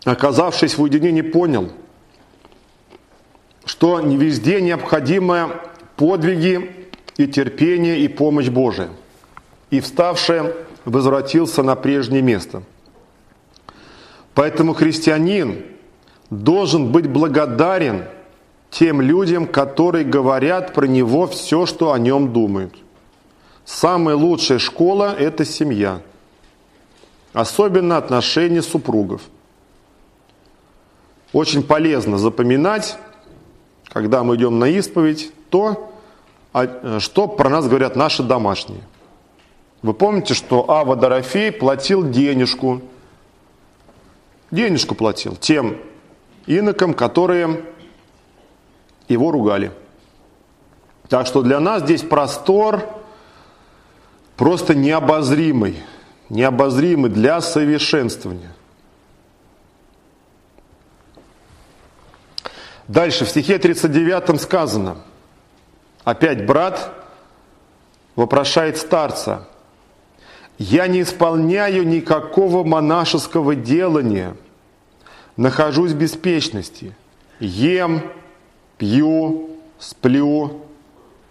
B: оказавшись в уединении, понял, что не везде необходимы подвиги и терпение и помощь Божия. И вставший возвратился на прежнее место. Поэтому христианин должен быть благодарен тем людям, которые говорят про него все, что о нем думают. Самая лучшая школа – это семья. Особенно отношения супругов. Очень полезно запоминать, когда мы идем на исповедь, то, что про нас говорят наши домашние. Вы помните, что Ава Дорофей платил денежку, денежку платил тем инокам, которые его ругали. Так что для нас здесь простор просто необозримый, необозримый для совершенствования. Дальше, в стихе 39 сказано, опять брат вопрошает старца, «Я не исполняю никакого монашеского делания, нахожусь в беспечности, ем, пью, сплю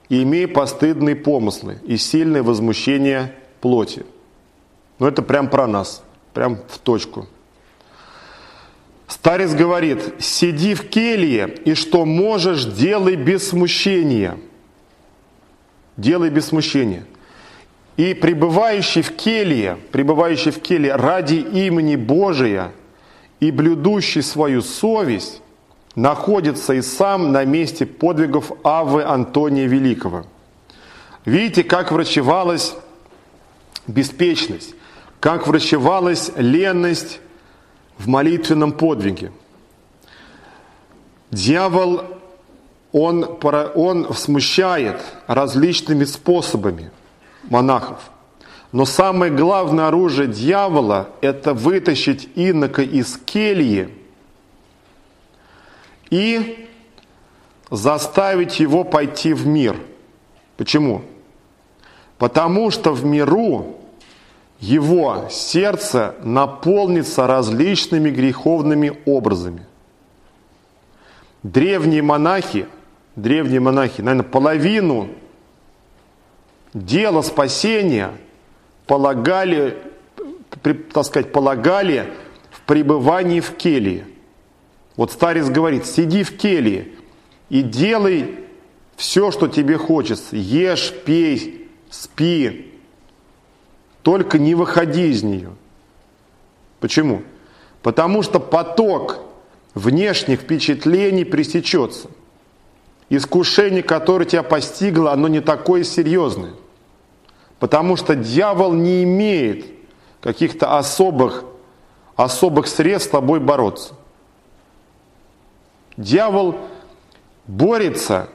B: и имею постыдные помыслы и сильное возмущение плоти». Ну это прям про нас, прям в точку – Старец говорит, сиди в келье, и что можешь, делай без смущения. Делай без смущения. И пребывающий в келье, пребывающий в келье ради имени Божия и блюдущий свою совесть, находится и сам на месте подвигов Авы Антония Великого. Видите, как врачевалась беспечность, как врачевалась ленность, в молитвенном подвиге. Дьявол, он, он смущает различными способами монахов. Но самое главное оружие дьявола – это вытащить инока из кельи и заставить его пойти в мир. Почему? Потому что в миру его сердце наполнится различными греховными образами. Древние монахи, древние монахи, наверное, половину дела спасения полагали, так сказать, полагали в пребывании в келье. Вот старец говорит, сиди в келье и делай все, что тебе хочется. Ешь, пей, спи, только не выходи из нее. Почему? Потому что поток внешних впечатлений пресечется. Искушение, которое тебя постигло, оно не такое серьезное. Потому что дьявол не имеет каких-то особых, особых средств с тобой бороться. Дьявол борется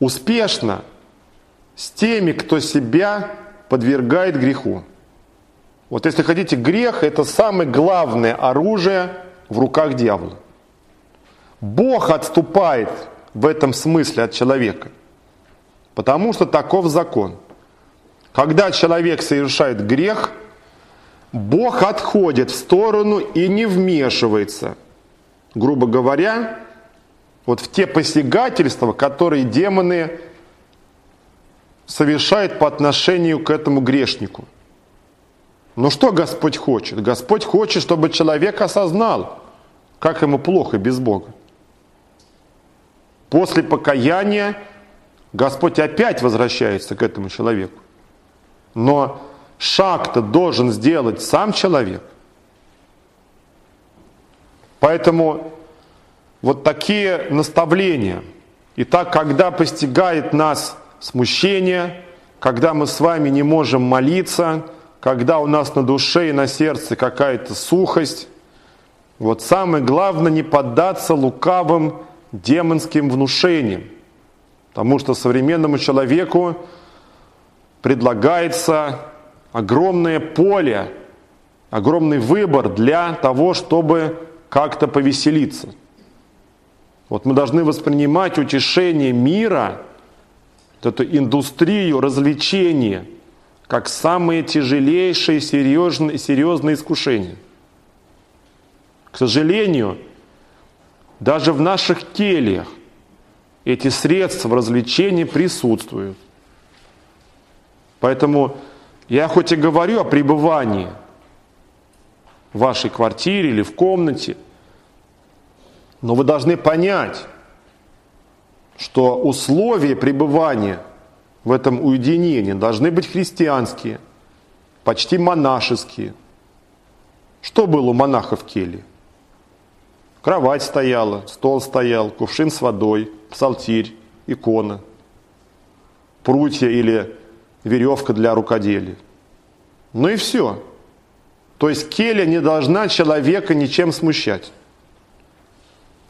B: успешно с теми, кто себя подвергает греху. Вот если хотите, грех – это самое главное оружие в руках дьявола. Бог отступает в этом смысле от человека, потому что таков закон. Когда человек совершает грех, Бог отходит в сторону и не вмешивается, грубо говоря, вот в те посягательства, которые демоны совершает по отношению к этому грешнику. Но что Господь хочет? Господь хочет, чтобы человек осознал, как ему плохо без Бога. После покаяния Господь опять возвращается к этому человеку. Но шаг-то должен сделать сам человек. Поэтому вот такие наставления. Итак, когда постигает нас смущение, когда мы с вами не можем молиться, когда у нас на душе и на сердце какая-то сухость, Вот самое главное не поддаться лукавым демонским внушениям. Потому что современному человеку предлагается огромное поле, огромный выбор для того, чтобы как-то повеселиться. Вот мы должны воспринимать утешение мира, вот эту индустрию развлечения, как самые тяжелейшие серьезные, серьезные искушения. К сожалению, даже в наших кельях эти средства развлечения присутствуют. Поэтому я хоть и говорю о пребывании в вашей квартире или в комнате, но вы должны понять, что условия пребывания в этом уединении должны быть христианские, почти монашеские. Что было у монахов в келье? Кровать стояла, стол стоял, кувшин с водой, псалтирь, икона, прутья или веревка для рукоделия. Ну и все. То есть келья не должна человека ничем смущать.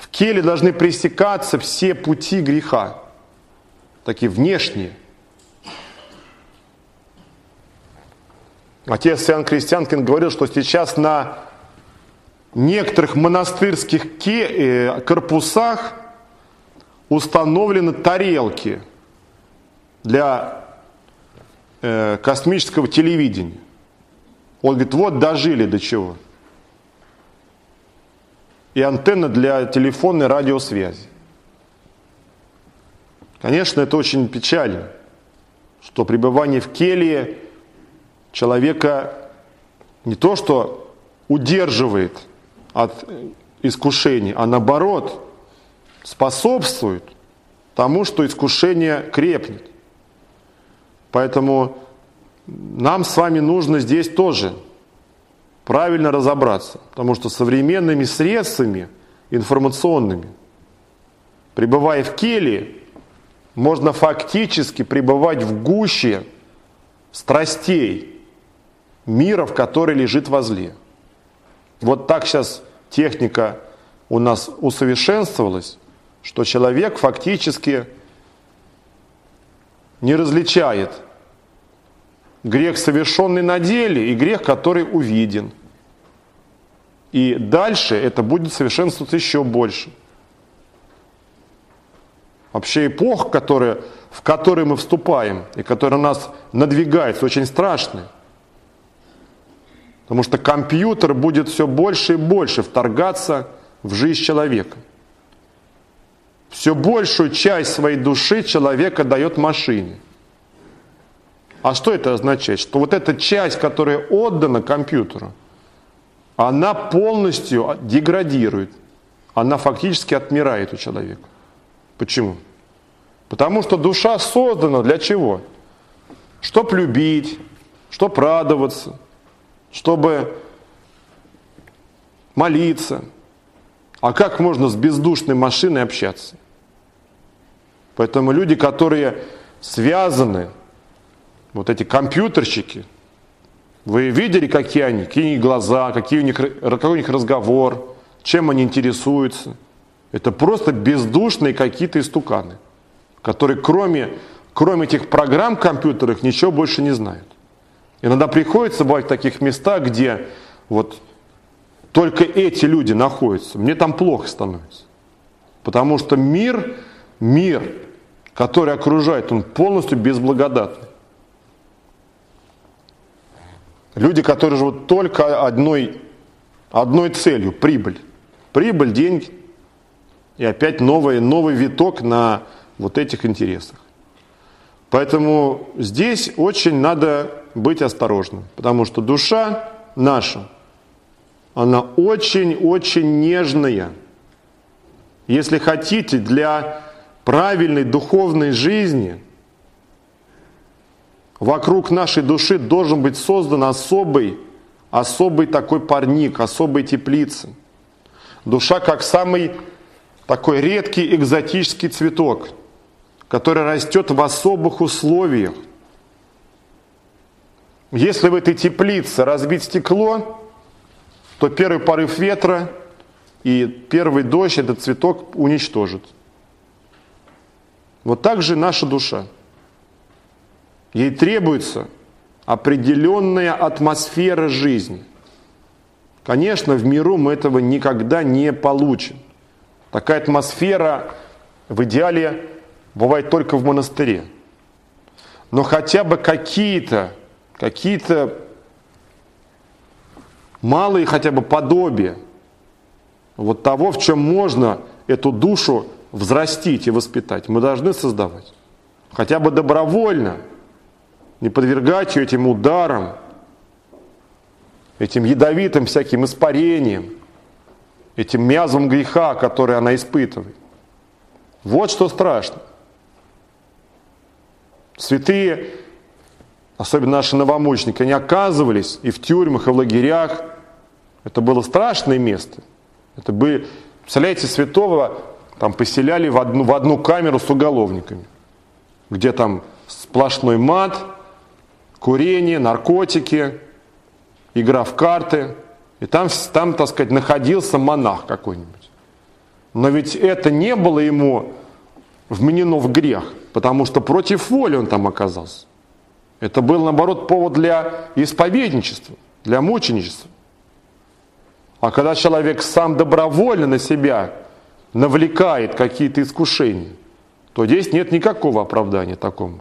B: В келе должны пресекаться все пути греха, такие внешние. Отец Иоанн Крестьянкин говорил, что сейчас на некоторых монастырских э, корпусах установлены тарелки для э, космического телевидения. Он говорит, вот дожили до чего. И антенна для телефонной радиосвязи. Конечно, это очень печально, что пребывание в келье человека не то что удерживает – от искушений, а наоборот способствует тому, что искушение крепнет. Поэтому нам с вами нужно здесь тоже правильно разобраться, потому что современными средствами информационными, пребывая в келе, можно фактически пребывать в гуще страстей мира, в который лежит возле. Вот так сейчас техника у нас усовершенствовалась, что человек фактически не различает грех, совершенный на деле, и грех, который увиден. И дальше это будет совершенствоваться еще больше. Вообще эпоха, которая, в которой мы вступаем, и которая нас надвигается, очень страшная. Потому что компьютер будет все больше и больше вторгаться в жизнь человека. Все большую часть своей души человека дает машине. А что это означает? Что вот эта часть, которая отдана компьютеру, она полностью деградирует. Она фактически отмирает у человека. Почему? Потому что душа создана для чего? Чтоб любить, чтоб радоваться, чтобы молиться. А как можно с бездушной машиной общаться? Поэтому люди, которые связаны, вот эти компьютерщики, вы видели, какие они, какие глаза, какие у них, какой у них разговор, чем они интересуются. Это просто бездушные какие-то истуканы, которые кроме, кроме этих программ компьютерных ничего больше не знают. Иногда приходится бывать в таких местах, где вот только эти люди находятся. Мне там плохо становится. Потому что мир, мир, который окружает, он полностью безблагодатный. Люди, которые живут только одной, одной целью – прибыль. Прибыль, деньги. И опять новый, новый виток на вот этих интересах. Поэтому здесь очень надо быть осторожным, потому что душа наша, она очень-очень нежная. Если хотите, для правильной духовной жизни вокруг нашей души должен быть создан особый, особый такой парник, особый теплица. Душа как самый такой редкий экзотический цветок, который растет в особых условиях – если в этой теплице разбить стекло, то первый порыв ветра и первый дождь этот цветок уничтожит. Вот так же наша душа. Ей требуется определенная атмосфера жизни. Конечно, в миру мы этого никогда не получим. Такая атмосфера в идеале бывает только в монастыре. Но хотя бы какие-то, какие-то малые хотя бы подобия вот того, в чем можно эту душу взрастить и воспитать, мы должны создавать. Хотя бы добровольно, не подвергать ее этим ударам, этим ядовитым всяким испарениям, этим мязвам греха, которые она испытывает. Вот что страшно. Святые, особенно наши новомученики, они оказывались и в тюрьмах, и в лагерях. Это было страшное место. Это были, представляете, святого там поселяли в одну, в одну камеру с уголовниками, где там сплошной мат, курение, наркотики, игра в карты. И там, там, так сказать, находился монах какой-нибудь. Но ведь это не было ему вменено в грех, потому что против воли он там оказался. Это был, наоборот, повод для исповедничества, для мученичества. А когда человек сам добровольно на себя навлекает какие-то искушения, то здесь нет никакого оправдания такому.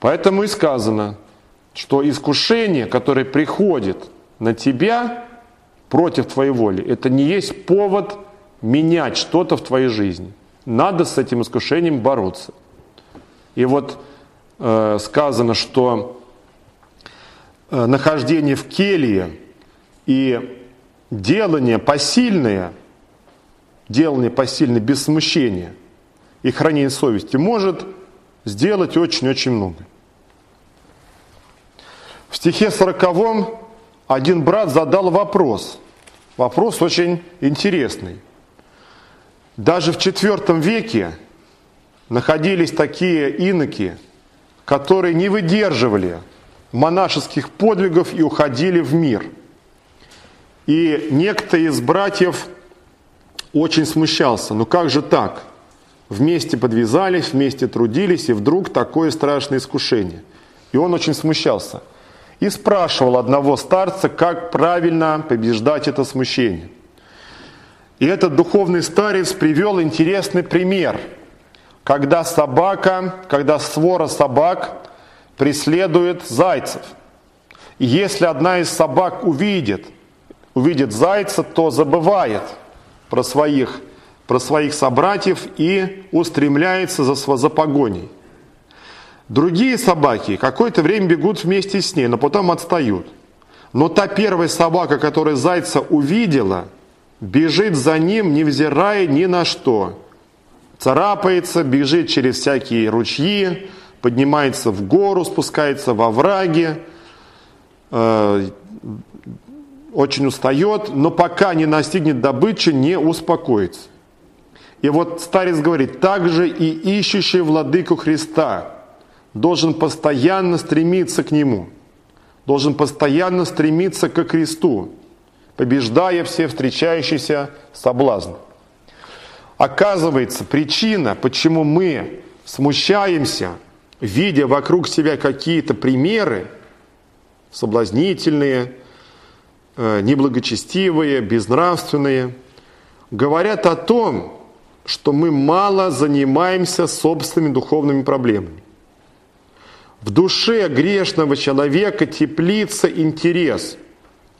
B: Поэтому и сказано, что искушение, которое приходит на тебя против твоей воли, это не есть повод менять что-то в твоей жизни. Надо с этим искушением бороться. И вот э, сказано, что э, нахождение в келье и делание посильное, делание посильное без смущения и хранение совести может сделать очень-очень много. В стихе сороковом один брат задал вопрос. Вопрос очень интересный. Даже в IV веке находились такие иноки, которые не выдерживали монашеских подвигов и уходили в мир. И некто из братьев очень смущался. Ну как же так? Вместе подвязались, вместе трудились, и вдруг такое страшное искушение. И он очень смущался – и спрашивал одного старца, как правильно побеждать это смущение. И этот духовный старец привел интересный пример, когда собака, когда свора собак преследует зайцев. И если одна из собак увидит, увидит зайца, то забывает про своих, про своих собратьев и устремляется за, за погоней. Другие собаки какое-то время бегут вместе с ней, но потом отстают. Но та первая собака, которая зайца увидела, бежит за ним, невзирая ни на что. Царапается, бежит через всякие ручьи, поднимается в гору, спускается во враги, э, очень устает, но пока не настигнет добычи, не успокоится. И вот старец говорит, также и ищущий владыку Христа – должен постоянно стремиться к Нему, должен постоянно стремиться к кресту, побеждая все встречающиеся соблазны. Оказывается, причина, почему мы смущаемся, видя вокруг себя какие-то примеры, соблазнительные, э, неблагочестивые, безнравственные, говорят о том, что мы мало занимаемся собственными духовными проблемами. В душе грешного человека теплится интерес,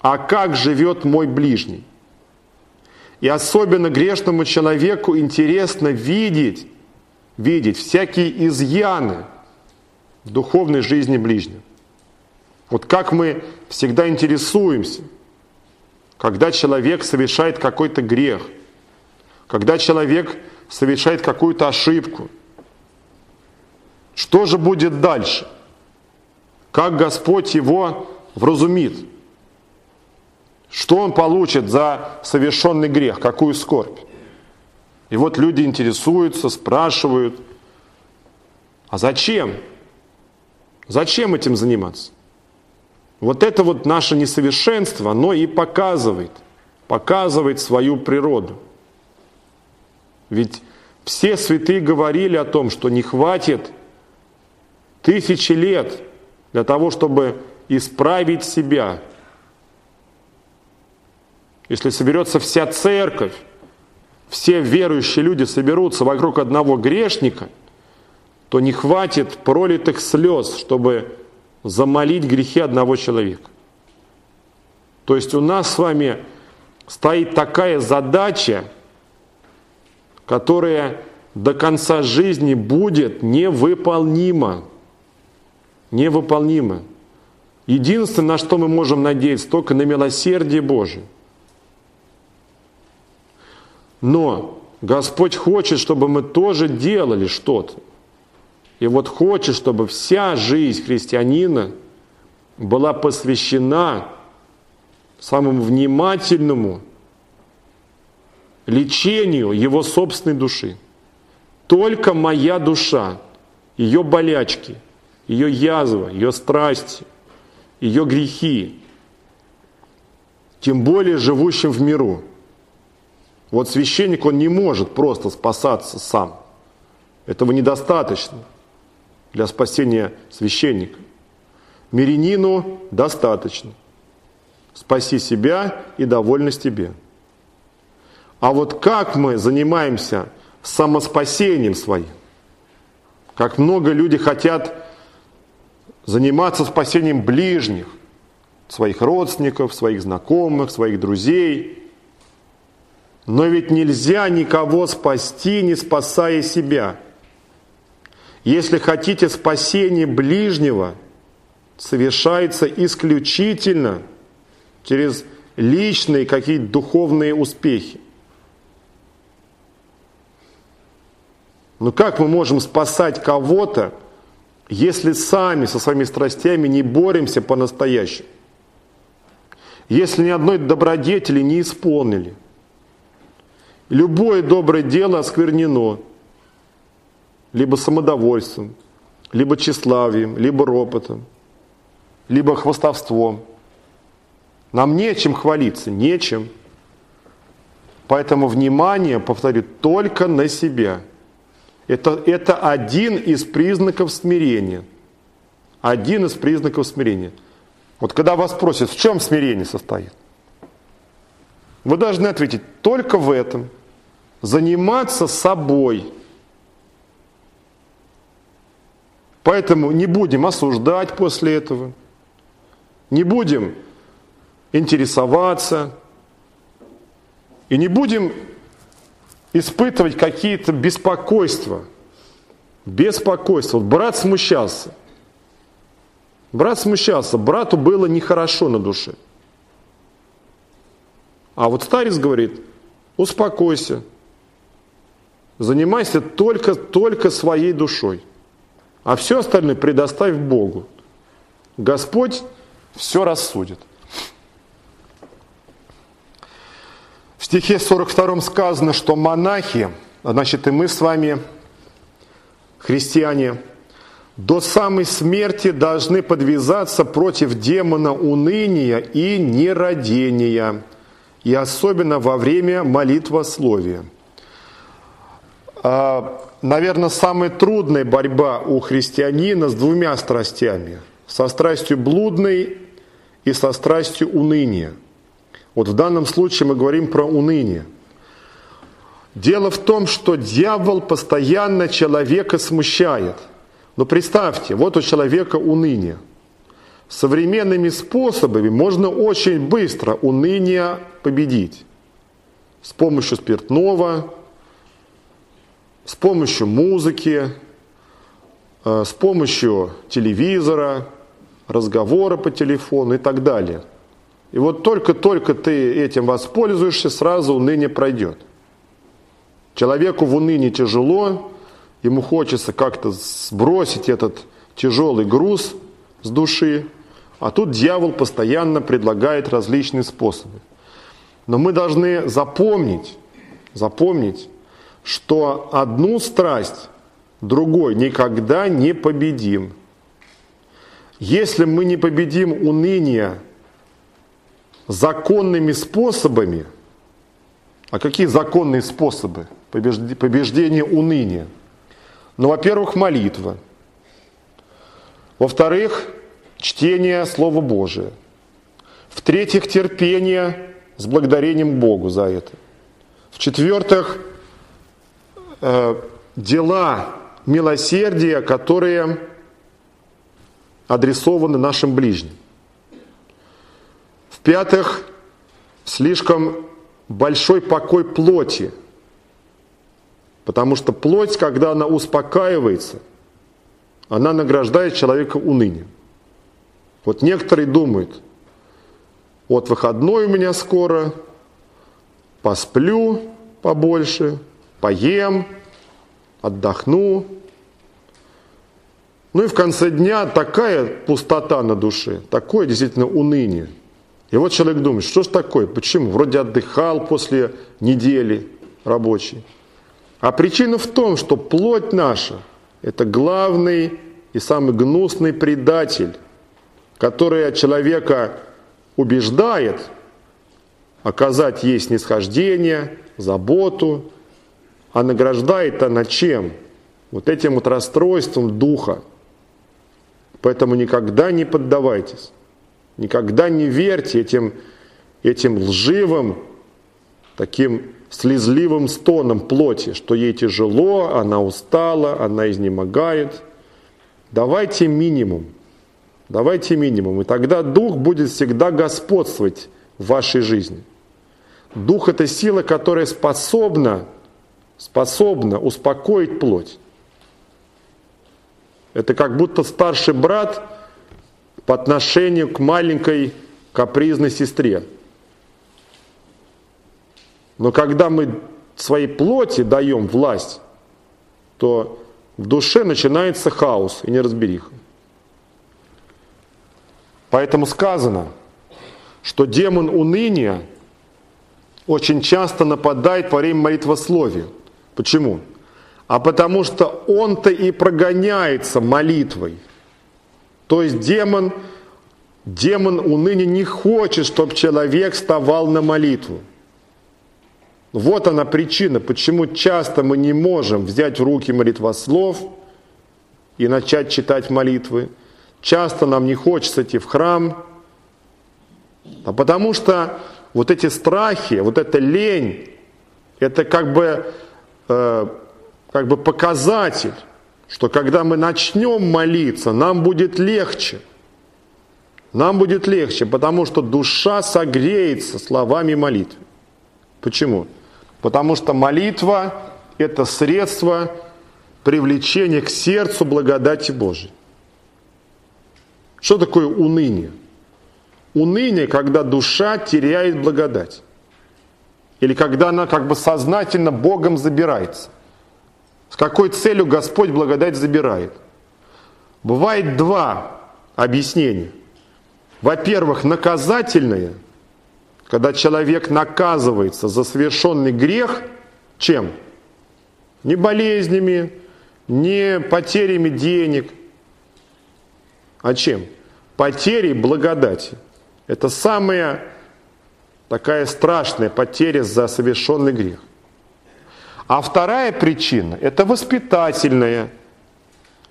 B: а как живет мой ближний. И особенно грешному человеку интересно видеть, видеть всякие изъяны в духовной жизни ближнего. Вот как мы всегда интересуемся, когда человек совершает какой-то грех, когда человек совершает какую-то ошибку – что же будет дальше? Как Господь его вразумит? Что он получит за совершенный грех? Какую скорбь? И вот люди интересуются, спрашивают, а зачем? Зачем этим заниматься? Вот это вот наше несовершенство, оно и показывает, показывает свою природу. Ведь все святые говорили о том, что не хватит тысячи лет для того, чтобы исправить себя. Если соберется вся церковь, все верующие люди соберутся вокруг одного грешника, то не хватит пролитых слез, чтобы замолить грехи одного человека. То есть у нас с вами стоит такая задача, которая до конца жизни будет невыполнима. Невыполнима. Единственное, на что мы можем надеяться, только на милосердие Божие. Но Господь хочет, чтобы мы тоже делали что-то. И вот хочет, чтобы вся жизнь христианина была посвящена самому внимательному лечению его собственной души. Только моя душа, ее болячки, ее язва, ее страсти, ее грехи, тем более живущим в миру. Вот священник, он не может просто спасаться сам. Этого недостаточно для спасения священника. Мирянину достаточно. Спаси себя и довольность тебе. А вот как мы занимаемся самоспасением своим? Как много люди хотят заниматься спасением ближних, своих родственников, своих знакомых, своих друзей. Но ведь нельзя никого спасти, не спасая себя – если хотите спасение ближнего, совершается исключительно через личные какие-то духовные успехи. Но как мы можем спасать кого-то, если сами со своими страстями не боремся по-настоящему? Если ни одной добродетели не исполнили. Любое доброе дело осквернено – либо самодовольством, либо тщеславием, либо ропотом, либо хвостовством. Нам нечем хвалиться, нечем. Поэтому внимание, повторю, только на себя. Это, это один из признаков смирения. Один из признаков смирения. Вот когда вас спросят, в чем смирение состоит? Вы должны ответить только в этом. Заниматься собой – Поэтому не будем осуждать после этого, не будем интересоваться и не будем испытывать какие-то беспокойства. Беспокойство. Вот брат смущался. Брат смущался, брату было нехорошо на душе. А вот старец говорит, успокойся, занимайся только, только своей душой. А все остальное предоставь Богу. Господь все рассудит. В стихе 42 сказано, что монахи, значит и мы с вами, христиане, до самой смерти должны подвязаться против демона уныния и нерадения, и особенно во время молитвословия. А, наверное, самая трудная борьба у христианина с двумя страстями. Со страстью блудной и со страстью уныния. Вот в данном случае мы говорим про уныние. Дело в том, что дьявол постоянно человека смущает. Но представьте, вот у человека уныние. Современными способами можно очень быстро уныние победить. С помощью спиртного, с помощью музыки, э, с помощью телевизора, разговора по телефону и так далее. И вот только-только ты этим воспользуешься, сразу уныние пройдет. Человеку в унынии тяжело, ему хочется как-то сбросить этот тяжелый груз с души, а тут дьявол постоянно предлагает различные способы. Но мы должны запомнить, запомнить, что одну страсть другой никогда не победим. Если мы не победим уныние законными способами, А какие законные способы побеждения уныния? Ну, во-первых, молитва. Во-вторых, чтение Слова Божия. В-третьих, терпение с благодарением Богу за это. В-четвертых, э, дела милосердия, которые адресованы нашим ближним. В-пятых, слишком большой покой плоти, потому что плоть, когда она успокаивается, она награждает человека унынием. Вот некоторые думают, вот выходной у меня скоро, посплю побольше, поем, отдохну. Ну и в конце дня такая пустота на душе, такое действительно уныние. И вот человек думает, что ж такое, почему? Вроде отдыхал после недели рабочей. А причина в том, что плоть наша – это главный и самый гнусный предатель, который человека убеждает оказать ей снисхождение, заботу, а награждает она чем? Вот этим вот расстройством духа. Поэтому никогда не поддавайтесь, никогда не верьте этим, этим лживым, таким слезливым стоном плоти, что ей тяжело, она устала, она изнемогает. Давайте минимум, давайте минимум, и тогда Дух будет всегда господствовать в вашей жизни. Дух – это сила, которая способна способна успокоить плоть. Это как будто старший брат по отношению к маленькой капризной сестре. Но когда мы своей плоти даем власть, то в душе начинается хаос и неразбериха. Поэтому сказано, что демон уныния очень часто нападает во время молитвословия – Почему? А потому что он-то и прогоняется молитвой. То есть демон, демон уныне не хочет, чтобы человек вставал на молитву. Вот она причина, почему часто мы не можем взять в руки молитвослов и начать читать молитвы. Часто нам не хочется идти в храм, а потому что вот эти страхи, вот эта лень, это как бы Э, как бы показатель, что когда мы начнем молиться, нам будет легче. Нам будет легче, потому что душа согреется словами молитвы. Почему? Потому что молитва – это средство привлечения к сердцу благодати Божией. Что такое уныние? Уныние, когда душа теряет благодать. Или когда она как бы сознательно Богом забирается. С какой целью Господь благодать забирает? Бывает два объяснения. Во-первых, наказательное, когда человек наказывается за совершенный грех, чем? Не болезнями, не потерями денег, а чем? Потерей благодати. Это самое такая страшная потеря за совершенный грех. А вторая причина – это воспитательная,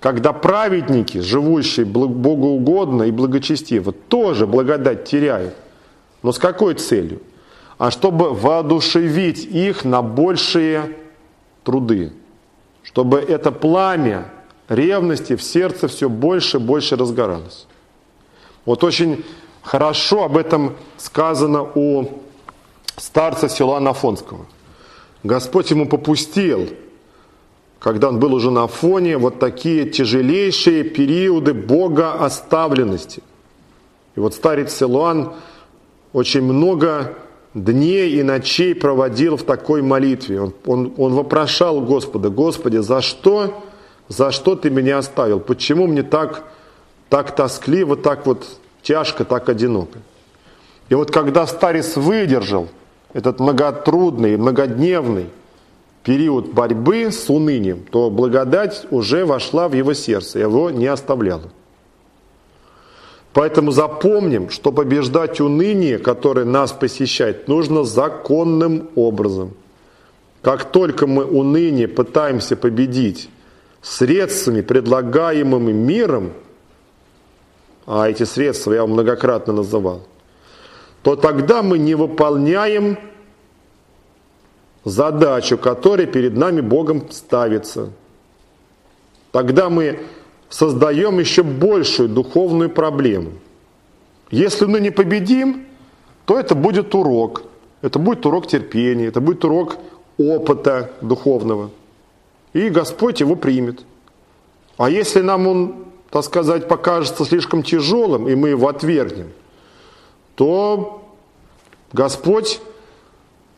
B: когда праведники, живущие богоугодно и благочестиво, тоже благодать теряют. Но с какой целью? А чтобы воодушевить их на большие труды, чтобы это пламя ревности в сердце все больше и больше разгоралось. Вот очень Хорошо об этом сказано у старца Силуана Афонского. Господь ему попустил, когда он был уже на фоне, вот такие тяжелейшие периоды Бога оставленности. И вот старец Силуан очень много дней и ночей проводил в такой молитве. Он, он, он вопрошал Господа, Господи, за что, за что ты меня оставил? Почему мне так, так тоскливо, так вот тяжко, так одиноко. И вот когда старец выдержал этот многотрудный, многодневный период борьбы с унынием, то благодать уже вошла в его сердце, его не оставляла. Поэтому запомним, что побеждать уныние, которое нас посещает, нужно законным образом. Как только мы уныние пытаемся победить средствами, предлагаемыми миром, а эти средства я вам многократно называл, то тогда мы не выполняем задачу, которая перед нами Богом ставится. Тогда мы создаем еще большую духовную проблему. Если мы не победим, то это будет урок. Это будет урок терпения, это будет урок опыта духовного. И Господь его примет. А если нам он, так сказать, покажется слишком тяжелым, и мы его отвергнем, то Господь,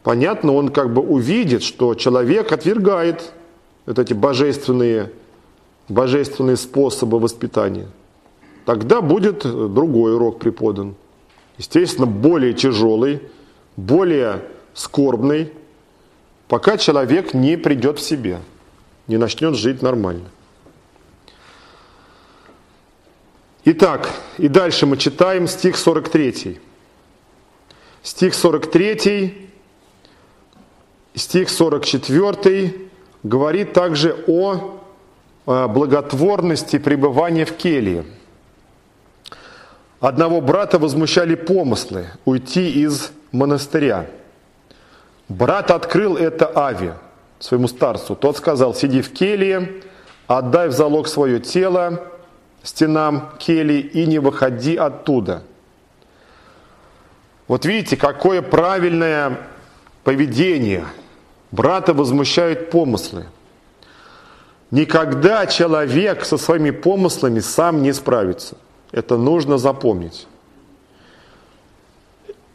B: понятно, он как бы увидит, что человек отвергает вот эти божественные божественные способы воспитания, тогда будет другой урок преподан. Естественно, более тяжелый, более скорбный, пока человек не придет в себя, не начнет жить нормально. Итак, и дальше мы читаем стих 43. Стих 43, стих 44 говорит также о Э, благотворности пребывания в келье. Одного брата возмущали помыслы уйти из монастыря. Брат открыл это Ави, своему старцу. Тот сказал, сиди в келье, отдай в залог свое тело стенам кельи и не выходи оттуда. Вот видите, какое правильное поведение. Брата возмущают помыслы. Никогда человек со своими помыслами сам не справится. Это нужно запомнить.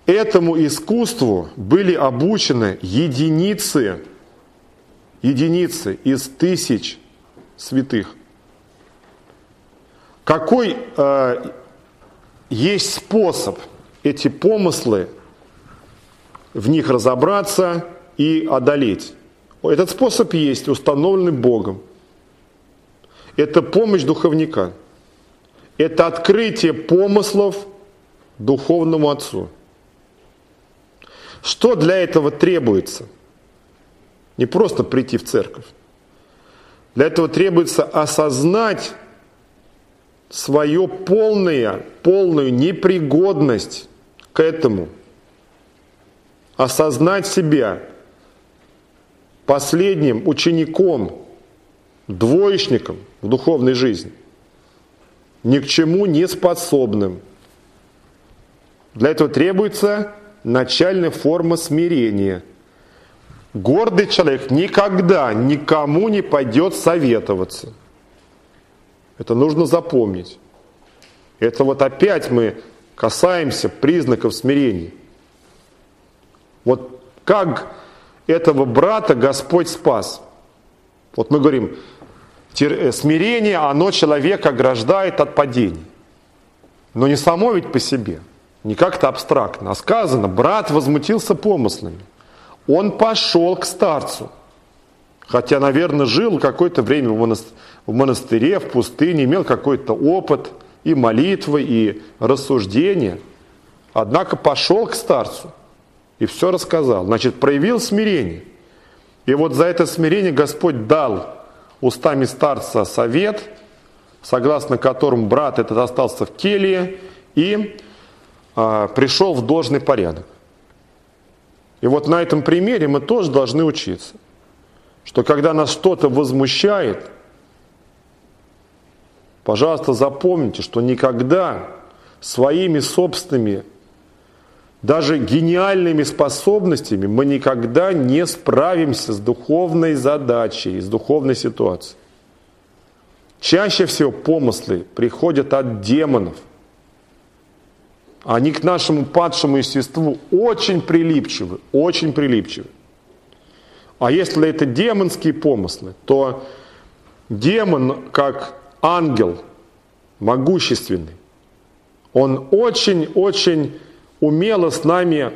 B: Этому искусству были обучены единицы, единицы из тысяч святых. Какой э, есть способ эти помыслы в них разобраться и одолеть? Этот способ есть, установленный Богом. Это помощь духовника. Это открытие помыслов духовному отцу. Что для этого требуется? Не просто прийти в церковь. Для этого требуется осознать свою полную, полную непригодность к этому. Осознать себя последним учеником двоечником в духовной жизни, ни к чему не способным. Для этого требуется начальная форма смирения. Гордый человек никогда никому не пойдет советоваться. Это нужно запомнить. Это вот опять мы касаемся признаков смирения. Вот как этого брата Господь спас. Вот мы говорим, Э, смирение, оно человека ограждает от падений. Но не само ведь по себе, не как-то абстрактно, а сказано, брат возмутился помыслами. Он пошел к старцу. Хотя, наверное, жил какое-то время в монастыре, в пустыне, имел какой-то опыт и молитвы, и рассуждения. Однако пошел к старцу и все рассказал. Значит, проявил смирение. И вот за это смирение Господь дал устами старца совет, согласно которому брат этот остался в келье и э, пришел в должный порядок. И вот на этом примере мы тоже должны учиться, что когда нас что-то возмущает, пожалуйста, запомните, что никогда своими собственными даже гениальными способностями мы никогда не справимся с духовной задачей, с духовной ситуацией. Чаще всего помыслы приходят от демонов. Они к нашему падшему естеству очень прилипчивы, очень прилипчивы. А если это демонские помыслы, то демон, как ангел, могущественный, он очень-очень умело с нами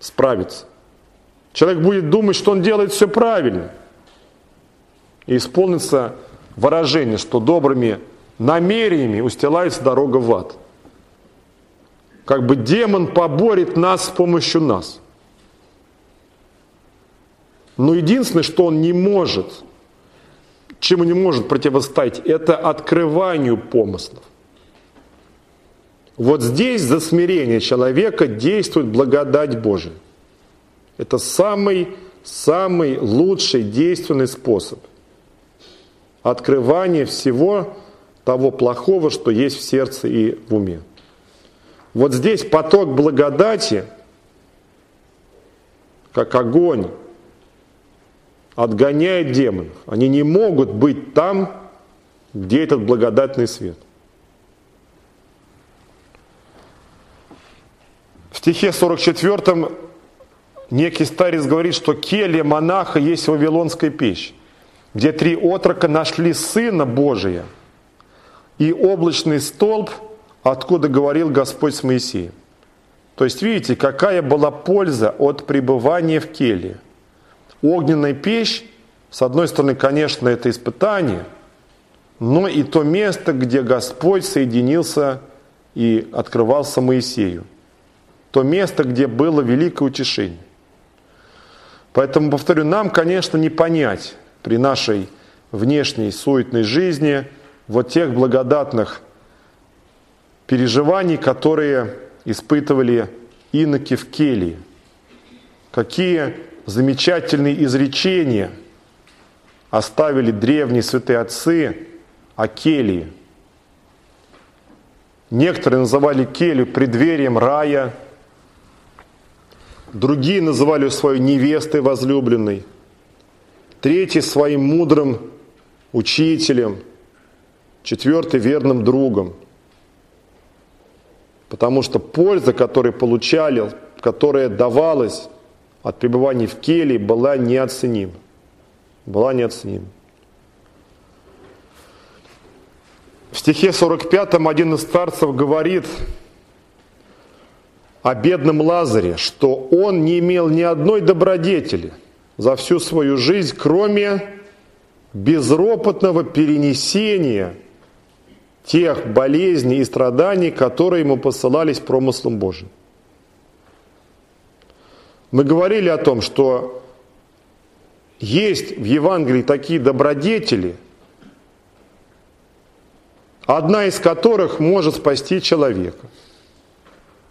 B: справиться. Человек будет думать, что он делает все правильно. И исполнится выражение, что добрыми намерениями устилается дорога в ад. как бы демон поборет нас с помощью нас. Но единственное, что он не может, чем он не может противостоять, это открыванию помыслов. Вот здесь за смирение человека действует благодать Божия. Это самый, самый лучший действенный способ открывания всего того плохого, что есть в сердце и в уме. Вот здесь поток благодати, как огонь, отгоняет демонов. Они не могут быть там, где этот благодатный свет. В стихе 44 некий старец говорит, что келья монаха есть вавилонская печь, где три отрока нашли Сына Божия и облачный столб, откуда говорил Господь с Моисеем. То есть видите, какая была польза от пребывания в келье. Огненная печь, с одной стороны, конечно, это испытание, но и то место, где Господь соединился и открывался Моисею. То место, где было великое утешение. Поэтому, повторю, нам, конечно, не понять при нашей внешней суетной жизни вот тех благодатных переживаний, которые испытывали иноки в Келии. Какие замечательные изречения оставили древние святые отцы о Келии. Некоторые называли Келию преддверием рая, другие называли свою невестой возлюбленной, третий своим мудрым учителем, четвертый верным другом. Потому что польза, которую получали, которая давалась от пребывания в келии была неоценима. Была неоценима. В стихе 45 один из старцев говорит о бедном Лазаре, что он не имел ни одной добродетели за всю свою жизнь, кроме безропотного перенесения тех болезней и страданий, которые ему посылались промыслом Божьим. Мы говорили о том, что есть в Евангелии такие добродетели, одна из которых может спасти человека.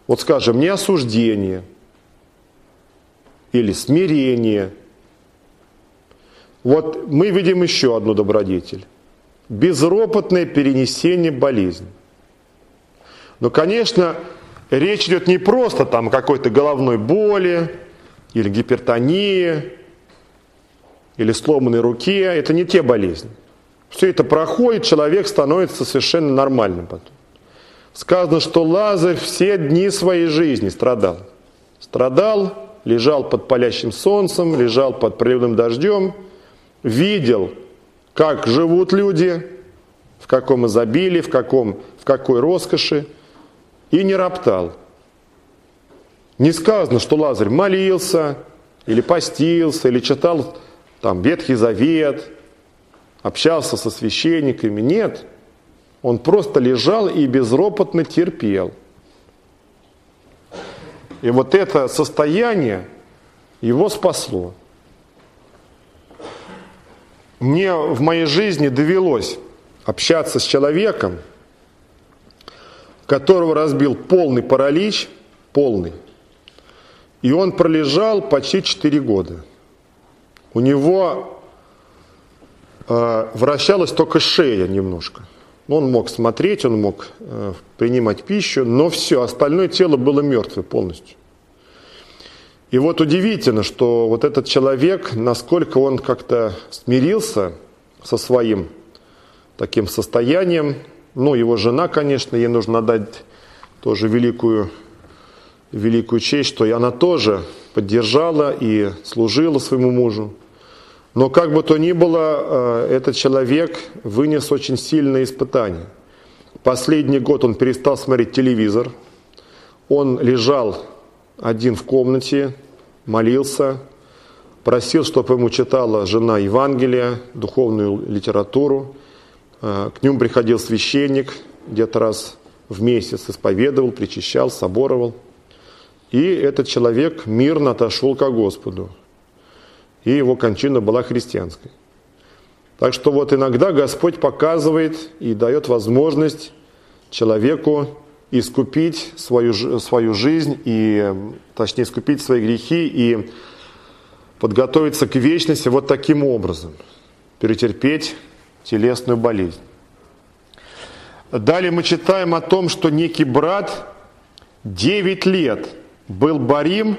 B: Вот скажем, не осуждение или смирение. Вот мы видим еще одну добродетель. Безропотное перенесение болезни. Но, конечно, речь идет не просто там о какой-то головной боли, или гипертония, или сломанной руке, это не те болезни. Все это проходит, человек становится совершенно нормальным потом. Сказано, что Лазарь все дни своей жизни страдал. Страдал, лежал под палящим солнцем, лежал под проливным дождем, видел, как живут люди, в каком изобилии, в, каком, в какой роскоши, и не роптал – не сказано, что Лазарь молился, или постился, или читал там Ветхий Завет, общался со священниками. Нет, он просто лежал и безропотно терпел. И вот это состояние его спасло. Мне в моей жизни довелось общаться с человеком, которого разбил полный паралич, полный, и он пролежал почти 4 года. У него э, вращалась только шея немножко. Он мог смотреть, он мог э, принимать пищу, но все, остальное тело было мертвое полностью. И вот удивительно, что вот этот человек, насколько он как-то смирился со своим таким состоянием, ну, его жена, конечно, ей нужно отдать тоже великую великую честь, что и она тоже поддержала и служила своему мужу. Но как бы то ни было, э, этот человек вынес очень сильное испытание. Последний год он перестал смотреть телевизор, он лежал один в комнате, молился, просил, чтобы ему читала жена Евангелия, духовную литературу. Э, к нему приходил священник где-то раз
A: в месяц исповедовал, причащал, соборовал. И этот человек мирно отошел ко Господу. И его кончина была христианской. Так что вот иногда Господь показывает и дает возможность человеку искупить свою, свою жизнь, и, точнее, искупить свои грехи и подготовиться к вечности вот таким образом, перетерпеть телесную болезнь. Далее мы читаем о том, что некий брат 9 лет был борим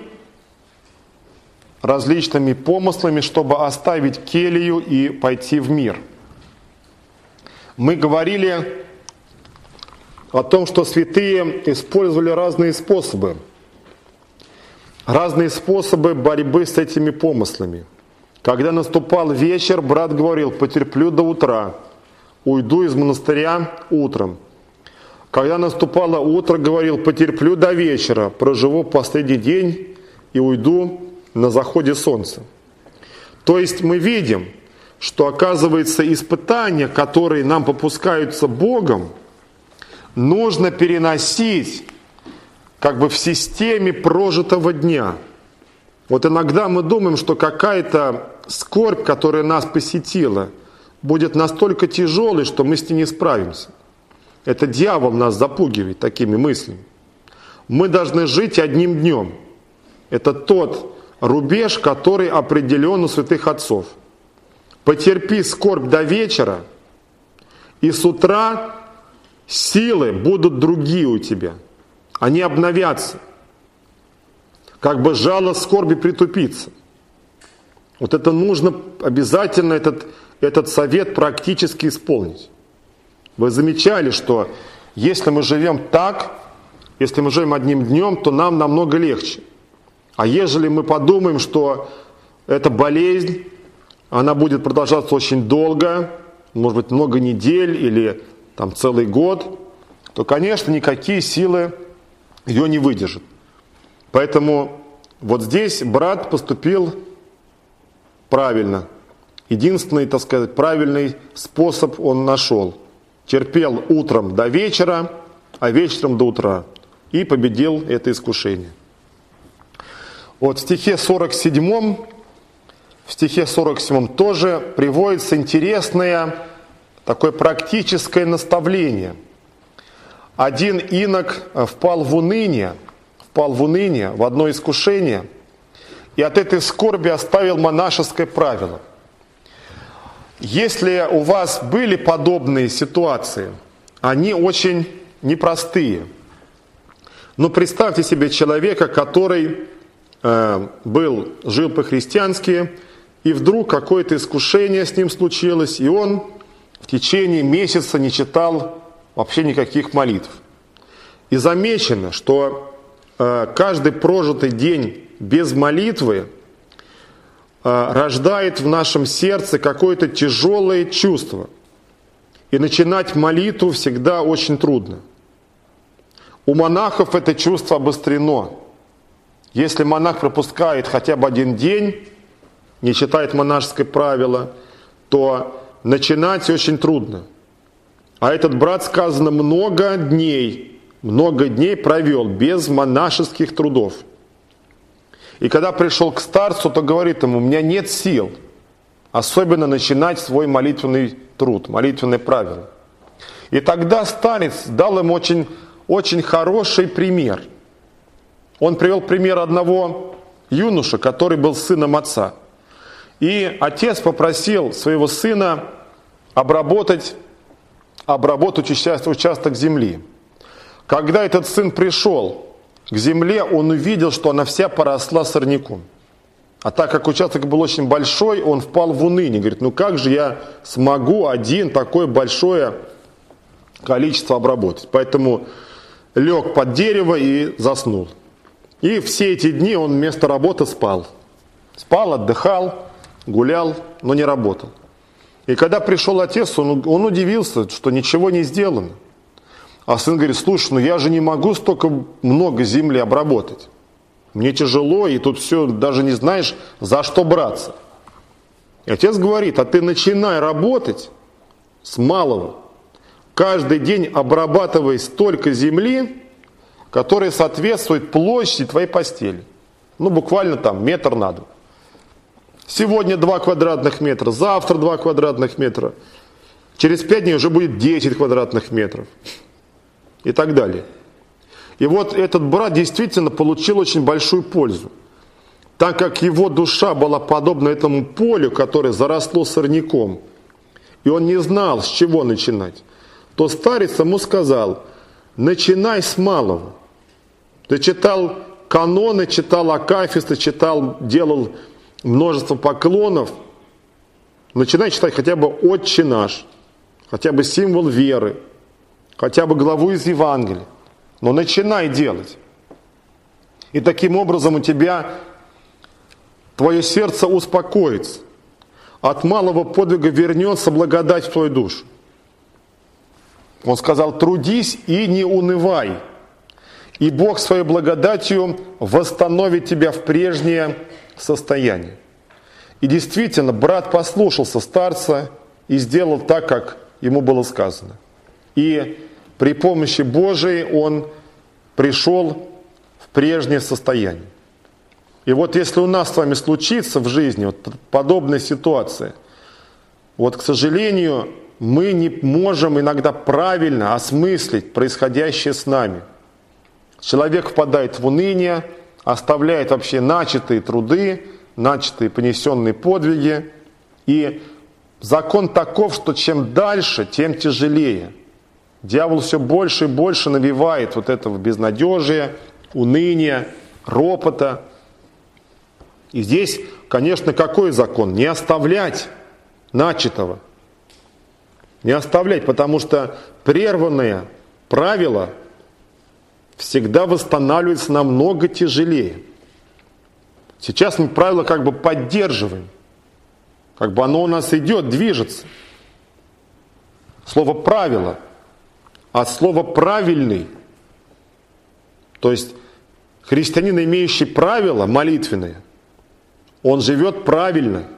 A: различными помыслами, чтобы оставить келью и пойти в мир. Мы говорили о том, что святые использовали разные способы, разные способы борьбы с этими помыслами. Когда наступал вечер, брат говорил, потерплю до утра, уйду из монастыря утром. Когда наступало утро, говорил, потерплю до вечера, проживу последний день и уйду на заходе солнца. То есть мы видим, что оказывается испытания, которые нам попускаются Богом – нужно переносить как бы в системе прожитого дня. Вот иногда мы думаем, что какая-то скорбь, которая нас посетила, будет настолько тяжелой, что мы с ней не справимся. Это дьявол нас запугивает такими мыслями. Мы должны жить одним днем. Это тот рубеж, который определен у святых отцов. Потерпи скорбь до вечера, и с утра Силы будут другие у тебя. Они обновятся. Как бы жало скорби притупиться. Вот это нужно обязательно этот, этот совет практически исполнить. Вы замечали, что если мы живем так, если мы живем одним днем, то нам намного легче. А ежели мы подумаем, что эта болезнь, она будет продолжаться очень долго, может быть, много недель или там целый год, то, конечно, никакие силы ее не выдержат. Поэтому вот здесь брат поступил правильно. Единственный, так сказать, правильный способ он нашел. Терпел утром до вечера, а вечером до утра. И победил это искушение. Вот в стихе 47, в стихе 47 тоже приводится интересная такое практическое наставление. Один инок э, впал в уныние, впал в уныние, в одно искушение, и от этой скорби оставил монашеское правило. Если у вас были подобные ситуации, они очень непростые. Но представьте себе человека, который э, был, жил по-христиански, и вдруг какое-то искушение с ним случилось, и он в течение месяца не читал вообще никаких молитв. И замечено, что э, каждый прожитый день без молитвы рождает в нашем сердце какое-то тяжелое чувство. И начинать молитву всегда очень трудно. У монахов это чувство обострено. Если монах пропускает хотя бы один день, не читает монашеское правило, то начинать очень трудно. А этот брат, сказано, много дней, много дней провел без монашеских трудов. И когда пришел к старцу, то говорит ему, у меня нет сил, особенно начинать свой молитвенный труд, молитвенное правило. И тогда старец дал ему очень, очень хороший пример. Он привел пример одного юноша, который был сыном отца – и отец попросил своего сына обработать, обработать участок земли. Когда этот сын пришел к земле, он увидел, что она вся поросла сорняком. А так как участок был очень большой, он впал в уныние. Говорит, ну как же я смогу один такое большое количество обработать? Поэтому лег под дерево и заснул. И все эти дни он вместо работы спал. Спал, отдыхал гулял, но не работал. И когда пришел отец, он, он удивился, что ничего не сделано. А сын говорит, слушай, ну я же не могу столько много земли обработать. Мне тяжело, и тут все, даже не знаешь, за что браться. И отец говорит, а ты начинай работать с малого.
B: каждый день обрабатывай столько земли, которая соответствует площади твоей постели. Ну, буквально там метр надо. Сегодня 2 квадратных метра, завтра 2 квадратных метра. Через 5 дней уже будет 10 квадратных метров. И так далее. И вот этот брат действительно получил очень большую пользу. Так как его душа была подобна этому полю, которое заросло сорняком, и он не знал, с чего начинать, то старец ему сказал, начинай с малого. Ты читал каноны, читал акафисты, читал, делал множество поклонов. Начинай читать хотя бы «Отче наш», хотя бы символ веры, хотя бы главу из Евангелия. Но начинай делать. И таким образом у тебя твое сердце успокоится. От малого подвига вернется благодать в твою душу. Он сказал, трудись и не унывай. И Бог своей благодатью восстановит тебя в прежнее состояние. И действительно, брат послушался старца и сделал так, как ему было сказано. И при помощи Божией он пришел в прежнее состояние. И вот если у нас с вами случится в жизни вот подобная ситуация, вот, к сожалению, мы не можем иногда правильно осмыслить происходящее с нами. Человек впадает в уныние, оставляет вообще начатые труды, начатые понесенные подвиги. И закон таков, что чем дальше, тем тяжелее. Дьявол все больше и больше навевает вот этого безнадежия, уныния, ропота. И здесь, конечно, какой закон? Не оставлять начатого – не оставлять, потому что прерванные правила всегда восстанавливаются намного тяжелее. Сейчас мы правила как бы поддерживаем, как бы оно у нас идет, движется. Слово правило, а слово правильный. То есть христианин, имеющий правила молитвенные, он живет правильно –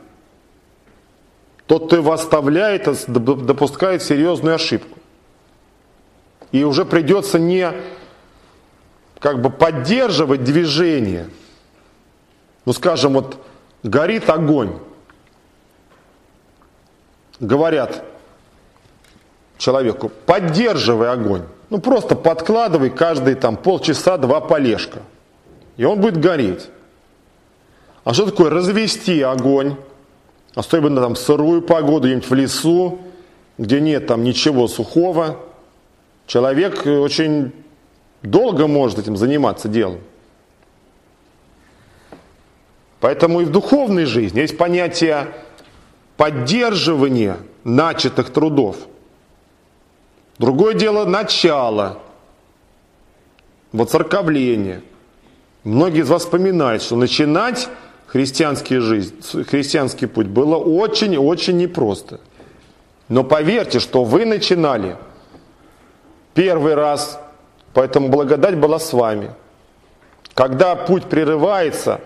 B: тот, кто его оставляет, допускает серьезную ошибку. И уже придется не как бы поддерживать движение. Ну, скажем, вот горит огонь. Говорят человеку, поддерживай огонь. Ну, просто подкладывай каждые там полчаса два полежка. И он будет гореть. А что такое развести огонь? Особенно там сырую погоду, где-нибудь в лесу, где нет там ничего сухого. Человек очень долго может этим заниматься делом. Поэтому и в духовной жизни есть понятие поддерживания начатых трудов. Другое дело начало, воцерковление. Многие из вас вспоминают, что начинать христианский, жизнь, христианский путь было очень-очень непросто. Но поверьте, что вы начинали первый раз, поэтому благодать была с вами. Когда путь прерывается,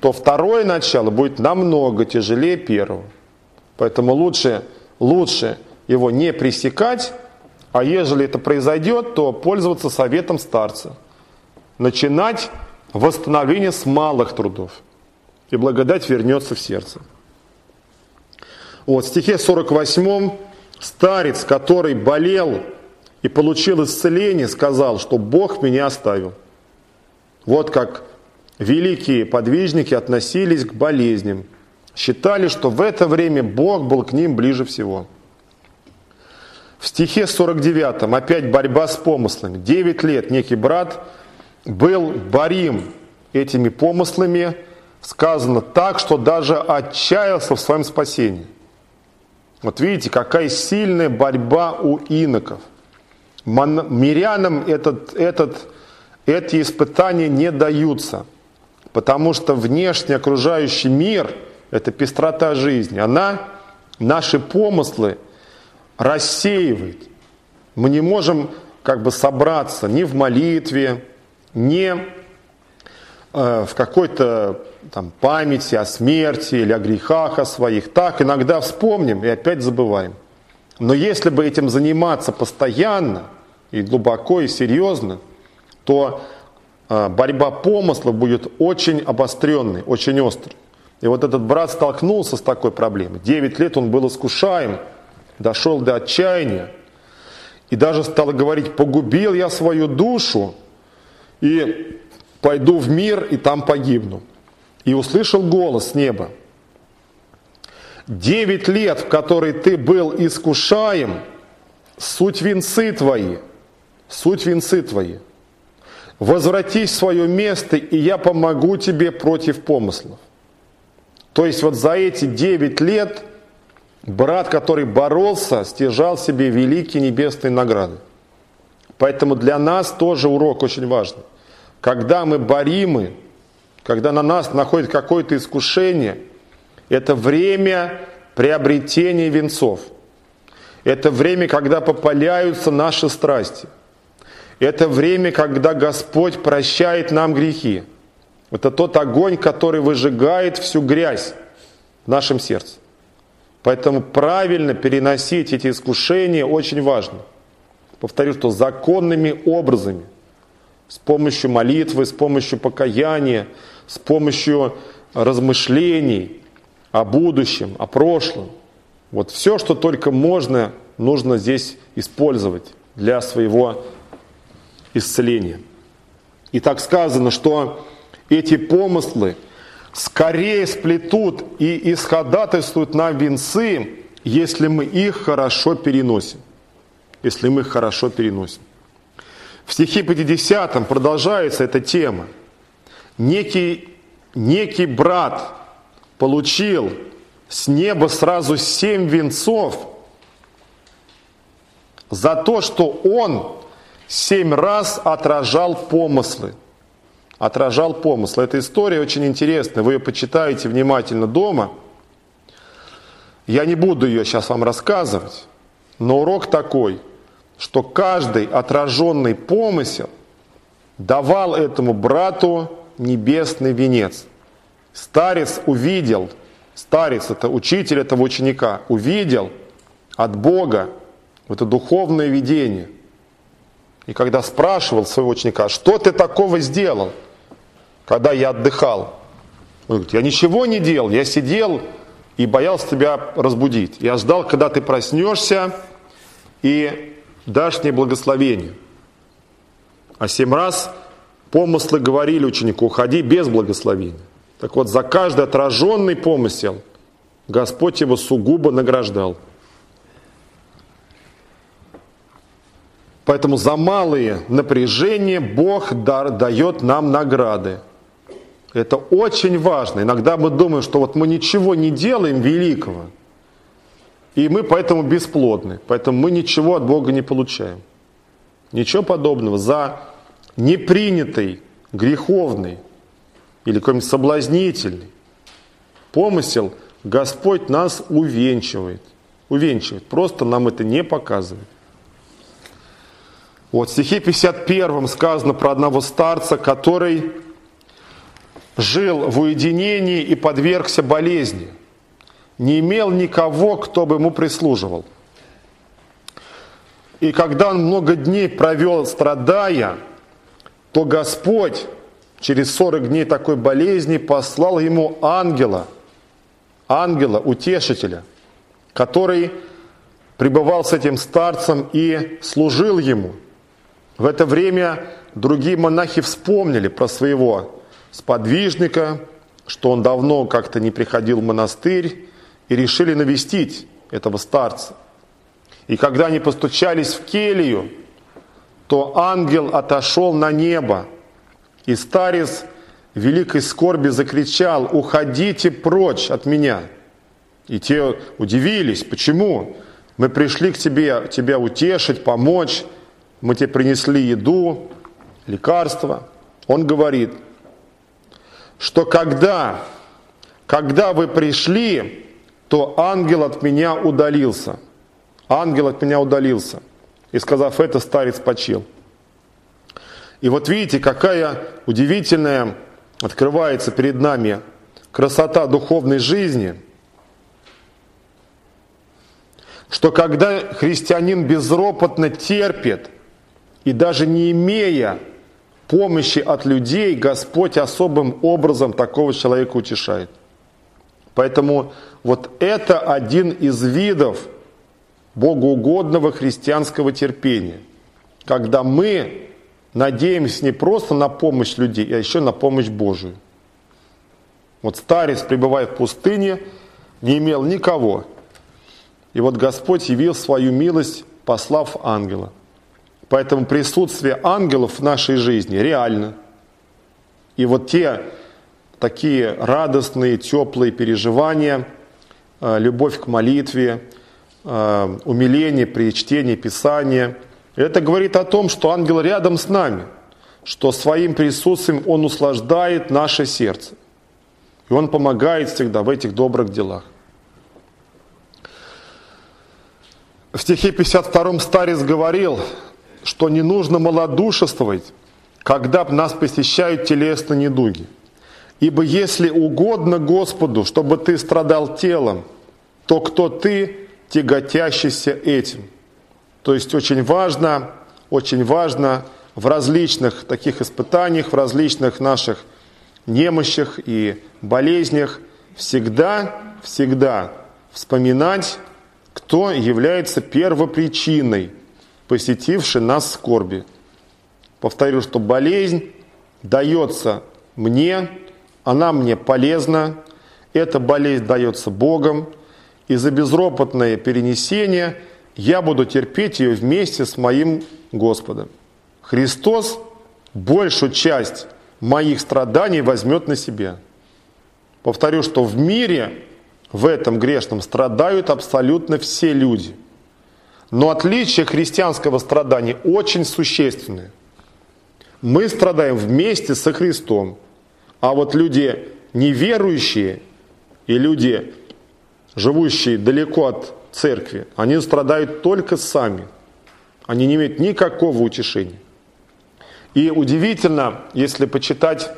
B: то второе начало будет намного тяжелее первого. Поэтому лучше, лучше его не пресекать, а ежели это произойдет, то пользоваться советом старца. Начинать восстановление с малых трудов и благодать вернется в сердце. Вот, в стихе 48 старец, который болел и получил исцеление, сказал, что Бог меня оставил. Вот как великие подвижники относились к болезням. Считали, что в это время Бог был к ним ближе всего. В стихе 49 опять борьба с помыслами. Девять лет некий брат был борим этими помыслами, сказано так, что даже отчаялся в своем спасении. Вот видите, какая сильная борьба у иноков. Мирянам этот, этот, эти испытания не даются, потому что внешний окружающий мир – это пестрота жизни. Она наши помыслы рассеивает. Мы не можем как бы собраться ни в молитве, ни э, в какой-то там, памяти о смерти или о грехах о своих. Так иногда вспомним и опять забываем. Но если бы этим заниматься постоянно и глубоко и серьезно, то а, борьба помыслов будет очень обостренной, очень острой. И вот этот брат столкнулся с такой проблемой. Девять лет он был искушаем, дошел до отчаяния. И даже стал говорить, погубил я свою душу и пойду в мир и там погибну. И услышал голос с неба. Девять лет, в которые ты был искушаем, суть венцы твои, суть венцы твои. Возвратись в свое место, и я помогу тебе против помыслов. То есть вот за эти девять лет брат, который боролся, стяжал себе великие небесные награды. Поэтому для нас тоже урок очень важный. Когда мы боримы, когда на нас находит какое-то искушение – это время приобретения венцов. Это время, когда попаляются наши страсти. Это время, когда Господь прощает нам грехи. Это тот огонь, который выжигает всю грязь в нашем сердце. Поэтому правильно переносить эти искушения очень важно. Повторю, что законными образами, с помощью молитвы, с помощью покаяния, с помощью размышлений, о будущем, о прошлом. Вот все, что только можно, нужно здесь использовать для своего исцеления. И так сказано, что эти помыслы скорее сплетут и исходатайствуют нам венцы, если мы их хорошо переносим. Если мы их хорошо переносим. В стихе 50 продолжается эта тема. Некий, некий брат получил с неба сразу семь венцов за то, что он семь раз отражал помыслы. Отражал помыслы. Эта история очень интересная. Вы ее почитаете внимательно дома. Я не буду ее сейчас вам рассказывать, но урок такой, что каждый отраженный помысел давал этому брату небесный венец – Старец увидел, старец это учитель этого ученика, увидел от Бога это духовное видение. И когда спрашивал своего ученика, что ты такого сделал, когда я отдыхал? Он говорит, я ничего не делал, я сидел и боялся тебя разбудить. Я ждал, когда ты проснешься и дашь мне благословение. А семь раз помыслы говорили ученику, уходи без благословения. Так вот, за каждый отраженный помысел Господь его сугубо награждал. Поэтому за малые напряжения Бог дар, дает нам награды. Это очень важно. Иногда мы думаем, что вот мы ничего не делаем великого, и мы поэтому бесплодны, поэтому мы ничего от Бога не получаем. Ничего подобного. За непринятый, греховный, или какой-нибудь соблазнительный помысел, Господь нас увенчивает. Увенчивает. Просто нам это не показывает. Вот в стихе 51 сказано про одного старца, который жил в уединении и подвергся болезни. Не имел никого, кто бы ему прислуживал. И когда он много дней провел страдая, то Господь через 40 дней такой болезни послал ему ангела, ангела, утешителя, который пребывал с этим старцем и служил ему. В это время другие монахи вспомнили про своего сподвижника, что он давно как-то не приходил в монастырь, и решили навестить этого старца. И когда они постучались в келью, то ангел отошел на небо и старец в великой скорби закричал, уходите прочь от меня. И те удивились, почему? Мы пришли к тебе, тебя утешить, помочь, мы тебе принесли еду, лекарства. Он говорит, что когда, когда вы пришли, то ангел от меня удалился. Ангел от меня удалился. И сказав это, старец почил. И вот видите, какая удивительная открывается перед нами красота духовной жизни. что когда христианин безропотно терпит и даже не имея помощи от людей, Господь особым образом такого человека утешает. Поэтому вот это один из видов богоугодного христианского терпения, когда мы надеемся не просто на помощь людей, а еще на помощь Божию. Вот старец, пребывая в пустыне, не имел никого. И вот Господь явил свою милость, послав ангела. Поэтому присутствие ангелов в нашей жизни реально. И вот те такие радостные, теплые переживания, э, любовь к молитве, э, умиление при чтении Писания, это говорит о том, что ангел рядом с нами, что своим присутствием он услаждает наше сердце. И он помогает всегда в этих добрых делах. В стихе 52 старец говорил, что не нужно малодушествовать, когда нас посещают телесные недуги. Ибо если угодно Господу, чтобы ты страдал телом, то кто ты, тяготящийся этим? То есть очень важно, очень важно в различных таких испытаниях, в различных наших немощах и болезнях всегда, всегда вспоминать, кто является первопричиной посетившей нас скорби. Повторю, что болезнь дается мне, она мне полезна, эта болезнь дается Богом, и за безропотное перенесение я буду терпеть ее вместе с моим Господом. Христос большую часть моих страданий возьмет на себя. Повторю, что в мире, в этом грешном, страдают абсолютно все люди. Но отличие христианского страдания очень существенное. Мы страдаем вместе со Христом. А вот люди неверующие и люди, живущие далеко от церкви, они страдают только сами. Они не имеют никакого утешения. И удивительно, если почитать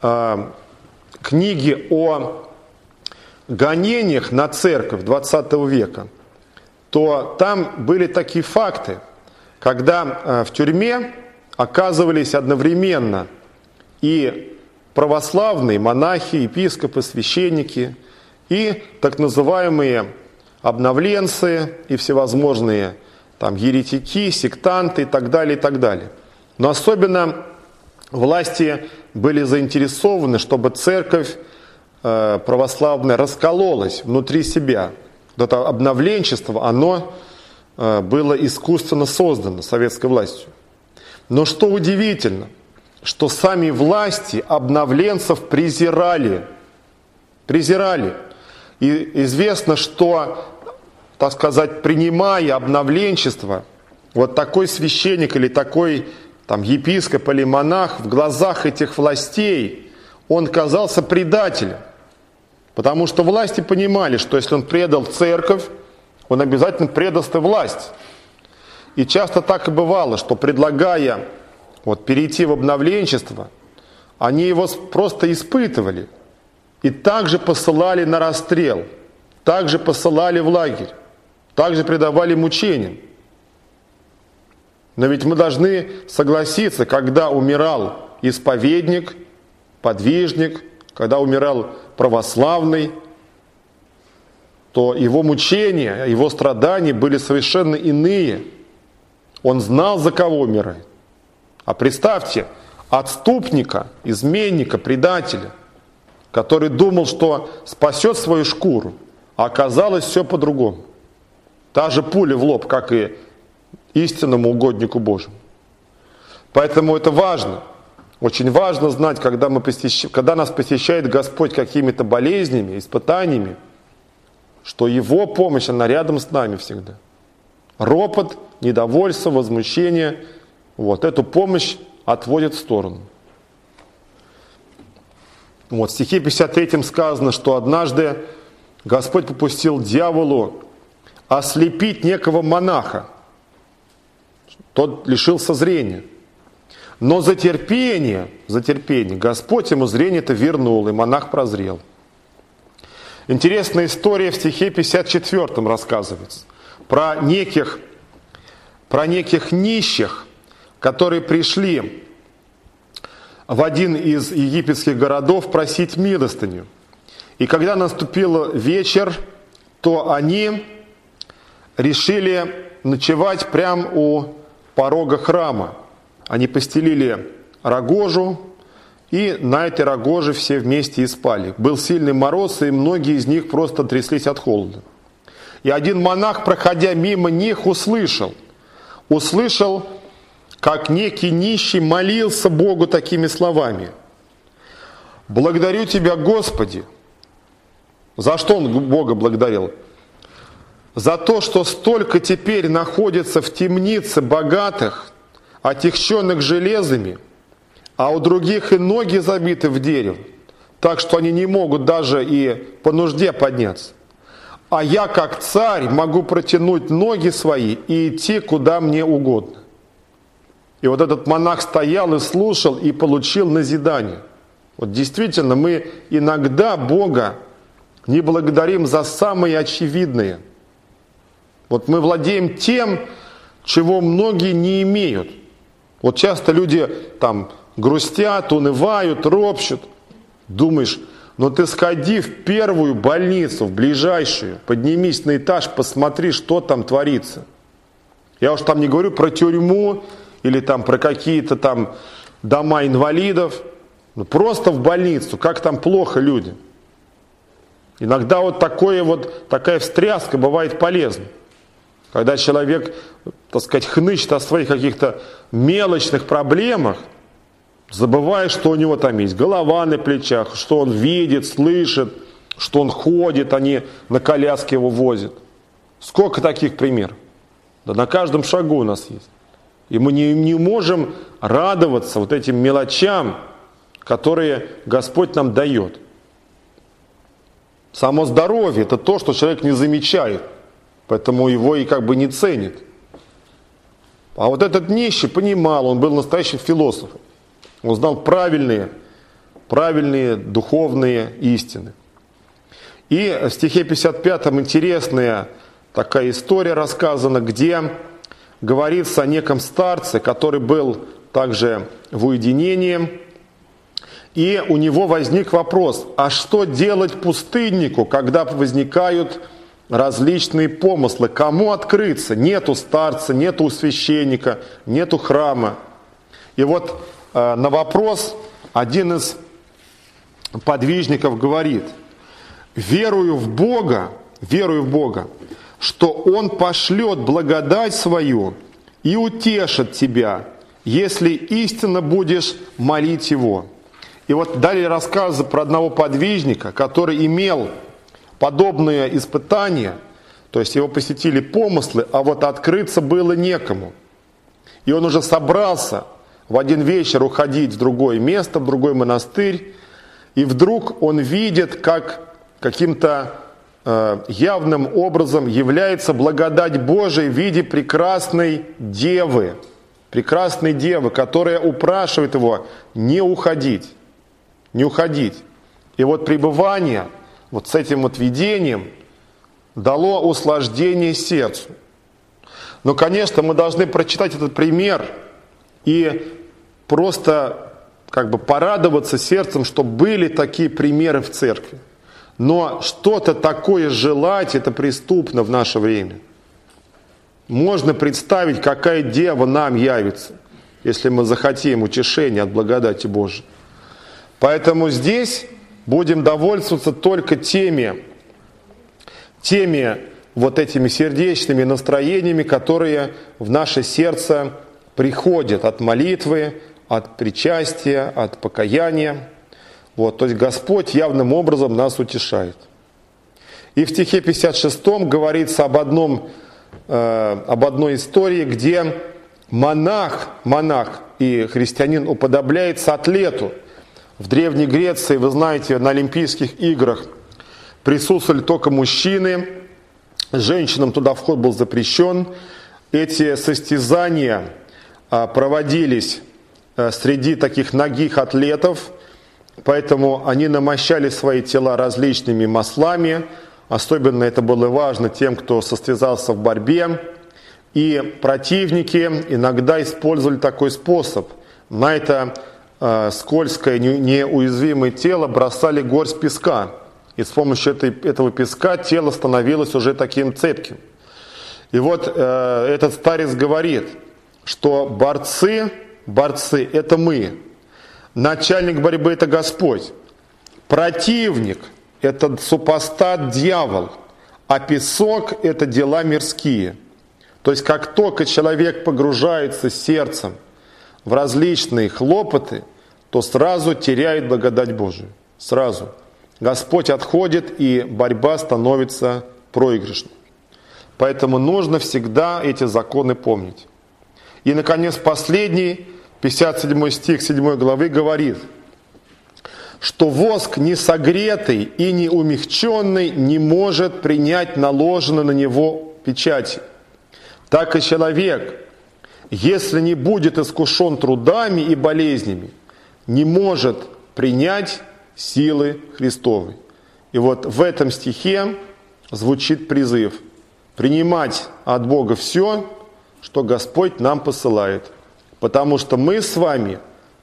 B: э, книги о гонениях на церковь 20 века, то там были такие факты, когда э, в тюрьме оказывались одновременно и православные монахи, епископы, священники, и так называемые обновленцы, и всевозможные там еретики, сектанты и так далее, и так далее. Но особенно власти были заинтересованы, чтобы церковь э, православная раскололась внутри себя. Вот это обновленчество, оно э, было искусственно создано советской властью. Но что удивительно, что сами власти обновленцев презирали. Презирали. И известно, что, так сказать, принимая обновленчество, вот такой священник или такой там, епископ или монах в глазах этих властей, он казался предателем. Потому что власти понимали, что если он предал церковь, он обязательно предаст и власть. И часто так и бывало, что предлагая вот, перейти в обновленчество, они его просто испытывали. И также посылали на расстрел, также посылали в лагерь, также предавали мучениям. Но ведь мы должны согласиться, когда умирал исповедник, подвижник, когда умирал православный, то его мучения, его страдания были совершенно иные. Он знал, за кого умирает. А представьте, отступника, изменника, предателя, который думал, что спасет свою шкуру, а оказалось все по-другому. Та же пуля в лоб, как и истинному угоднику Божьему. Поэтому это важно. Очень важно знать, когда, мы посещ... когда нас посещает Господь какими-то болезнями, испытаниями, что Его помощь, она рядом с нами всегда. Ропот, недовольство, возмущение, вот эту помощь отводит в сторону. Вот, в стихе 53 сказано, что однажды Господь попустил дьяволу ослепить некого монаха, тот лишился зрения. Но за терпение, за терпение Господь ему зрение это вернул, и монах прозрел. Интересная история в стихе 54 рассказывается про неких, про неких нищих, которые пришли в один из египетских городов просить милостыню. И когда наступил вечер, то они решили ночевать прямо у порога храма. Они постелили рогожу, и на этой рогоже все вместе и спали. Был сильный мороз, и многие из них просто тряслись от холода. И один монах, проходя мимо них, услышал, услышал, как некий нищий молился Богу такими словами. «Благодарю Тебя, Господи!» За что он Бога благодарил? За то, что столько теперь находится в темнице богатых, отягченных железами – а у других и ноги забиты в дерево, так что они не могут даже и по нужде подняться. А я, как царь, могу протянуть ноги свои и идти, куда мне угодно. И вот этот монах стоял и слушал, и получил назидание. Вот действительно, мы иногда Бога не благодарим за самые очевидные. Вот мы владеем тем, чего многие не имеют. Вот часто люди там грустят, унывают, ропщут. Думаешь, но ты сходи в первую больницу, в ближайшую, поднимись на этаж, посмотри, что там творится. Я уж там не говорю про тюрьму или там про какие-то там дома инвалидов. Ну, просто в больницу, как там плохо людям. Иногда вот, такое вот такая встряска бывает полезна. Когда человек, так сказать, хнычет о своих каких-то мелочных проблемах – забывая, что у него там есть голова на плечах, что он видит, слышит, что он ходит, они на коляске его возят. Сколько таких примеров? Да на каждом шагу у нас есть. И мы не, не можем радоваться вот этим мелочам, которые Господь нам дает. Само здоровье – это то, что человек не замечает, поэтому его и как бы не ценит. А вот этот нищий понимал, он был настоящим философом. Он знал правильные, правильные духовные истины. И в стихе 55 интересная такая история рассказана, где говорится о неком старце, который был также в уединении. И у него возник вопрос, а что делать пустыннику, когда возникают различные помыслы? Кому открыться? Нету старца, нету священника, нету храма. И вот Э, на вопрос один из подвижников говорит, верую в Бога, верую в Бога, что Он пошлет благодать свою и утешит тебя, если истинно будешь молить Его. И вот далее рассказы про одного подвижника, который имел подобные испытания, то есть его посетили помыслы, а вот открыться было некому. И он уже собрался – в один вечер уходить в другое место, в другой монастырь, и вдруг он видит, как каким-то э, явным образом является благодать Божия в виде прекрасной девы, прекрасной девы, которая упрашивает его не уходить, не уходить. И вот пребывание вот с этим вот видением дало услаждение сердцу. Но, конечно, мы должны прочитать этот пример и просто как бы порадоваться сердцем, что были такие примеры в церкви. Но что-то такое желать, это преступно в наше время. Можно представить, какая дева нам явится, если мы захотим утешения от благодати Божией. Поэтому здесь будем довольствоваться только теми, теми вот этими сердечными настроениями, которые в наше сердце приходят от молитвы, от причастия, от покаяния. Вот, то есть Господь явным образом нас утешает. И в стихе 56 говорится об, одном, э, об одной истории, где монах, монах и христианин уподобляется атлету. В Древней Греции, вы знаете, на Олимпийских играх присутствовали только мужчины, женщинам туда вход был запрещен. Эти состязания а, проводились Э, среди таких ногих атлетов, Поэтому они намощали свои тела различными маслами. Особенно это было важно тем, кто состязался в борьбе. И противники иногда использовали такой способ. На это скользкое, неуязвимое тело бросали горсть песка. И с помощью этой, этого песка тело становилось уже таким цепким. И вот э, этот старец говорит, что борцы, борцы – это мы. Начальник борьбы – это Господь. Противник – это супостат дьявол. А песок – это дела мирские. То есть, как только человек погружается сердцем в различные хлопоты, то сразу теряет благодать Божию. Сразу. Господь отходит, и борьба становится проигрышной. Поэтому нужно всегда эти законы помнить. И, наконец, последний, 57 стих 7 главы говорит, что воск не согретый и не умягченный не может принять наложенные на него печати. Так и человек, если не будет искушен трудами и болезнями, не может принять силы Христовой. И вот в этом стихе звучит призыв – принимать от Бога все, что Господь нам посылает. Потому что мы с вами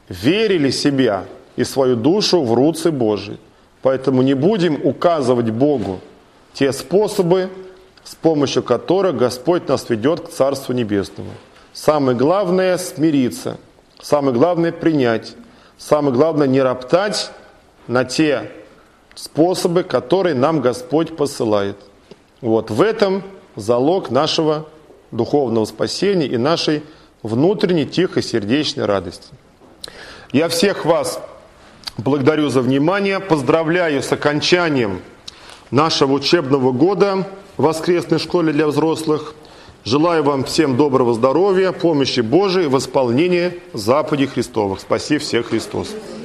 B: верили себя и свою душу в руцы Божии. Поэтому не будем указывать Богу те способы, с помощью которых Господь нас ведет к Царству Небесному. Самое главное – смириться. Самое главное – принять. Самое главное – не роптать на те способы, которые нам Господь посылает. Вот в этом залог нашего духовного спасения и нашей внутренней тихой сердечной радости. Я всех вас благодарю за внимание, поздравляю с окончанием нашего учебного года в воскресной школе для взрослых. Желаю вам всем доброго здоровья, помощи Божией в исполнении заповедей Христовых. Спаси всех Христос.